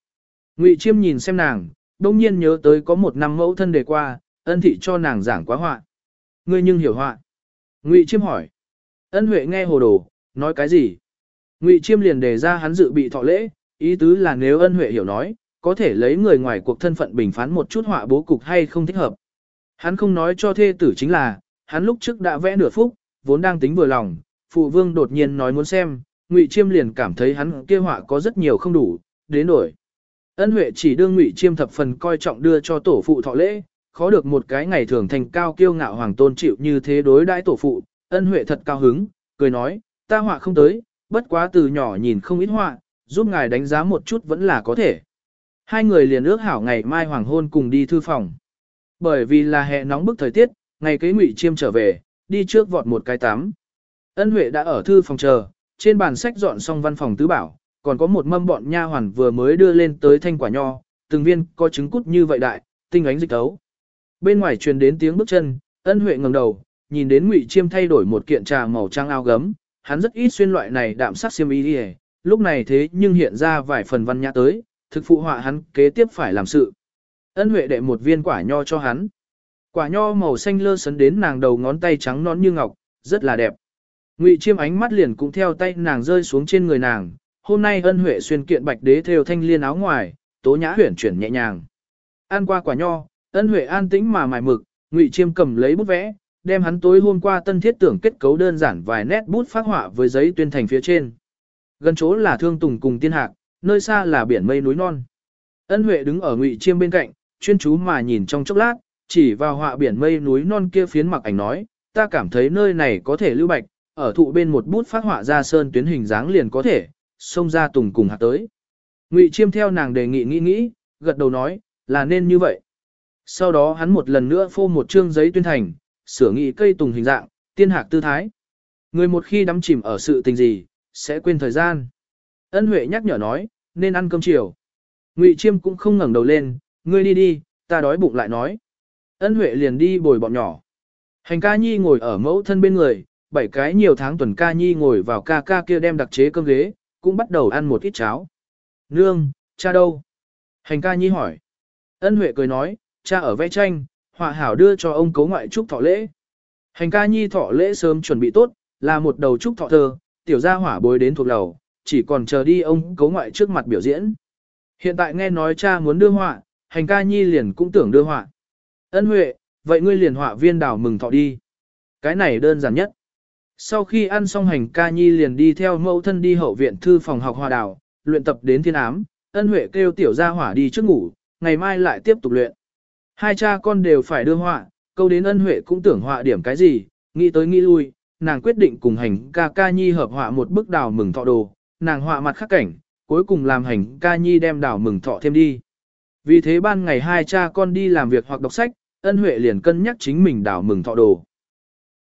Ngụy Chiêm nhìn xem nàng, đông nhiên nhớ tới có một năm mẫu thân đề qua, ân thị cho nàng giảng quá họa. Ngươi nhưng hiểu họa. Ngụy Chiêm hỏi. Ân Huệ nghe hồ đồ, nói cái gì? Ngụy Chiêm liền đề ra hắn dự bị thọ lễ, ý tứ là nếu ân Huệ hiểu nói, có thể lấy người ngoài cuộc thân phận bình phán một chút họa bố cục hay không thích hợp. Hắn không nói cho thê tử chính là, hắn lúc trước đã vẽ nửa phút, vốn đang tính vừa lòng, phụ vương đột nhiên nói muốn xem, Ngụy Chiêm liền cảm thấy hắn kia họa có rất nhiều không đủ, đến đổi. Ân Huệ chỉ đương Ngụy Chiêm thập phần coi trọng đưa cho tổ phụ thọ lễ, khó được một cái ngày thường thành cao kiêu ngạo hoàng tôn chịu như thế đối đãi tổ phụ, Ân Huệ thật cao hứng, cười nói, ta họa không tới, bất quá từ nhỏ nhìn không ít họa, giúp ngài đánh giá một chút vẫn là có thể. Hai người liền ước hảo ngày mai hoàng hôn cùng đi thư phòng. Bởi vì là hè nóng bức thời tiết, ngày kế ngụy chiêm trở về, đi trước vọt một cái tắm. Ân Huệ đã ở thư phòng chờ, trên bàn sách dọn xong văn phòng tứ bảo, còn có một mâm bọn nha hoàn vừa mới đưa lên tới thanh quả nho, từng viên có trứng cút như vậy đại, tinh ánh dịch tấu. Bên ngoài truyền đến tiếng bước chân, Ân Huệ ngẩng đầu, nhìn đến Ngụy Chiêm thay đổi một kiện trà màu trang áo gấm, hắn rất ít xuyên loại này đạm sắc xiêm y đi, lúc này thế nhưng hiện ra vài phần văn nhã tới, thực phụ họa hắn kế tiếp phải làm sự. Ân Huệ đệ một viên quả nho cho hắn. Quả nho màu xanh lơ sấn đến nàng đầu ngón tay trắng nón như ngọc, rất là đẹp. Ngụy Chiêm ánh mắt liền cũng theo tay nàng rơi xuống trên người nàng, hôm nay Ân Huệ xuyên kiện bạch đế theo thanh liên áo ngoài, tố nhã huyển chuyển nhẹ nhàng. Ăn qua quả nho, Ân Huệ an tĩnh mà mài mực, Ngụy Chiêm cầm lấy bút vẽ, đem hắn tối hôm qua tân thiết tưởng kết cấu đơn giản vài nét bút phát họa với giấy tuyên thành phía trên. Gần chỗ là thương tùng cùng tiên hạc, nơi xa là biển mây núi non. Ân Huệ đứng ở Ngụy Chiêm bên cạnh, chuyên chú mà nhìn trong chốc lát, chỉ vào họa biển mây núi non kia phiến mặc ảnh nói, ta cảm thấy nơi này có thể lưu bạch, ở thụ bên một bút phát họa ra sơn tuyến hình dáng liền có thể, xông ra tùng cùng Hạc tới. Ngụy Chiêm theo nàng đề nghị nghĩ nghĩ, gật đầu nói, là nên như vậy. Sau đó hắn một lần nữa phô một chương giấy tuyên thành, sửa nghị cây tùng hình dạng, tiên hạc tư thái. Người một khi đắm chìm ở sự tình gì, sẽ quên thời gian. Ân Huệ nhắc nhở nói, nên ăn cơm chiều. Ngụy Chiêm cũng không ngẩng đầu lên, ngươi đi đi, ta đói bụng lại nói. Ân Huệ liền đi bồi bọn nhỏ. Hành ca nhi ngồi ở mẫu thân bên người, bảy cái nhiều tháng tuần ca nhi ngồi vào ca ca kia đem đặc chế cơm ghế, cũng bắt đầu ăn một ít cháo. Nương, cha đâu? Hành ca nhi hỏi. Ân Huệ cười nói, cha ở vẽ tranh, họa hảo đưa cho ông cấu ngoại trúc thọ lễ. Hành ca nhi thọ lễ sớm chuẩn bị tốt, là một đầu trúc thọ thơ, tiểu gia hỏa bối đến thuộc lầu, chỉ còn chờ đi ông cấu ngoại trước mặt biểu diễn. Hiện tại nghe nói cha muốn đưa họa, hành ca nhi liền cũng tưởng đưa họa. Ân Huệ, vậy ngươi liền họa viên đảo mừng thọ đi. Cái này đơn giản nhất. Sau khi ăn xong hành ca nhi liền đi theo mẫu thân đi hậu viện thư phòng học hòa đảo, luyện tập đến thiên ám, ân huệ kêu tiểu gia hỏa đi trước ngủ, ngày mai lại tiếp tục luyện. Hai cha con đều phải đưa họa, câu đến ân huệ cũng tưởng họa điểm cái gì, nghĩ tới nghĩ lui, nàng quyết định cùng hành ca ca nhi hợp họa một bức đào mừng thọ đồ, nàng họa mặt khắc cảnh, cuối cùng làm hành ca nhi đem đào mừng thọ thêm đi. Vì thế ban ngày hai cha con đi làm việc hoặc đọc sách, ân huệ liền cân nhắc chính mình đào mừng thọ đồ.